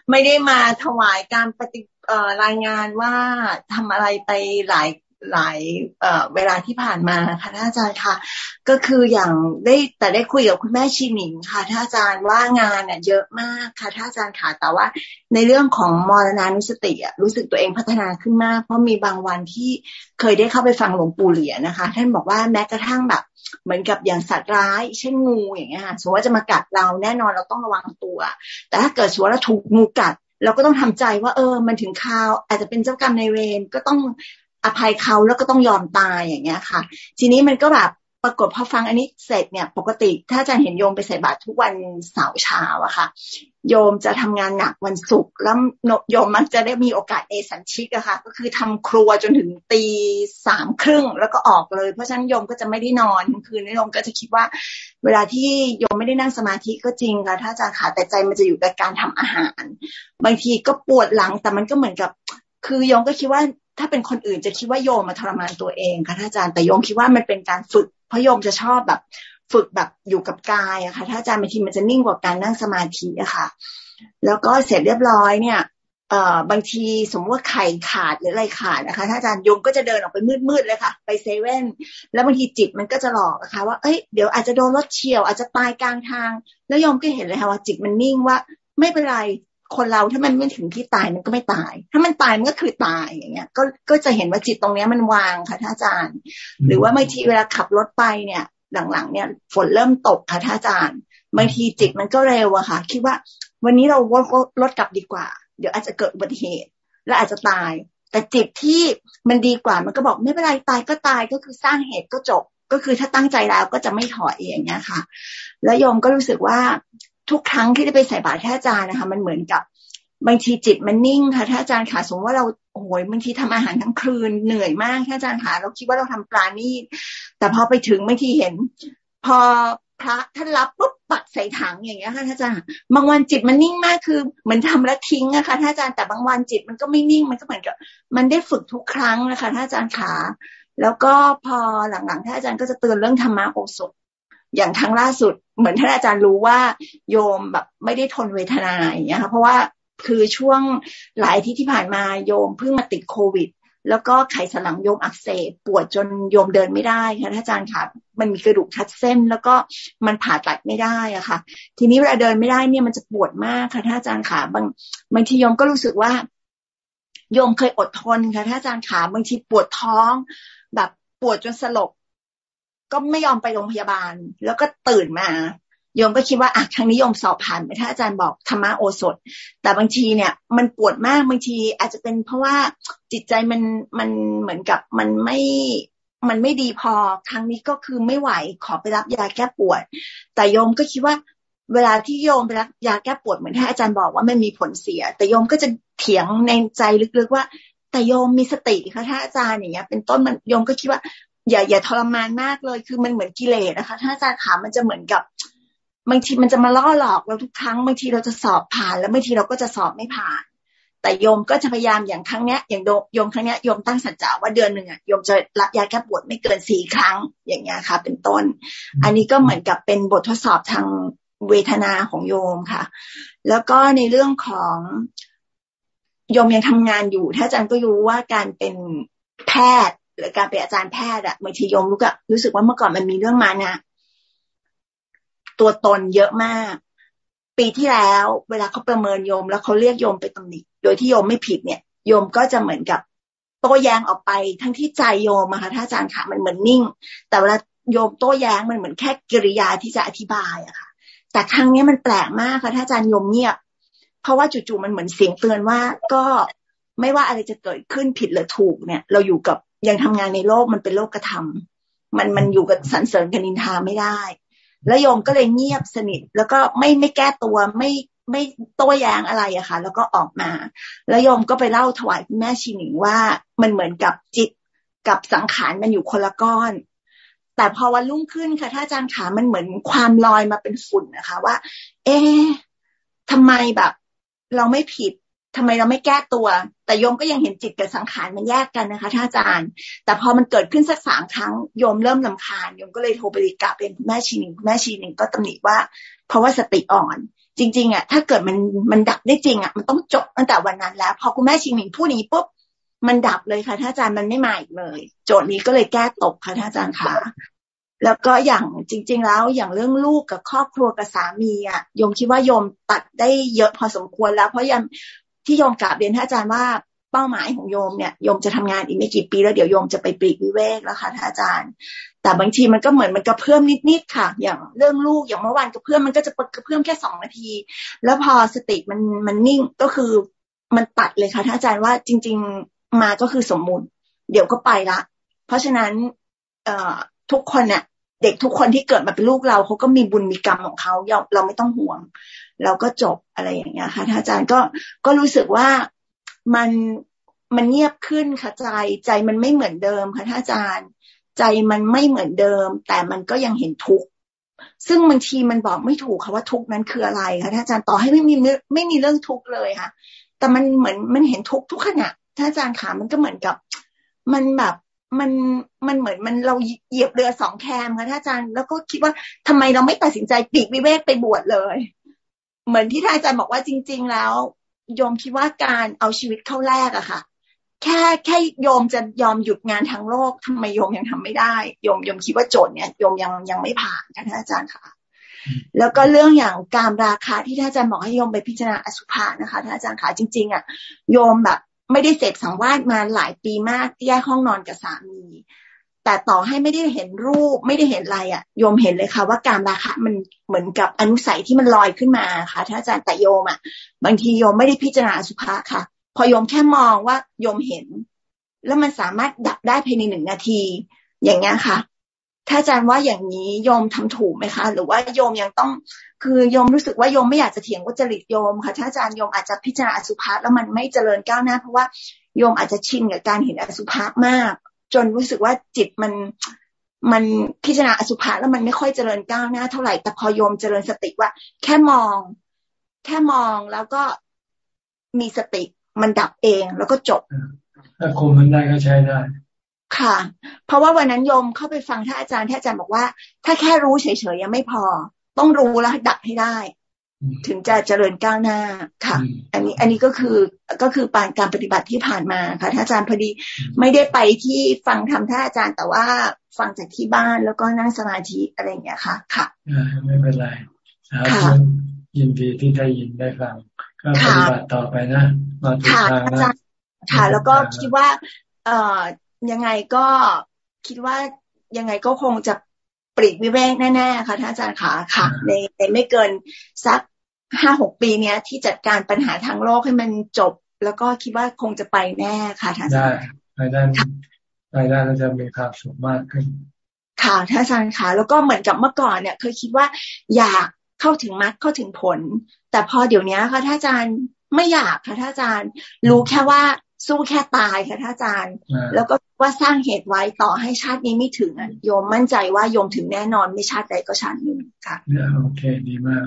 ไม่ได้มาถวายการปฏิรายงานว่าทำอะไรไปหลาย หลายเวลาที่ผ่านมาค่ะท่านอาจารย์ค่ะ ก็คืออย่างได้แต่ได้คุยกับคุณแม่ชีหนิงค่ะท่านอาจารย์ว่างานเน่ยเยอะมากค่ะท่านอาจารย์ค่ะแต่ว่า ในเรื่องของมรณานุสติอะรู้สึกตัวเองพัฒนาขึ้นมาก เพราะมีบางวันที่เคยได้เข้าไปฟังหลวงปู่เหรียนะคะ ท่านบอกว่าแม้กระทั่งแบบเหมือนกับอย่างสัตว์ร้าย เช่นงูอย่างเงี้ยค่ะสมมติว่าจะมากัดเราแน่นอนเราต้องระวังตัว แต่ถ้าเกิดสมมติว่าถูกงูกัดเราก็ต้องทำใจว่า เออ มันถึงคราว อาจจะเป็นเจ้ากรรมในเวรก็ต้อง อภัยเขาแล้วก็ต้องยอมตายอย่างเงี้ยค่ะ ทีนี้มันก็แบบปรากฏพอฟังอันนี้เสร็จเนี่ย ปกติถ้าอาจารย์เห็นโยมไปใส่บาตรทุกวันเสาร์เช้าอะค่ะ โยมจะทำงานหนักวันศุกร์แล้วโยมมักจะได้มีโอกาสเอสันชิกอะค่ะ ก็คือทำครัวจนถึงตีสามครึ่งแล้วก็ออกเลย เพราะฉะนั้นโยมก็จะไม่ได้นอนคืนนี้โยมก็จะคิดว่า เวลาที่โยมไม่ได้นั่งสมาธิก็จริงค่ะถ้าอาจารย์ขาแต่ใจมันจะอยู่กับการทำอาหาร บางทีก็ปวดหลังแต่มันก็เหมือนกับ คือโยมก็คิดว่า ถ้าเป็นคนอื่นจะคิดว่าโยมมาทรมานตัวเองค่ะท่านอาจารย์แต่โยมคิดว่ามันเป็นการฝึกเพราะโยมจะชอบแบบ ฝึกแบบอยู่กับกายอะค่ะท่านอาจารย์บางทีมันจะนิ่งกว่าการนั่งสมาธิอะค่ะ แล้วก็เสร็จเรียบร้อยเนี่ยเอ่อบางทีสมมติว่าไข่ขาดหรืออะไรขาดนะคะท่านอาจารย์โยมก็จะเดินออกไปมืดๆเลยค่ะ ไปเซเว่นแล้วบางทีจิตมันก็จะหลอกนะคะ ว่าเอ้ยเดี๋ยวอาจจะโดนรถเฉียวอาจจะตายกลางทาง แล้วโยมก็เห็นเลยค่ะว่าจิตมันนิ่งว่า ไม่เป็นไร คนเราถ้ามันไม่ถึงที่ตายมันก็ไม่ตาย ถ้ามันตายมันก็คือตายอย่างเงี้ย ก็ก็จะเห็นว่าจิตตรงเนี้ยมันวางค่ะท่านอาจารย์ หรือว่าบางทีเวลาขับรถไปเนี่ย หลังๆ เนี่ย ฝนเริ่มตกค่ะท่านอาจารย์บางทีจิตมันก็เร็วอะค่ะ คิดว่า วันนี้เรารถกลับดีกว่า เดี๋ยวอาจจะเกิดอุบัติเหตุ และอาจจะตาย แต่จิตที่มันดีกว่ามันก็บอกไม่เป็นไรตายก็ตายก็คือสร้างเหตุก็จบก็คือถ้าตั้งใจแล้วก็จะไม่ถอยอย่างเงี้ยค่ะ แล้วโยมก็รู้สึกว่า ทุกครั้งที่ได้ไปใส่บาตรท่านอาจารย์นะคะ มันเหมือนกับบางทีจิตมันนิ่งค่ะท่านอาจารย์ค่ะสมมติว่าเราโอ้ยบางทีทำอาหารทั้งคืนเหนื่อยมากท่านอาจารย์ค่ะเราคิดว่าเราทำปลานี่แต่พอไปถึงบางทีเห็น พอพระท่านรับปุ๊บปัดใส่ถังอย่างเงี้ยค่ะท่านอาจารย์บางวันจิตมันนิ่งมากคือเหมือนทำแล้วทิ้งนะคะท่านอาจารย์แต่บางวันจิตมันก็ไม่นิ่งมันก็เหมือนกับมันได้ฝึกทุกครั้งนะคะท่านอาจารย์ขาแล้วก็พอหลังๆท่านอาจารย์ก็จะเตือนเรื่องธรรมะโอสถ อย่างครั้งล่าสุด เหมือนท่านอาจารย์รู้ว่าโยมแบบไม่ได้ทนเวทนาอย่างเงี้ยค่ะเพราะว่าคือช่วงหลายที่ที่ผ่านมาโยมเพิ่งมาติดโควิด แล้วก็ไขสันหลังโยมอักเสบปวดจนโยมเดินไม่ได้ค่ะท่านอาจารย์ค่ะ มันมีกระดูกทัดเส้น แล้วก็มันผ่าตัดไม่ได้อะค่ะ ทีนี้เวลาเดินไม่ได้เนี่ยมันจะปวดมากค่ะท่านอาจารย์ค่ะบางบางทีโยมก็รู้สึกว่าโยมเคยอดทนค่ะท่านอาจารย์ขาบางทีปวดท้อง แบบปวดจนสลบ ก็ไม่ยอมไปโรงพยาบาล แล้วก็ตื่นมาโยมก็คิดว่าอะครั้งนี้โยมสอบผ่านไปถ้าอาจารย์บอกธรรมะโอสถ แต่บางทีเนี่ย มันปวดมากบางที อาจจะเป็นเพราะว่าจิตใจมันมันเหมือนกับมันไม่มันไม่ดีพอครั้งนี้ก็คือไม่ไหวขอไปรับยาแก้ปวด แต่โยมก็คิดว่า เวลาที่โยมไปรับยาแก้ปวดเหมือนที่อาจารย์บอกว่าไมันมีผลเสีย แต่โยมก็จะเถียงในใจลึกๆว่า แต่โยมมีสติค่ะถ้าอาจารย์อย่างเงี้ย เป็นต้นมันโยมก็คิดว่า อย่าอย่าทรมานมากเลย คือมันเหมือนกิเลสนะคะถ้านอาจารย์ขามันจะเหมือนกับบางทีมันจะมาล่อหลอกเราทุกครั้งบางทีเราจะสอบผ่าน แล้วบางทีเราก็จะสอบไม่ผ่าน แต่โยมก็จะพยายามอย่างครั้งเนี้ย อย่างโยมครั้งเนี้ยโยมตั้งสัจจะว่าเดือนหนึ่งอะโยมจะรับยาแก้ปวดไม่เกินสี่ครั้งอย่างเงี้ยค่ะ เป็นต้น อันนี้ก็เหมือนกับเป็นบททดสอบทางเวทนาของโยมค่ะ แล้วก็ในเรื่องของโยมยังทำงานอยู่ ถ้าอาจารย์ก็รู้ว่าการเป็นแพทย์ หรือการเป็นอาจารย์แพทย์อะบางทีโยมรู้ก็รู้สึกว่าเมื่อก่อนมันมีเรื่องมานะตัวตนเยอะมาก ปีที่แล้ว เวลาเขาประเมินโยม แล้วเขาเรียกโยมไปตำหนิโดยที่โยมไม่ผิดเนี่ย โยมก็จะเหมือนกับโต้แย้งออกไปทั้งที่ใจโยมอะค่ะท่านอาจารย์ค่ะมันเหมือนนิ่ง แต่เวลาโยมโต้แย้งมันเหมือนแค่กิริยาที่จะอธิบายอะค่ะ แต่ครั้งนี้มันแปลกมากค่ะท่านอาจารย์โยมเงียบ เพราะว่าจู่ๆมันเหมือนเสียงเตือนว่าก็ไม่ว่าอะไรจะเกิดขึ้นผิดหรือถูกเนี่ย เราอยู่กับ ยังทำงานในโลกมันเป็นโลกกระทำมันมันอยู่กับสันเสริญกับนินทาไม่ได้ แล้วโยมก็เลยเงียบสนิท แล้วก็ไม่ไม่แก้ตัวไม่ไม่โต้แย้งอะไรอะค่ะ แล้วก็ออกมา แล้วโยมก็ไปเล่าถวายคุณแม่ชีหนิงว่ามันเหมือนกับจิตกับสังขารมันอยู่คนละก้อน แต่พอวันรุ่งขึ้นค่ะถ้าอาจารย์ขามันเหมือนความลอยมาเป็นฝุ่นนะคะ ว่า เอ๊ะทำไมแบบ เราไม่ผิด ทำไมเราไม่แก้ตัว แต่โยมก็ยังเห็นจิตกับสังขารมันแยกกันนะคะท่านอาจารย์ แต่พอมันเกิดขึ้นสักสามครั้งโยมเริ่มลาคาญโยมก็เลยโทรไปกราบเป็นแม่ชีหนึ่งแม่ชีหนึ่งก็ตำหนิว่า เพราะว่าสติอ่อน จริง ๆอะถ้าเกิดมันมันดับได้จริงอะมันต้องจบตั้งแต่วันนั้นแล้ว พอคุณแม่ชีหนึ่งพูดนี้ปุ๊บมันดับเลยค่ะท่านอาจารย์มันไม่มาอีกเลย โจทย์นี้ก็เลยแก้ตกค่ะท่านอาจารย์ค่ะแล้วก็อย่างจริง ๆ แล้วอย่างเรื่องลูกกับครอบครัวกับสามีอะโยมคิดว่าโยมตัดได้เยอะพอสมควรแล้ว เพราะยัง ที่โยมกราบเรียนท่านอาจารย์ว่าเป้าหมายของโยมเนี่ยโยมจะทำงานอีกไม่กี่ปีแล้วเดี๋ยวโยมจะไปปลีกวิเวกแล้วค่ะท่านอาจารย์ แต่บางทีมันก็เหมือนมันกระเพื่อมนิดๆค่ะ อย่างเรื่องลูกอย่างเมื่อวานกระเพื่อมมันก็จะกระเพื่อมแค่สองนาที แล้วพอสติมันมันนิ่งก็คือมันตัดเลยค่ะท่านอาจารย์ว่าจริง ๆมาก็คือสมมุติ เดี๋ยวก็ไปละ เพราะฉะนั้นเอ่อทุกคนเนี่ยเด็กทุกคนที่เกิดมาเป็นลูกเราเขาก็มีบุญมีกรรมของเขาเราไม่ต้องห่วง เราก็จบอะไรอย่างเงี้ยค่ะท่านอาจารย์ก็ก็รู้สึกว่ามันมันเงียบขึ้นค่ะใจใจมันไม่เหมือนเดิมค่ะท่านอาจารย์ ใจมันไม่เหมือนเดิม แต่มันก็ยังเห็นทุกข์ซึ่งบางทีมันบอกไม่ถูกค่ะว่าทุกข์นั้นคืออะไรค่ะท่านอาจารย์ต่อให้ไม่มีไม่มีเรื่องทุกข์เลยค่ะ แต่มันเหมือนมันเห็นทุกข์ทุกขณะท่านอาจารย์ขามันก็เหมือนกับ มันแบบมันมันเหมือนมันเราเหยียบเรือสองแคมค่ะท่านอาจารย์ แล้วก็คิดว่าทำไมเราไม่ตัดสินใจปีกวิเวกไปบวชเลย เหมือนที่ท่านอาจารย์บอกว่าจริง ๆ แล้ว โยมคิดว่าการเอาชีวิตเข้าแรกอะค่ะ แค่แค่โยมจะยอมหยุดงานทางโลกทำไมโยมยังทำไม่ได้ โยมโยมคิดว่าโจทย์เนี่ยโยมยังยังไม่ผ่านค่ะท่านอาจารย์ค่ะ แล้วก็เรื่องอย่างการราคาที่ท่านอาจารย์บอกให้โยมไปพิจารณาอสุภะนะคะท่านอาจารย์ค่ะจริง ๆอะโยมแบบไม่ได้เสพสังวาสมาหลายปีมากแยกห้องนอนกับสามี แต่ต่อให้ไม่ได้เห็นรูปไม่ได้เห็นอะไรอะ่ะโยมเห็นเลยค่ะ ว่าการราคะมันเหมือนกับอนุสัยที่มันลอยขึ้นมาค่ะท่านอาจารย์แต่โยมอะ่ะ บางทีโยมไม่ได้พิจารณาสุภาค่ะ พอโยมแค่มองว่าโยมเห็น แล้วมันสามารถดับได้ภายในหนึ่งนาที อย่างเงี้ยค่ะถ้าอาจารย์ว่าอย่างนี้โยมทำถูกไหมคะ หรือว่าโยมยังต้อง คือโยมรู้สึกว่าโยมไม่อยากจะเถียงว่าจริตโยมค่ะถ้าอาจารย์โยมอาจจะพิจารณาอสุภะแล้วมันไม่เจริญก้าวหน้า เพราะว่าโยมอาจจะชินกับการเห็นอสุภะมาก จนรู้สึกว่าจิตมันมันพิจารณาอสุภะแล้วมันไม่ค่อยเจริญก้าวหน้าเท่าไหร่แต่พอโยมเจริญสติว่า แค่มอง แค่มองแล้วก็มีสติมันดับเองแล้วก็จบถ้าคุมมันได้ก็ใช้ได้ ค่ะ เพราะว่าวันนั้นโยมเข้าไปฟังท่านอาจารย์ท่านอาจารย์บอกว่า ถ้าแค่รู้เฉยๆยังไม่พอ ต้องรู้แล้วดับให้ได้ ถึงจะเจริญก้าวหน้าค่ะ อันนี้อันนี้ก็คือก็คือปานการปฏิบัติที่ผ่านมาค่ะท่านอาจารย์พอดีไม่ได้ไปที่ฟังทำท่านอาจารย์ แต่ว่าฟังจากที่บ้านแล้วก็นั่งสมาธิอะไรอย่างเงี้ยค่ะ ค่ะไม่เป็นไรค่ะยินดีที่ได้ยินได้ฟัง ก็ปฏิบัติต่อไปนะมาถูกทางนะค่ะ แล้วก็คิดว่า เอ่อยังไงก็คิดว่ายังไงก็คงจะ ปลีกวิเวกแน่ๆค่ะท่านอาจารย์ค่ะค่ะ ในในไม่เกินสักห้าหกปีเนี้ยที่จัดการปัญหาทางโลกให้มันจบ แล้วก็คิดว่าคงจะไปแน่ค่ะท่านอาจารย์ได้ได้ได้ได้เราจะมีความสุขมากขึ้นค่ะท่านอาจารย์ค่ะแล้วก็เหมือนกับเมื่อก่อนเนี่ย เคยคิดว่าอยากเข้าถึงมรรคเข้าถึงผล แต่พอเดี๋ยวนี้ค่ะท่านอาจารย์ไม่อยากค่ะท่านอาจารย์ รู้แค่ว่า สู้แค่ตายค่ะท่านอาจารย์ แล้วก็ว่าสร้างเหตุไว้ต่อให้ชาตินี้ไม่ถึงอะโยมมั่นใจว่าโยมถึงแน่นอนไม่ชาติใดก็ชาติหนึ่งค่ะโอเคดีมาก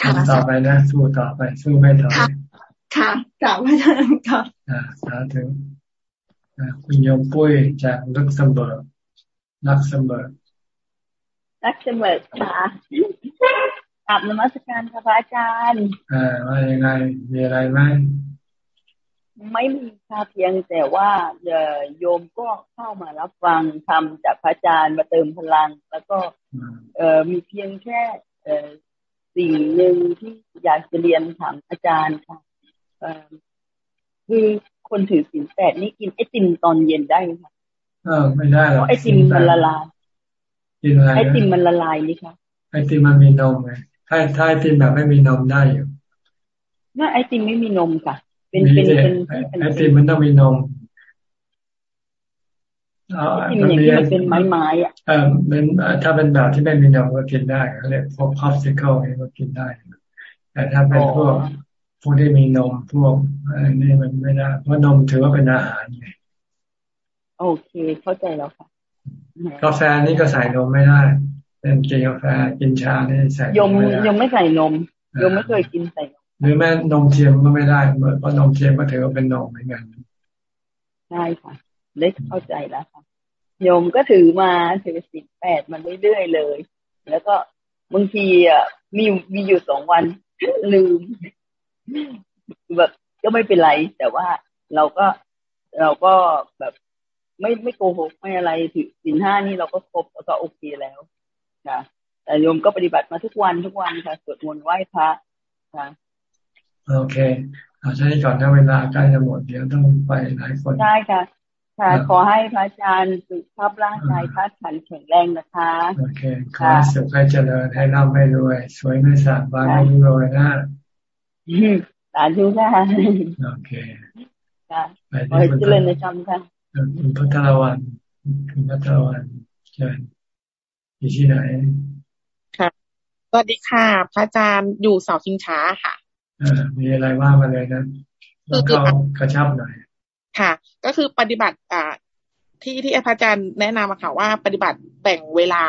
ค่ะต่อไปนะสู้ต่อไปสู้ไม่ถอยค่ะกลับมาท่านค่ะอ่าสาธุคุณโยมปุ้ยจากลักเซมเบิร์กลักเซมเบิร์กลักเซมเบิร์กค่ะกราบนมัสการค่ะพระอาจารย์อ่าว่ายังไงมีอะไรไหม ไม่มีค่ะเพียงแต่ว่าโยมก็เข้ามารับฟังธรรมจากพระอาจารย์มาเติมพลัง แล้วก็ เออมีเพียงแค่เออสิ่งหนึ่งที่อยากจะเรียนถามอาจารย์ค่ะเออคือคนถือสินแปดนี่กินไอติมตอนเย็นได้ไหมคะเออไม่ได้หรอกไอติมมันละลายกินอะไรไอติมมันละลายนี่คะไอติมมันมีนมไงถ้าถ้าไอติมแบบไม่มีนมได้อยู่ว่าไอติมไม่มีนมค่ะ เป็นเป็นเป็นไอติมมันต้องมีนมไอติมอย่างที่มันเป็นไม้ไม้อะเออเป็นถ้าเป็นแบบที่ไม่มีนมก็กินได้เขาเรียกพวกพอปซิเคิลนี่ก็กินได้ แต่ถ้าเป็นพวกพวกที่มีนมพวกอะไรนี่มันไม่ได้เพราะนมถือว่าเป็นอาหารไงโอเคเข้าใจแล้วค่ะกาแฟนี่ก็ใส่นมไม่ได้เป็นกินกาแฟกินชานี่ใส่ยมยมไม่ใส่นมยมไม่เคยกินใส่นม หรือแม่นมเทียมก็ไม่ได้เพราะนมเทียมก็ถือว่าเป็นนมเหมือนกันใช่ค่ะ ได้เข้าใจแล้วค่ะโยมก็ถือมาถือสิบแปดมันเรื่อยๆเลย แล้วก็บางทีอะมีมีอยู่สองวันลืมแบบก็ไม่เป็นไร แต่ว่าเราก็เราก็แบบไม่ไม่โกหกไม่อะไรถือสินห้านี่เราก็ครบแล้วก็โอเคแล้วค่ะแต่โยมก็ปฏิบัติมาทุกวันทุกวันค่ะสวดมนต์ไหว้พระค่ะ โอเค เอาใช้ก่อนถ้าเวลาใกล้จะหมดเดี๋ยวต้องไปหลายคนใช่ค่ะค่ะขอให้พระอาจารย์สุขภาพร่างกายพัฒขันแข็งแรงนะคะโอเคขอให้สุขให้เจริญให้ร่ำให้รวย สวยไม่สาบานไม่รวยนะสาธุค่ะโอเคค่ะขอให้เจริญในธรรมค่ะคุณพัทรวันคุณพัทรวันเชิญอยู่ที่ไหนค่ะสวัสดีค่ะ พระอาจารย์อยู่เสาชิงช้าค่ะอ่า มีอะไรว่ามาเลยนะเราเข้ากระชับหน่อย ค่ะ ก็คือปฏิบัติอ่าที่ที่อาจารย์แนะนำมาค่ะว่าปฏิบัติแบ่งเวลา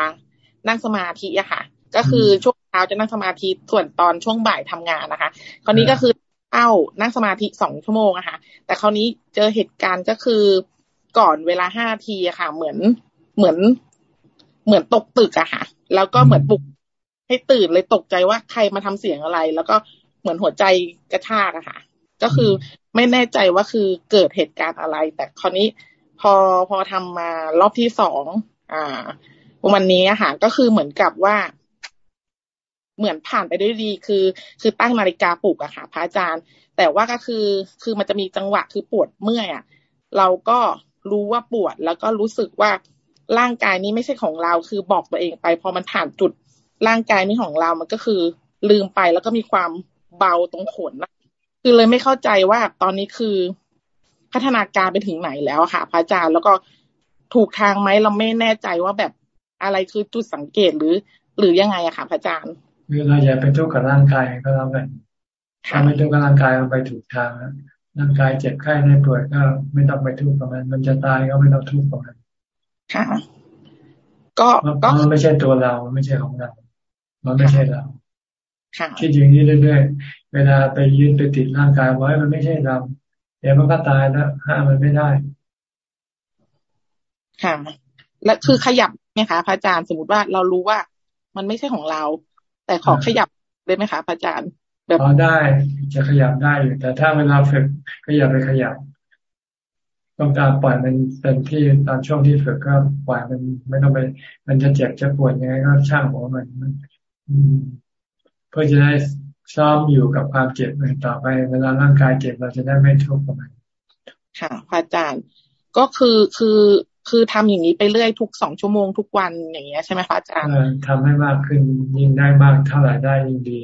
นั่งสมาธิอะค่ะ ก็คือช่วงเช้าจะนั่งสมาธิส่วนตอนช่วงบ่ายทำงานนะคะ คราวนี้ก็คือเอ้านั่งสมาธิสองชั่วโมงอะค่ะ แต่คราวนี้เจอเหตุการณ์ก็คือก่อนเวลาห้าทีอะค่ะ เหมือนเหมือนเหมือนตกตึกอะค่ะ แล้วก็เหมือนปลุกให้ตื่นเลยตกใจว่าใครมาทำเสียงอะไร แล้วก็ เหมือนหัวใจกระชากอะค่ะ ก็คือไม่แน่ใจว่าคือเกิดเหตุการณ์อะไร แต่คราวนี้พอพอทำมารอบที่สองอ่า วันนี้อะค่ะ ก็คือเหมือนกับว่า เหมือนผ่านไปได้ดี คือ คือตั้งนาฬิกาปลุกอะค่ะพระอาจารย์ แต่ว่าก็คือคือมันจะมีจังหวะคือปวดเมื่อยอะเราก็รู้ว่าปวดแล้วก็รู้สึกว่าร่างกายนี้ไม่ใช่ของเรา คือบอกตัวเองไป พอมันผ่านจุดร่างกายนี้ของเรา มันก็คือลืมไปแล้วก็มีความ เบาตรงขนคือเลยไม่เข้าใจว่าตอนนี้คือพัฒนาการไปถึงไหนแล้วค่ะพระอาจารย์แล้วก็ถูกทางไหมเราไม่แน่ใจว่าแบบอะไรคือจุดสังเกตหรือ หรือยังไงอะค่ะพระอาจารย์คือเราอย่าไปทุกข์กับร่างกายก็แล้วกันถ้าไม่ทุกข์กับร่างกายมันไปถูกทางร่างกายเจ็บไข้ได้ป่วยก็ไม่ต้องไปทุกข์กับมัน มันจะตายก็ไม่ต้องทุกข์กับมันค่ะก็ก็มันไม่ใช่ตัวเราไม่ใช่ของเรา มันไม่ใช่เรา คิดอย่างนี้เรื่อยๆ เวลาไปยืนไปติดร่างกายไว้มันไม่ใช่เราเดี๋ยวมันก็ตายแล้วห้ามมันไม่ได้ ค่ะ และคือขยับไหมคะพระอาจารย์สมมติว่าเรารู้ว่ามันไม่ใช่ของเรา แต่ขอขยับได้ไหมคะพระอาจารย์แบบพอได้จะขยับได้อยู่แต่ถ้าเวลาฝึกก็อย่าไปขยับต้องการปล่อยมันเป็นที่ตอนช่วงที่ฝึกก็ปล่อยมันไม่ต้องไป มันจะเจ็บจะปวดยังไงก็ช่างหัวมัน เพื่อจะได้ซ้อมอยู่กับความเจ็บต่อไป เวลาร่างกายเจ็บเราจะได้ไม่ทุกข์กับมันค่ะพระอาจารย์ก็คือคือคือทำอย่างนี้ไปเรื่อยทุกสองชั่วโมงทุกวันอย่างเงี้ยใช่ไหมคะอาจารย์ทำให้มากขึ้นยิ่งได้มากเท่าไหร่ได้ยิ่งดี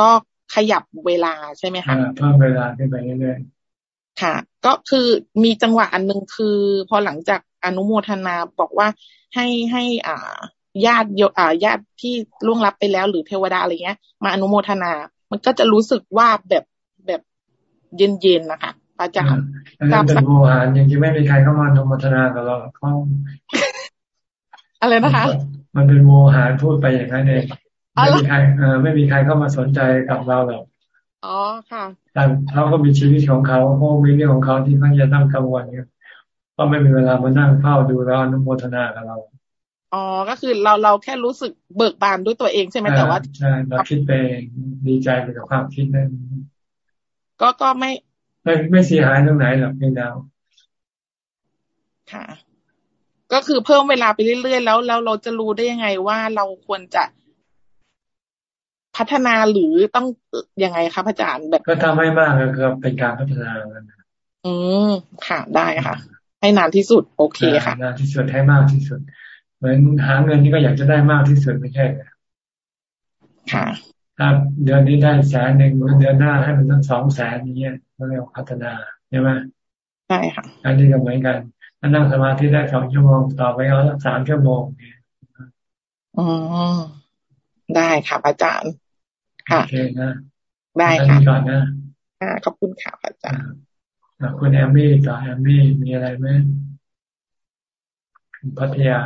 ก็ขยับเวลาใช่ไหมคะเพิ่มเวลาขึ้นไปเรื่อยๆค่ะ ก็คือมีจังหวะอันหนึ่งคือ พอหลังจากอนุโมทนาบอกว่าให้ให้อ่า ญาติอ่าญาติที่ล่วงลับไปแล้ว หรือเทวดาอะไรเงี้ย มาอนุโมทนา มันก็จะรู้สึกว่าแบบแบบเย็นๆนะคะอาจารย์กับเป็นโมหานอย่างที่ไม่มีใครเข้ามาอนุโมทนากับเราเขาอะไรนะคะ มันเป็นโมหานพูดไปอย่างนั้นเองไม่มีใครเออไม่มีใครเข้ามาสนใจกับเราหรอกอ๋อค่ะแต่เขาก็มีชีวิตของเขาเขามีเรื่องของเขาที่เขาจะต้องกังวลเนี่ยก็ไม่มีเวลามานั่งเฝ้าดูแล้วอนุโมทนากับเรา อ๋อ ก็คือเราเราแค่รู้สึกเบิกบานด้วยตัวเองใช่ไหมแต่ว่าใช่เราคิดไปดีใจไปกับความคิดนั้นก็ก็ไม่ ไม่ไม่เสียหายตรงไหนหรอกพี่ดาวค่ะ ก็คือเพิ่มเวลาไปเรื่อยๆแล้วแล้วเราจะรู้ได้ยังไงว่าเราควรจะพัฒนาหรือต้องยังไงคะพระอาจารย์แบบก็ทำให้มากก็เป็นการพัฒนาอืมค่ะได้ค่ะ ให้นานที่สุด โอเคค่ะนานที่สุดให้มากที่สุด เหมือนหาเงินนี่ก็อยากจะได้มากที่สุดไม่ใช่เหรอค่ะถ้าเดือนนี้ได้แสนหนึ่งเดือนหน้าให้มันตั้งสองแสนนี้ยเราเรียกพัฒนาใช่ไหมใช่ค่ะอันนี้ก็เหมือนกันถ้านั่งสมาธิได้สองชั่วโมงต่อไปเอาสามชั่วโมงเนี่ยอ๋อได้ค่ะอาจารย์ ค่ะโอเคนะได้ค่ะก่อนนะอ่าขอบคุณค่ะอาจารย์คุณแอมมี่ต่อแอมมี่มีอะไรไหมพัทยา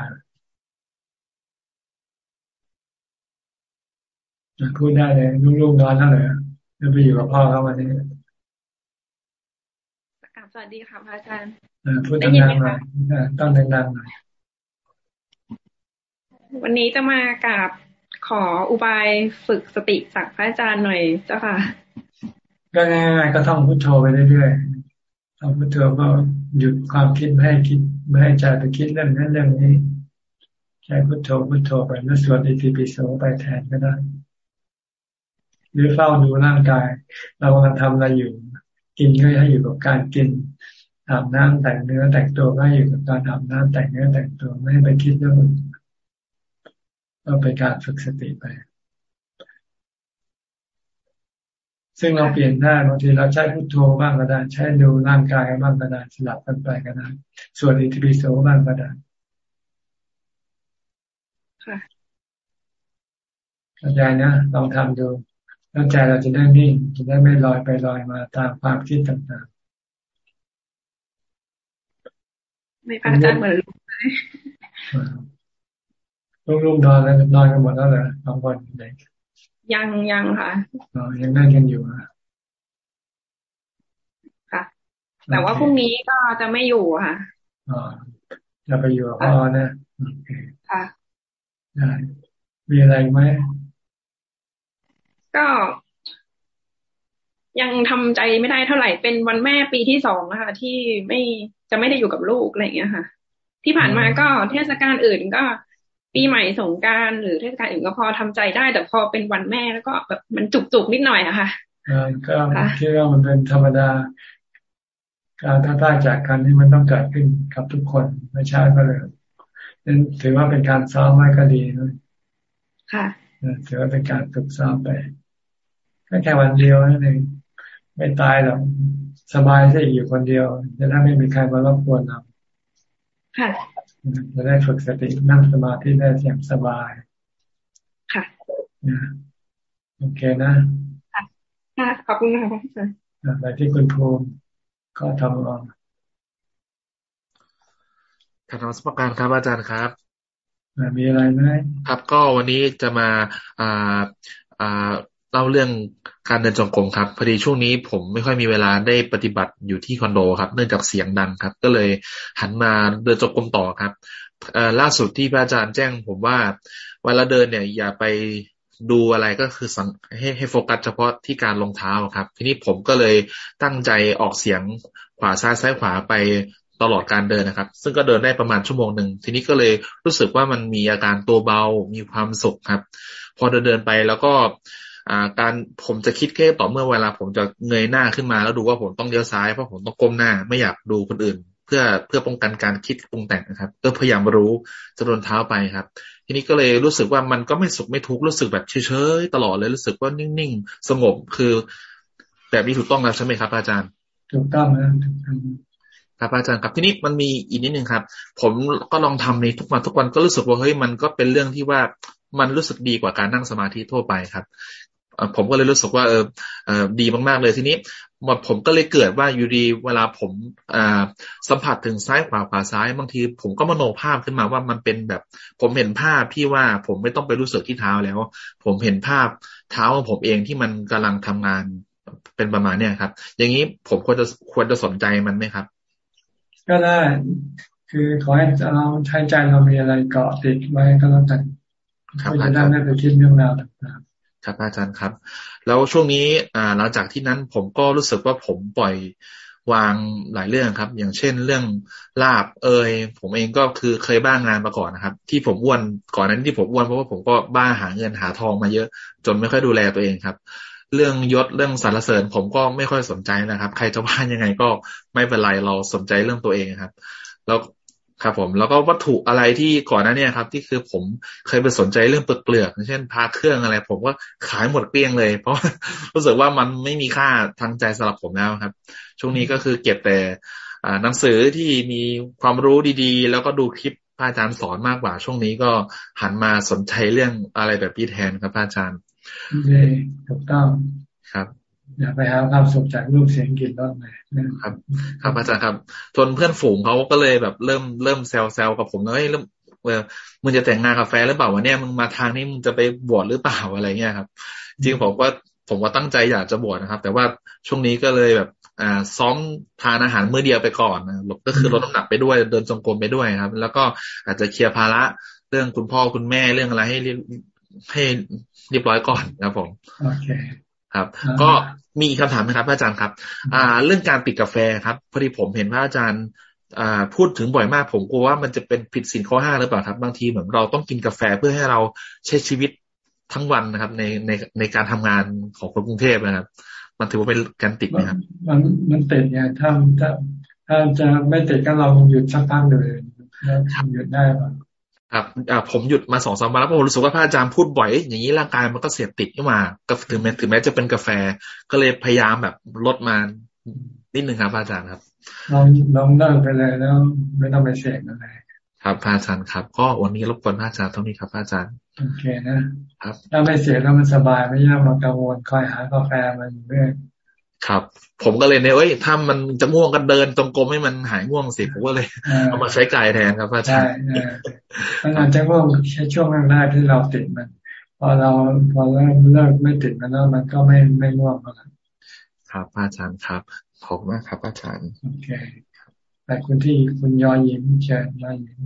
พูดได้เลยลูกๆนอนแล้วเลยจะไปอยู่กับพ่อเขาวันนี้สวัสดีค่ะพระอาจารย์พูดดังๆหน่อยต้องดังๆหน่อยวันนี้จะมากับขออุบายฝึกสติจากพระอาจารย์หน่อยเจ้าค่ะ ก็ง่ายๆก็ท่องพุทโธไปเรื่อยๆท่องพุทโธก็หยุดความคิดไม่ให้คิดไม่ให้ใจไปคิดเรื่องนั้นเรื่องนี้ ใช้พุทโธพุทโธไปแล้วสวดอิติปิโสไปแทนก็ได้ หรือเฝ้าดูร่างกาย เรากำลังทำอะไรอยู่ กินก็ให้อยู่กับการกินอาบน้ำแต่งเนื้อแต่งตัวก็อยู่กับการอาบน้ำแต่งเนื้อแต่งตัวไม่ให้ไปคิดเรื่องก็เป็นการฝึกสติไป ซึ่งเราเปลี่ยนได้บางทีเราใช้พุทโธบ้างก็ได้ใช้ดูร่างกายบ้างก็ได้สลับกันไปก็ได้ส่วนอิทธิปิโสบ้างก็ได้ค่ะเข้าใจนะลองทำดู แล้วใจเราจะได้นิ่งจะได้ไม่ลอยไปลอยมาตามความคิดต่างๆ ไม่พระอาจารย์เหมือนลูกลูกนอนแล้วนอนกันหมดแล้วเหรอสองคนเด็กยังยังค่ะอ๋อยังนั่งกันอยู่อะค่ะ แต่ว่าพรุ่งนี้ก็จะไม่อยู่ค่ะอ๋อจะไปอยู่กับพ่อนะค่ะได้มีอะไรไหม ก็ยังทำใจไม่ได้เท่าไหร่เป็นวันแม่ปีที่สองนะคะที่ไม่จะไม่ได้อยู่กับลูกอะไรอย่างเงี้ยค่ะ ที่ผ่านมาก็เทศกาลอื่นก็ปีใหม่สงการหรือเทศกาลอื่นก็พอทำใจได้ แต่พอเป็นวันแม่แล้วก็แบบมันจุกๆนิดหน่อยอะค่ะก็คิดว่ามันเป็นธรรมดา การท้าทายจากกันนี่มันต้องเกิดขึ้นกับทุกคนไม่ใช่ก็เลยนั่นถือว่าเป็นการซ้อมไว้ก็ดีนะค่ะถือว่าเป็นการฝึกซ้อมไป แค่แค่วันเดียวนั่นเองไม่ตายหรอกสบายซะอยู่คนเดียว จะได้ไม่มีใครมารบกวนเราค่ะจะได้ฝึกสตินั่งสมาธิได้อย่างสบาย ค่ะโอเคนะค่ะขอบคุณค่ะไปที่คุณภูมิก็ทำลองคำนมัสการครับอาจารย์ครับมีอะไรไหมครับก็วันนี้จะมาอ่าอ่า เล่าเรื่องการเดินจงกรมครับ พอดีช่วงนี้ผมไม่ค่อยมีเวลาได้ปฏิบัติอยู่ที่คอนโดครับเนื่องจากเสียงดังครับ ก็เลยหันมาเดินจงกรมต่อครับล่าสุดที่พระอาจารย์แจ้ง ผมว่าเวลาเดินเนี่ย อย่าไปดูอะไรก็คือสังให้ให้โฟกัสเฉพาะที่การลงเท้าครับ ทีนี้ผมก็เลยตั้งใจออกเสียงขวาซ้ายซ้ายขวาไปตลอดการเดินนะครับ ซึ่งก็เดินได้ประมาณชั่วโมงหนึ่ง ทีนี้ก็เลยรู้สึกว่ามันมีอาการตัวเบา มีความสุขครับ พอเดินเดินไปแล้วก็ การผมจะคิดแค่ต่อเมื่อเวลา ผมจะเงยหน้าขึ้นมาแล้วดูว่าผมต้องเลี้ยวซ้ายเพราะผมต้องก้มหน้าไม่อยากดูคนอื่น เพื่อเพื่อป้องกันการคิดปรุงแต่งนะครับ ก็พยายามรู้จะโดนเท้าไปครับ ทีนี้ก็เลยรู้สึกว่ามันก็ไม่สุขไม่ทุกข์รู้สึกแบบเฉยๆตลอดเลยรู้สึกว่านิ่งๆสงบคือแบบนี้ถูกต้องแล้วใช่ไหมครับอาจารย์ถูกต้องนะถูกต้องครับอาจารย์ครับทีนี้มันมีอีกนิดนึงครับ ผมก็ลองทำในทุกวันทุกวันก็รู้สึกว่าเฮ้ยมันก็เป็นเรื่องที่ว่ามันรู้สึกดีกว่าการนั่งสมาธิทั่วไปครับ ผมก็เลยรู้สึกว่าเออดีมากๆเลยทีนี้หมดผมก็เลยเกิดว่าอยู่ดีเวลาผมสัมผัสถึงซ้ายขวาขวาซ้ายบางทีผมก็มโนภาพขึ้นมาว่ามันเป็นแบบ ผมเห็นภาพพี่ว่าผมไม่ต้องไปรู้สึกที่เท้าแล้ว ผมเห็นภาพเท้าของผมเองที่มันกำลังทำงานเป็นประมาณเนี้ยครับ อย่างนี้ผมควรจะควรจะสนใจมันไหมครับ ก็ได้ คือขอให้เราใช้ใจเรามีอะไรเกาะติดไว้ก็แล้วกันเพื่อจะได้ไม่ไปคิดเรื่องราวต่าง ครับอาจารย์ครับ แล้วช่วงนี้อ่าหลังจากที่นั้นผมก็รู้สึกว่าผมปล่อยวางหลายเรื่องครับ อย่างเช่นเรื่องลาบเอยผมเองก็คือเคยบ้างงานมาก่อนนะครับ ที่ผมอ้วนก่อนนั้นที่ผมอ้วนเพราะว่าผมก็บ้าหาเงินหาทองมาเยอะ จนไม่ค่อยดูแลตัวเองครับ เรื่องยศเรื่องสารเสริญ ผมก็ไม่ค่อยสนใจนะครับ ใครจะว่ายังไงก็ไม่เป็นไรเราสนใจเรื่องตัวเองครับ แล้ว ครับผมแล้วก็วัตถุอะไรที่ก่อนหน้านี้ครับ ที่คือผมเคยไปสนใจเรื่องเปลือกเช่นพาเครื่องอะไร ผมก็ขายหมดเกลี้ยงเลย เพราะรู้สึกว่ามันไม่มีค่าทางใจสำหรับผมแล้วครับ ช่วงนี้ก็คือเก็บแต่หนังสือที่มีความรู้ดีๆ แล้วก็ดูคลิปพระอาจารย์สอนมากกว่า ช่วงนี้ก็หันมาสนใจเรื่องอะไรแบบพี่แทนครับพระอาจารย์ดีถูกต้องครับ อย่าไปหาความสุขจากรูปเสียงกลิ่นรสเลยครับ ครับอาจารย์ครับจนเพื่อนฝูงเขาก็เลยแบบเริ่มเริ่มแซวแซวกับผมเลยเริ่มเออมึงจะแต่งงานกาแฟหรือเปล่าวะเนี่ยมึงมาทางนี้มึงจะไปบวชหรือเปล่าอะไรเงี้ยครับ จริงผมว่าผมว่าตั้งใจอยากจะบวชนะครับ แต่ว่าช่วงนี้ก็เลยแบบอ่าซ้อมทานอาหารมื้อเดียวไปก่อนนะก็คือลดน้ำหนักไปด้วยเดินจงกรมไปด้วยครับ แล้วก็อาจจะเคลียร์ภาระเรื่องคุณพ่อคุณแม่เรื่องอะไรให้ให้เรียบร้อยก่อนครับผมโอเค ครับ ก็มีคำถามนะครับอาจารย์ครับ อ่า เรื่องการปิดกาแฟครับพอดีผมเห็นพระอาจารย์อ่าพูดถึงบ่อยมากผมกลัวว่ามันจะเป็นผิดสินข้อห้าหรือเปล่าครับ บางทีเหมือนเราต้องกินกาแฟเพื่อให้เราใช้ชีวิตทั้งวันนะครับ ในในในการทำงานของคนกรุงเทพนะครับ มันถือว่าเป็นการติดไหมครับ มันมันติดไงถ้าถ้าถ้าจะไม่ติดก็เราหยุดสักพักเลยแล้วหยุดได้ป่ะ ครับผมหยุดมาสองสามวันแล้วผมรู้สึกว่าพระอาจารย์พูดบ่อยอย่างนี้ร่างกายมันก็เสียติดขึ้นมาก็ถึงแม้ถึงแม้จะเป็นกาแฟ ก็เลยพยายามแบบลดมานิดนึงครับพระอาจารย์ครับลองลองเลิกไปเลยแล้ว ไม่ต้องไปเสกอะไรครับพระอาจารย์ครับ ก็วันนี้รบกวนพระอาจารย์เท่านี้ครับพระอาจารย์โอเคนะครับถ้าไม่เสียแล้วมันสบายไม่ยากมากังวลคอยหากาแฟมันเรื่อย ครับ ผมก็เลยเนี่ยเอ้ยถ้ามันจะง่วงก็เดินตรงกลมให้มันหายง่วงสิผมก็เลยเอามาใช้กายแทนครับอาจารย์มันอาจจะง่วงแค่ช่วงแรกที่เราติดมัน พอเราพอเริ่มเลิกไม่ติดมันแล้วมันก็ไม่ไม่ง่วงแล้วครับอาจารย์ครับขอบมากครับอาจารย์โอเคแต่คุณที่คุณยอยิ้มเชิญยอยิ้ม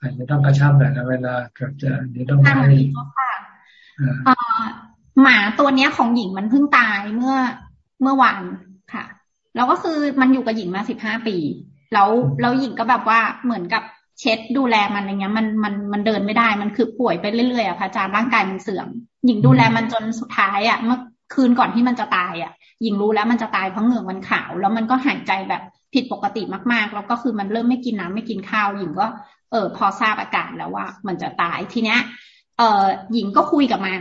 อาจจะต้องกระชับหน่อยนะเวลาเกิดจะเดี๋ยวต้องให้หมาตัวเนี้ยของหญิงมันเพิ่งตายเมื่อ เมื่อวานค่ะแล้วก็คือมันอยู่กับหญิงมาสิบห้าปี แล้วแล้วหญิงก็แบบว่าเหมือนกับเช็ดดูแลมันอะไรเงี้ย มันมันมันเดินไม่ได้มันคือป่วยไปเรื่อยๆอะพระอาจารย์ร่างกายมันเสื่อม หญิงดูแลมันจนสุดท้ายอะ เมื่อคืนก่อนที่มันจะตายอะ หญิงรู้แล้วมันจะตายเพราะเหงื่อมันขาว แล้วมันก็หายใจแบบผิดปกติมากๆ แล้วก็คือมันเริ่มไม่กินน้ำไม่กินข้าวหญิงก็เออพอทราบอาการแล้วว่า มันจะตายทีเนี้ยเออหญิงก็คุยกับมัน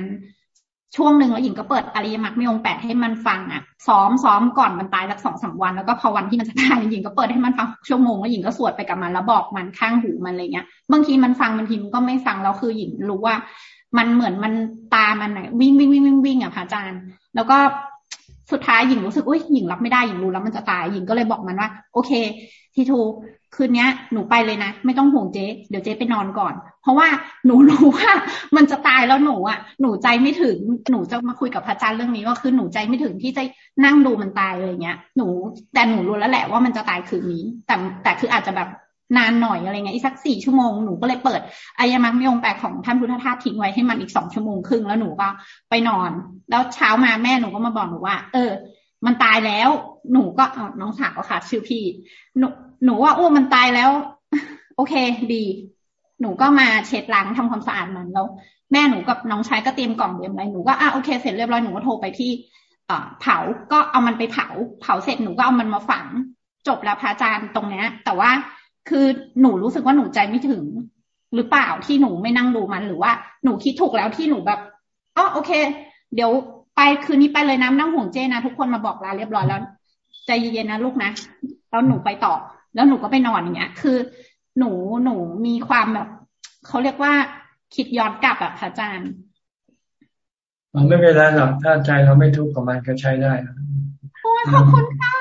ช่วงหนึ่งแล้วหญิงก็เปิดอริยมรรคมีองแปดให้มันฟังอะ ซ้อมซ้อมก่อนมันตายสักสองสาวันแล้วก็พอวันที่มันจะตายหญิงก็เปิดให้มันฟังชั่วโมงแล้วหญิงก็สวดไปกับมันแล้วบอกมันข้างหูมันอะไรเงี้ย บางทีมันฟังบางทีมันก็ไม่ฟังแล้วคือหญิงรู้ว่า มันเหมือนมันตามันไหนวิ่งวิ่งวิ่งวิ่งวิ่งอะพระอาจารย์ แล้วก็สุดท้ายหญิงรู้สึกอุ้ยหญิงรับไม่ได้หญิงรู้แล้วมันจะตายหญิงก็เลยบอกมันว่า โอเค ทีทู คืนนี้หนูไปเลยนะ ไม่ต้องห่วงเจ๊เดี๋ยวเจ๊ไปนอนก่อน เพราะว่าหนูรู้ว่ามันจะตายแล้วหนูอะ หนูใจไม่ถึงหนูจะมาคุยกับพระอาจารย์เรื่องนี้ว่าคือหนูใจไม่ถึงที่จะนั่งดูมันตายเลยเงี้ย หนูแต่หนูรู้แล้วแหละว่ามันจะตายคืนนี้ แต่แต่คืออาจจะแบบนานหน่อยอะไรเงี้ยอีกสักสี่ชั่วโมงหนูก็เลยเปิดอายมังมยงแปลของท่านพุทธทาสทิ้งไว้ให้มันอีกสองชั่วโมงครึ่งแล้วหนูก็ไปนอน แล้วเช้ามาแม่หนูก็มาบอกหนูว่า เออ มันตายแล้ว หนูก็น้องสาวค่ะ ชื่อพี่หนู หนูว่าอ้มันตายแล้ว โอเค ดี หนูก็มาเช็ดล้างทำความสะอาดมันแล้ว แม่หนูกับน้องชายก็เตรียมกล่องเตรียมอะไรหนูก็อะโอเคเสร็จเรียบร้อยหนูก็โทรไปที่เผาก็เอามันไปเผา เผาเสร็จหนูก็เอามันมาฝัง จบแล้วพระอาจารย์ตรงเนี้ย แต่ว่าคือหนูรู้สึกว่าหนูใจไม่ถึง หรือเปล่าที่หนูไม่นั่งดูมันหรือว่าหนูคิดถูกแล้วที่หนูแบบอ๋อโอเค เดี๋ยวไปคืนนี้ไปเลยน้ำนั่งห่วงเจนะ ทุกคนมาบอกลาเรียบร้อยแล้ว ใจเย็นๆนะลูกนะแล้วหนูไปต่อ แล้วหนูก็ไปนอนอย่างเงี้ย คือ หนูหนูมีความแบบเขาเรียกว่าคิดย้อนกลับอะพระอาจารย์มันไม่เป็นไรหรอกถ้าใจเราไม่ทุกข์กับมันก็ใช้ได้โอ้ยขอบคุณค่ะ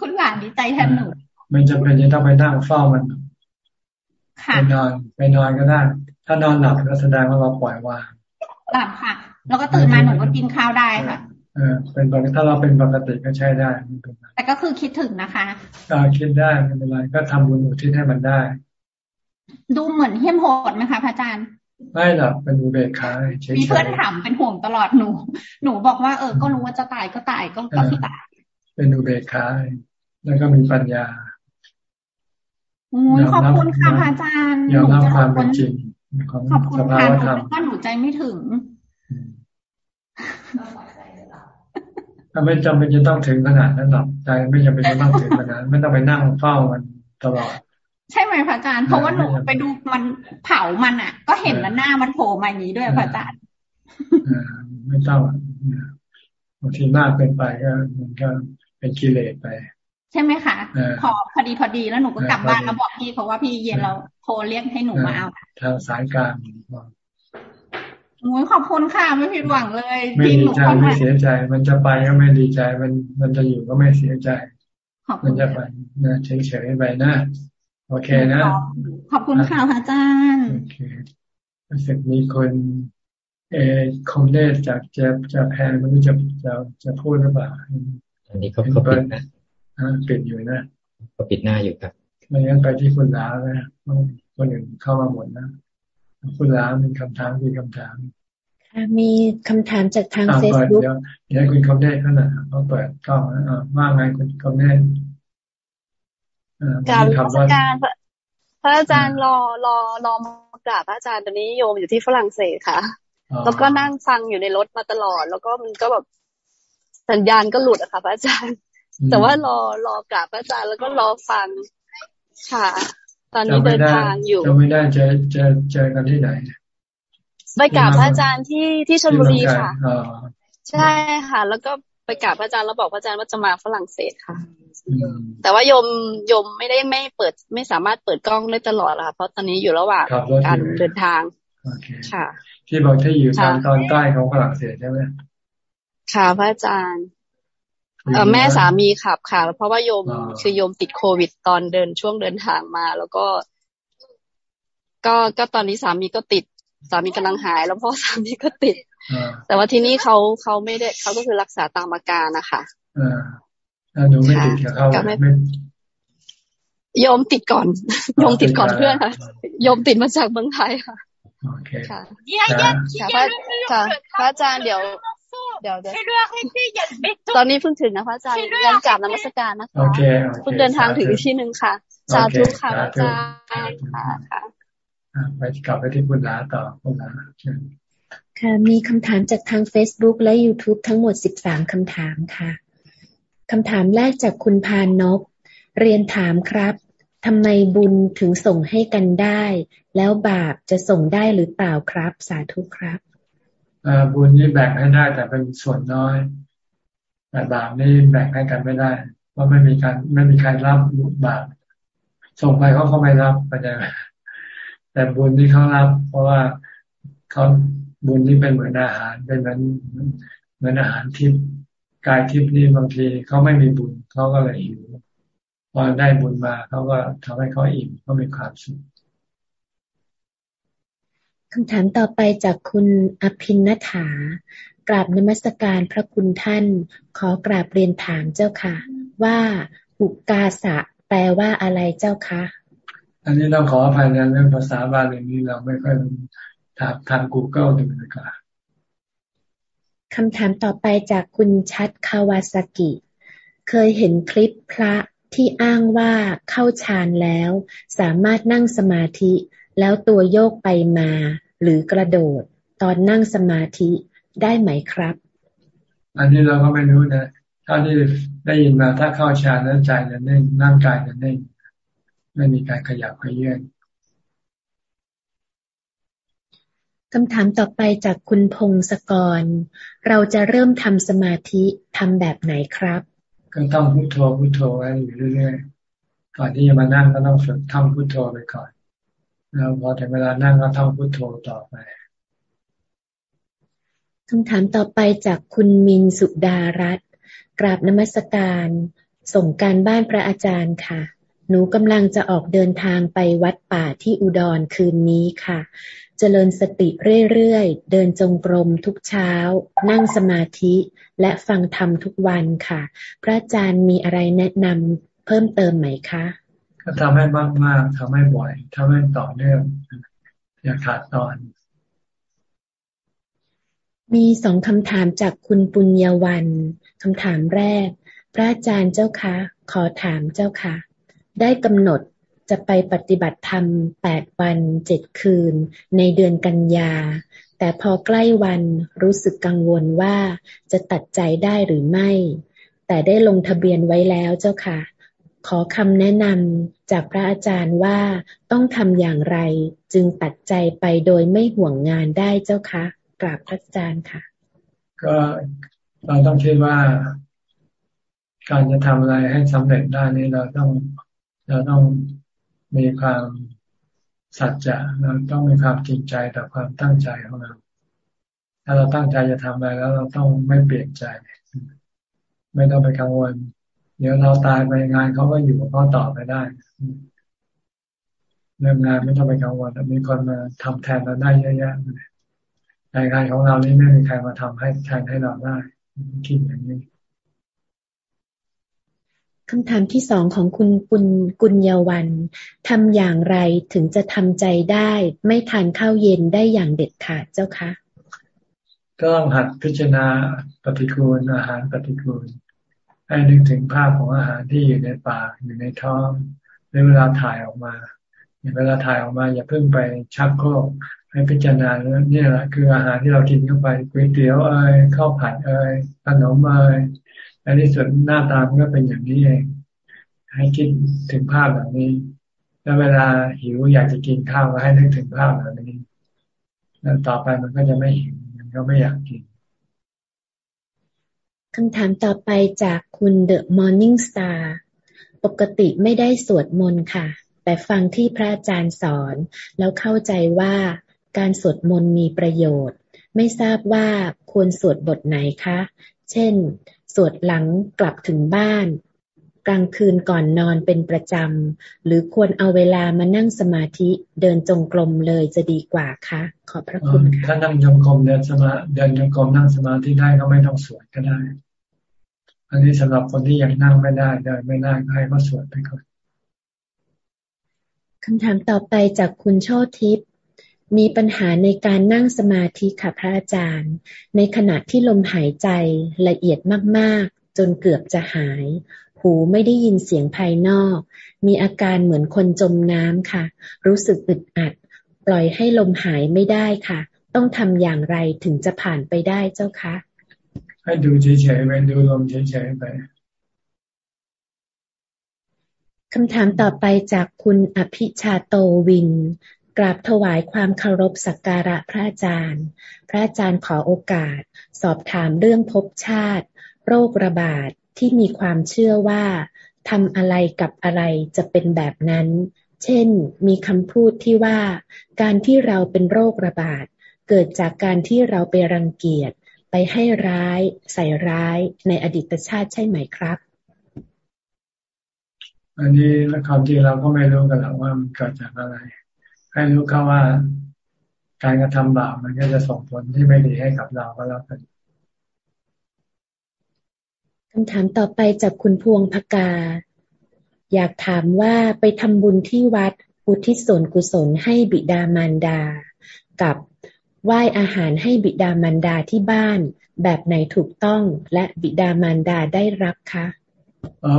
คุณหลานดีใจแทนหนูไม่จำเป็นจะต้องไปนั่งเฝ้ามันไปนอนไปนอนก็ได้ ถ้านอนหลับก็แสดงว่าเราปล่อยวางหลับค่ะ แล้วก็ตื่นมาหนูก็กินข้าวได้ค่ะ เออเป็นปกติถ้าเราเป็นปกติก็ใช้ได้แต่ก็คือคิดถึงนะคะก็คิดได้ไม่เป็นไรก็ทำบุญอุทิศให้มันได้ ดูเหมือนเหี้ยมโหดไหมคะพระอาจารย์ไม่หรอกเป็นอุเบกขาเฉยๆมีเพื่อนถามเป็นห่วงตลอดหนู หนูบอกว่าเออก็รู้ว่าจะตายก็ตายก็ก็คือตายเป็นอุเบกขาแล้วก็มีปัญญาโอ้ยขอบคุณค่ะพระอาจารย์ยอมรับความเป็นจริงขอบคุณค่ะหนูก็หนูใจไม่ถึง ถ้าไม่จำเป็นจะต้องถึงขนาดนั้นหรอกใจไม่จำเป็นจะต้องถึงขนาดไม่ต้องไปนั่งเฝ้ามันตลอด ใช่ไหมพระอาจารย์เพราะว่าหนูไปดูมันเผามันอะ ก็เห็นแล้วหน้ามันโผล่มาอย่างนี้ด้วยพระอาจารย์ไม่ต้องบางทีมากเกินไปก็มันก็เป็นกิเลสไป ใช่ไหมคะพอพอดีพอดีแล้วหนูก็กลับบ้านแล้วบอกพี่เขาว่าพี่เย็นเราโทรเรียกให้หนูมาเอาทางสายกลาง โอ้ยขอบคุณค่ะไม่ผิดหวังเลยไม่ดีใจไม่เสียใจ มันจะไปก็ไม่ดีใจ มันมันจะอยู่ก็ไม่เสียใจ มันจะไปนะเฉยๆไปนะโอเคนะ ขอบคุณค่ะพระอาจารย์โอเครู้สึกมีคนเอคอมเดตจากจะจะแพนมันจะจะจะพูดหรือเปล่าอันนี้เขาเขาปิดนะปิดอยู่นะเขาปิดหน้าอยู่ครับไม่งั้นไปที่คุณล้านะคนอื่นเข้ามาหมดนะ คุณล้ามีคำถามมีคำถามมีคำถามจากทางเฟซบุ๊กเดี๋ยวคุณคอมเดตเขาหน่อยเขาเปิดกล้องว่าไงคุณคอมเดตกราบราชการพระอาจารย์รอรอรอมากราบพระอาจารย์ตอนนี้โยมอยู่ที่ฝรั่งเศสค่ะ แล้วก็นั่งฟังอยู่ในรถมาตลอด แล้วก็มันก็แบบสัญญาณก็หลุดอะค่ะพระอาจารย์ แต่ว่ารอรอกราบพระอาจารย์แล้วก็รอฟังค่ะ ตอนนี้เดินทางอยู่จะไม่ได้จะจะเจอกันที่ไหนไปกราบพระอาจารย์ที่ที่ชลบุรีค่ะใช่ค่ะ แล้วก็ไปกราบพระอาจารย์แล้วบอกพระอาจารย์ว่าจะมาฝรั่งเศสค่ะ แต่ว่าโยมโยมไม่ได้ไม่เปิดไม่สามารถเปิดกล้องได้ตลอดค่ะเพราะตอนนี้อยู่ระหว่างการเดินทางค่ะ ที่บอกที่อยู่ทางตอนใต้ของฝรั่งเศสใช่ไหมค่ะพระอาจารย์เออ แม่สามีขับค่ะ เพราะว่าโยมคือโยมติดโควิดตอนเดินช่วงเดินทางมา แล้วก็ ก็ก็ตอนนี้สามีก็ติด สามีกำลังหาย แล้วพ่อสามีก็ติด แต่ว่าที่นี่เขาเขาไม่ได้เขาก็คือรักษาตามอาการนะคะถ้าหนูไม่ติดกับเขาไม่โยมติดก่อนโยมติดก่อนเพื่อนค่ะโยมติดมาจากเมืองไทยค่ะโอเคค่ะค่ะค่ะพระอาจารย์เดี๋ยว เดี๋ยวเดี๋ยวตอนนี้เพิ่งถึงนะพระอาจารย์ยังกลับนมัสการนะคะเพิ่งเดินทางถึงที่หนึ่งค่ะสาธุค่ะพระอาจารย์ค่ะไปกลับไปที่คุณลาต่อคุณลาเชิญค่ะมีคำถามจากทาง Facebook และ YouTube ทั้งหมดสิบสามคำถามค่ะคำถามแรกจากคุณพานนบเรียนถามครับทำไมบุญถึงส่งให้กันได้ แล้วบาปจะส่งได้หรือเปล่าครับ สาธุครับ บุญนี่แบ่งให้ได้แต่เป็นส่วนน้อย แต่บาปนี่แบ่งให้กันไม่ได้เพราะไม่มีการไม่มีใครรับบาปส่งไปเขาก็ไม่รับไปแต่แต่บุญที่เขารับ เพราะว่าเขาบุญที่เป็นเหมือนอาหารเป็นเหมือนเหมือนอาหารที่กายทิพย์นี่บางทีเขาไม่มีบุญเขาก็เลยหิวพอได้บุญมาเขาก็ทำให้เขาอิ่มเขามีความสุข คำถามต่อไปจากคุณอภินนถากราบนมัสการพระคุณท่าน ขอกราบเรียนถามเจ้าค่ะ ว่าอุกาสะแปลว่าอะไรเจ้าคะ อันนี้เราขออภัยในเรื่องภาษาบาลีนี้เราไม่ค่อยถามทาง Google ดูเลยค่ะคำถามต่อไปจากคุณชัดคาวาสกิ เคยเห็นคลิปพระที่อ้างว่าเข้าฌานแล้ว สามารถนั่งสมาธิ แล้วตัวโยกไปมา หรือกระโดด ตอนนั่งสมาธิได้ไหมครับ อันนี้เราก็ไม่รู้นะถ้าที่ได้ยินมาถ้าเข้าฌานแล้วใจจะนิ่งนั่งกายจะนิ่งไม่มีการขยับขยื่นคำถามต่อไปจากคุณพงศกร เราจะเริ่มทำสมาธิทำแบบไหนครับก็ต้องพุโทโธพุโทโธไว้อยู่เรื่อยๆก่อนที่จะมานั่งก็ต้องฝึกท่องพุโทโธไปก่อน แล้วพอถึงเวลานั่งก็ท่องพุทโธต่อไปคำถามต่อไปจากคุณมินสุดารัตกราบนมัสการ ส่งการบ้านพระอาจารย์ค่ะ หนูกำลังจะออกเดินทางไปวัดป่าที่อุดรคืนนี้ค่ะ เจริญสติเรื่อยๆ เดินจงกรมทุกเช้า นั่งสมาธิและฟังธรรมทุกวันค่ะ พระอาจารย์มีอะไรแนะนำเพิ่มเติมไหมคะ ก็ทำให้มากๆทำให้บ่อยทำให้ต่อเนื่องอย่าขาดตอน มีสองคำถามจากคุณปุญญวันคำถามแรก พระอาจารย์เจ้าคะ ขอถามเจ้าค่ะ ได้กำหนดจะไปปฏิบัติธรรมแปดวันเจ็ดคืน ในเดือนกันยา แต่พอใกล้วันรู้สึกกังวลว่าจะตัดใจได้หรือไม่ แต่ได้ลงทะเบียนไว้แล้วเจ้าค่ะ ขอคำแนะนำจากพระอาจารย์ว่าต้องทำอย่างไรจึงตัดใจไปโดยไม่ห่วงงานได้เจ้าคะกราบพระอาจารย์ค่ะ ก็เราต้องคิดว่า การจะทำอะไรให้สำเร็จได้นี่เราต้องเราต้องมีความสัจจะเราต้องมีความจริงใจต่อความตั้งใจของเราถ้าเราตั้งใจจะทำอะไรแล้วเราต้องไม่เปลี่ยนใจ ไม่ต้องไปกังวล เดี๋ยวเราตายไปงานเขาก็อยู่เขาต่อไปได้เรื่องงานไม่ต้องไปกังวลมีคนมาทำแทนเราได้เยอะแยะในงานของเรานี่ไม่มีใครมาทำให้แทนให้เราได้คิดอย่างนี้คำถามที่สองของคุณปุณกุญยวันทำอย่างไรถึงจะทำใจได้ ไม่ทานข้าวเย็นได้อย่างเด็ดขาดเจ้าคะก็ต้องหัดพิจารณาปฏิกูลอาหารปฏิกูล ให้นึกถึงภาพของอาหารที่อยู่ในปากอยู่ในท้องในเวลาถ่ายออกมาเวลาถ่ายออกมา อย่าเพิ่งไปชักโครกให้พิจารณาเนี่ยแหละคืออาหารที่เรากินเข้าไปก๋วยเตี๋ยวเอ่ยข้าวผัดเอ่ยขนมเอ่ยและที่สุดหน้าตามันก็เป็นอย่างนี้เองให้คิดถึงภาพแบบนี้ แล้วเวลาหิวอยากจะกินข้าวก็ให้นึกถึงภาพแบบนี้แล้วต่อไปมันก็จะไม่หิวมันก็ไม่อยากกิน คำถามต่อไปจากคุณเดอะมอร์นิ่งสตาร์ปกติไม่ได้สวดมนต์ค่ะ แต่ฟังที่พระอาจารย์สอน แล้วเข้าใจว่าการสวดมนต์มีประโยชน์ ไม่ทราบว่าควรสวดบทไหนคะ เช่น สวดหลังกลับถึงบ้าน กลางคืนก่อนนอนเป็นประจำ หรือควรเอาเวลามานั่งสมาธิเดินจงกรมเลยจะดีกว่าคะ ขอบพระคุณค่ะถ้านั่งจงกรมเดินสมาเดินจงกรมนั่งสมาธิได้ก็ไม่ต้องสวดก็ได้ อันนี้สำหรับคนที่ยังนั่งไม่ได้เดินไม่ได้ก็ให้เขาสวดไปก่อนคำถามต่อไปจากคุณโชติพย์มีปัญหาในการนั่งสมาธิค่ะพระอาจารย์ ในขณะที่ลมหายใจละเอียดมากๆ จนเกือบจะหาย หูไม่ได้ยินเสียงภายนอก มีอาการเหมือนคนจมน้ำค่ะ รู้สึกอึดอัด ปล่อยให้ลมหายไม่ได้ค่ะ ต้องทำอย่างไรถึงจะผ่านไปได้เจ้าคะ ให้ดูเฉยๆไปดูลมเฉยๆไปคำถามต่อไปจากคุณอภิชาโตวิน กราบถวายความเคารพสักการะพระอาจารย์ พระอาจารย์ขอโอกาส สอบถามเรื่องภพชาติ โรคระบาดที่มีความเชื่อว่าทำอะไรกับอะไรจะเป็นแบบนั้น เช่น มีคำพูดที่ว่า การที่เราเป็นโรคระบาด เกิดจากการที่เราไปรังเกียจ ไปให้ร้าย ใส่ร้ายในอดีตชาติใช่ไหมครับ อันนี้และความจริงเราก็ไม่รู้กันหรอกว่ามันเกิดจากอะไร ให้รู้เขาว่าการกระทำบาปมันก็จะส่งผลที่ไม่ดีให้กับเราก็แล้วกันคำถามต่อไปจากคุณพวงพกา อยากถามว่าไปทำบุญที่วัดอุทิศส่วนกุศลให้บิดามารดา กับ ไหว้อาหารให้บิดามารดาที่บ้าน แบบไหนถูกต้องและบิดามารดาได้รับคะ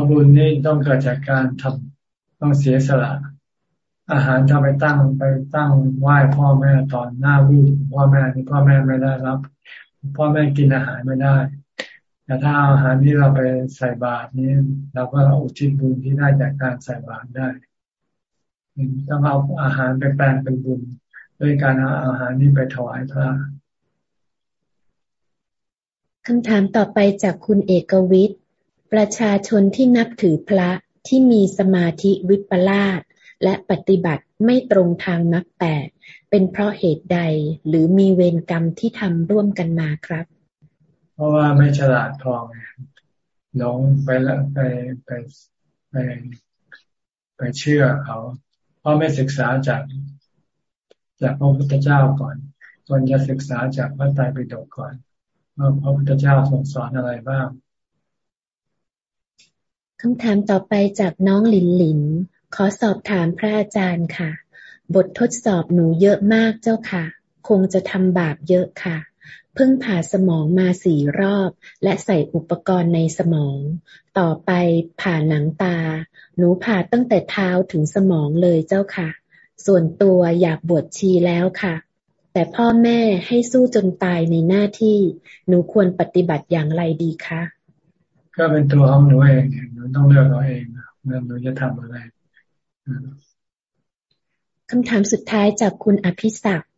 บุญนี่ต้องเกิดจากการทำต้องเสียสละ อาหารถ้าไปตั้งไปตั้งไหว้พ่อแม่ตอนหน้าลูกพ่อแม่นี่พ่อแม่ไม่ได้รับ พ่อแม่กินอาหารไม่ได้แต่ถ้าอาหารที่เราไปใส่บาตรนี้เราก็อุทิศบุญที่ได้จากการใส่บาตรได้ต้องเอาอาหารไปแปลงเป็นบุญ ด้วยการเอาอาหารนี้ไปถวายพระคำถามต่อไปจากคุณเอกวิทย์ ประชาชนที่นับถือพระที่มีสมาธิวิปลาสและปฏิบัติไม่ตรงทางมรรคแปดเป็นเพราะเหตุใดหรือมีเวรกรรมที่ทำร่วมกันมาครับ เพราะว่าไม่ฉลาดพอหลงไปแล้วไปไปไปไปเชื่อเขา เพราะไม่ศึกษาจาก จากพระพุทธเจ้าก่อนควรจะศึกษาจากพระไตรปิฎกก่อนว่าพระพุทธเจ้าทรงสอนอะไรบ้างคำถามต่อไปจากน้องหลินหลิน ขอสอบถามพระอาจารย์ค่ะ บททดสอบหนูเยอะมากเจ้าค่ะ คงจะทำบาปเยอะค่ะ เพิ่งผ่าสมองมาสี่รอบ และใส่อุปกรณ์ในสมอง ต่อไปผ่าหนังตา หนูผ่าตั้งแต่เท้าถึงสมองเลยเจ้าค่ะ ส่วนตัวอยากบวชชีแล้วค่ะ แต่พ่อแม่ให้สู้จนตายในหน้าที่หนูควรปฏิบัติอย่างไรดีคะก็เป็นตัวของหนูเองหนูต้องเลือกเอาเองบแล้วหนูจะทำอะไรคำถามสุดท้ายจากคุณอภิศักดิ์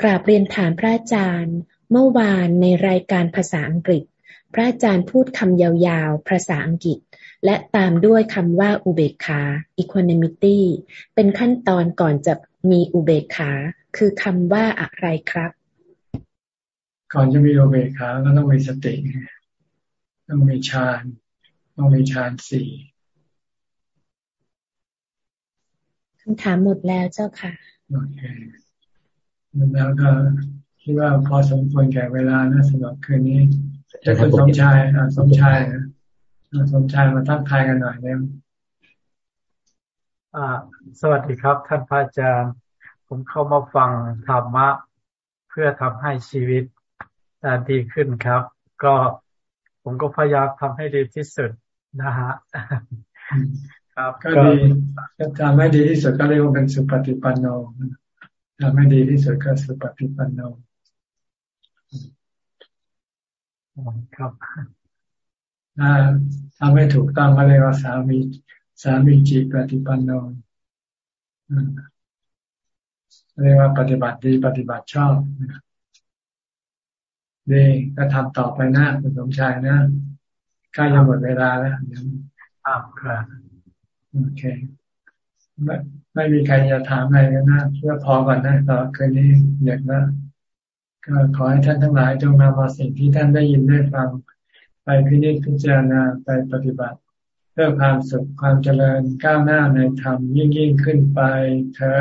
กราบเรียนถามพระอาจารย์ เมื่อวานในรายการภาษาอังกฤษ พระอาจารย์พูดคำยาวๆ ภาษาอังกฤษ และตามด้วยคำว่าอุเบกขา equanimity เป็นขั้นตอนก่อนจะมีอุเบกขา คือคำว่าอะไรครับ ก่อนจะมีอุเบกขาก็ต้องมีสติ ต้องมีฌาน ต้องมีฌานสี่คำถามหมดแล้วเจ้าค่ะ โอเคแล้วก็คิดว่าพอสมควรแก่เวลานะสำหรับคืนนี้จะคุณสมชายอ่าสมชายนะ สมชายมาทักทายกันหน่อยเร็วอ่าสวัสดีครับ ท่านพระอาจารย์ ผมเข้ามาฟังธรรมะ เพื่อทำให้ชีวิตดีขึ้นครับ ก็ผมก็พยายามทำให้ดีที่สุดนะฮะครับก็ดีทำให้ดีที่สุดก็เรียกว่าเป็นสุปฏิปันโนทำให้ดีที่สุดก็สุปฏิปันโนครับ ถ้าทำให้ถูกต้องก็เรียกว่าสามีสามีจีปฏิปันโนเรียกว่าปฏิบัติดีปฏิบัติชอบดีก็ทำต่อไปนะคุณสมชายนะใกล้จะหมดเวลาแล้วเดี๋ยวครับโอเคไม่ไม่มีใครจะถามอะไรกันนะเพื่อพอก่อนนะต่อคืนนี้เด็กนะก็ขอให้ท่านทั้งหลายจงนำเอาสิ่งที่ท่านได้ยินได้ฟัง ไปพิจิตพิจารณาไปปฏิบัติ เพื่อความสุขความเจริญก้าวหน้าในธรรมยิ่งยิ่งขึ้นไปเธอ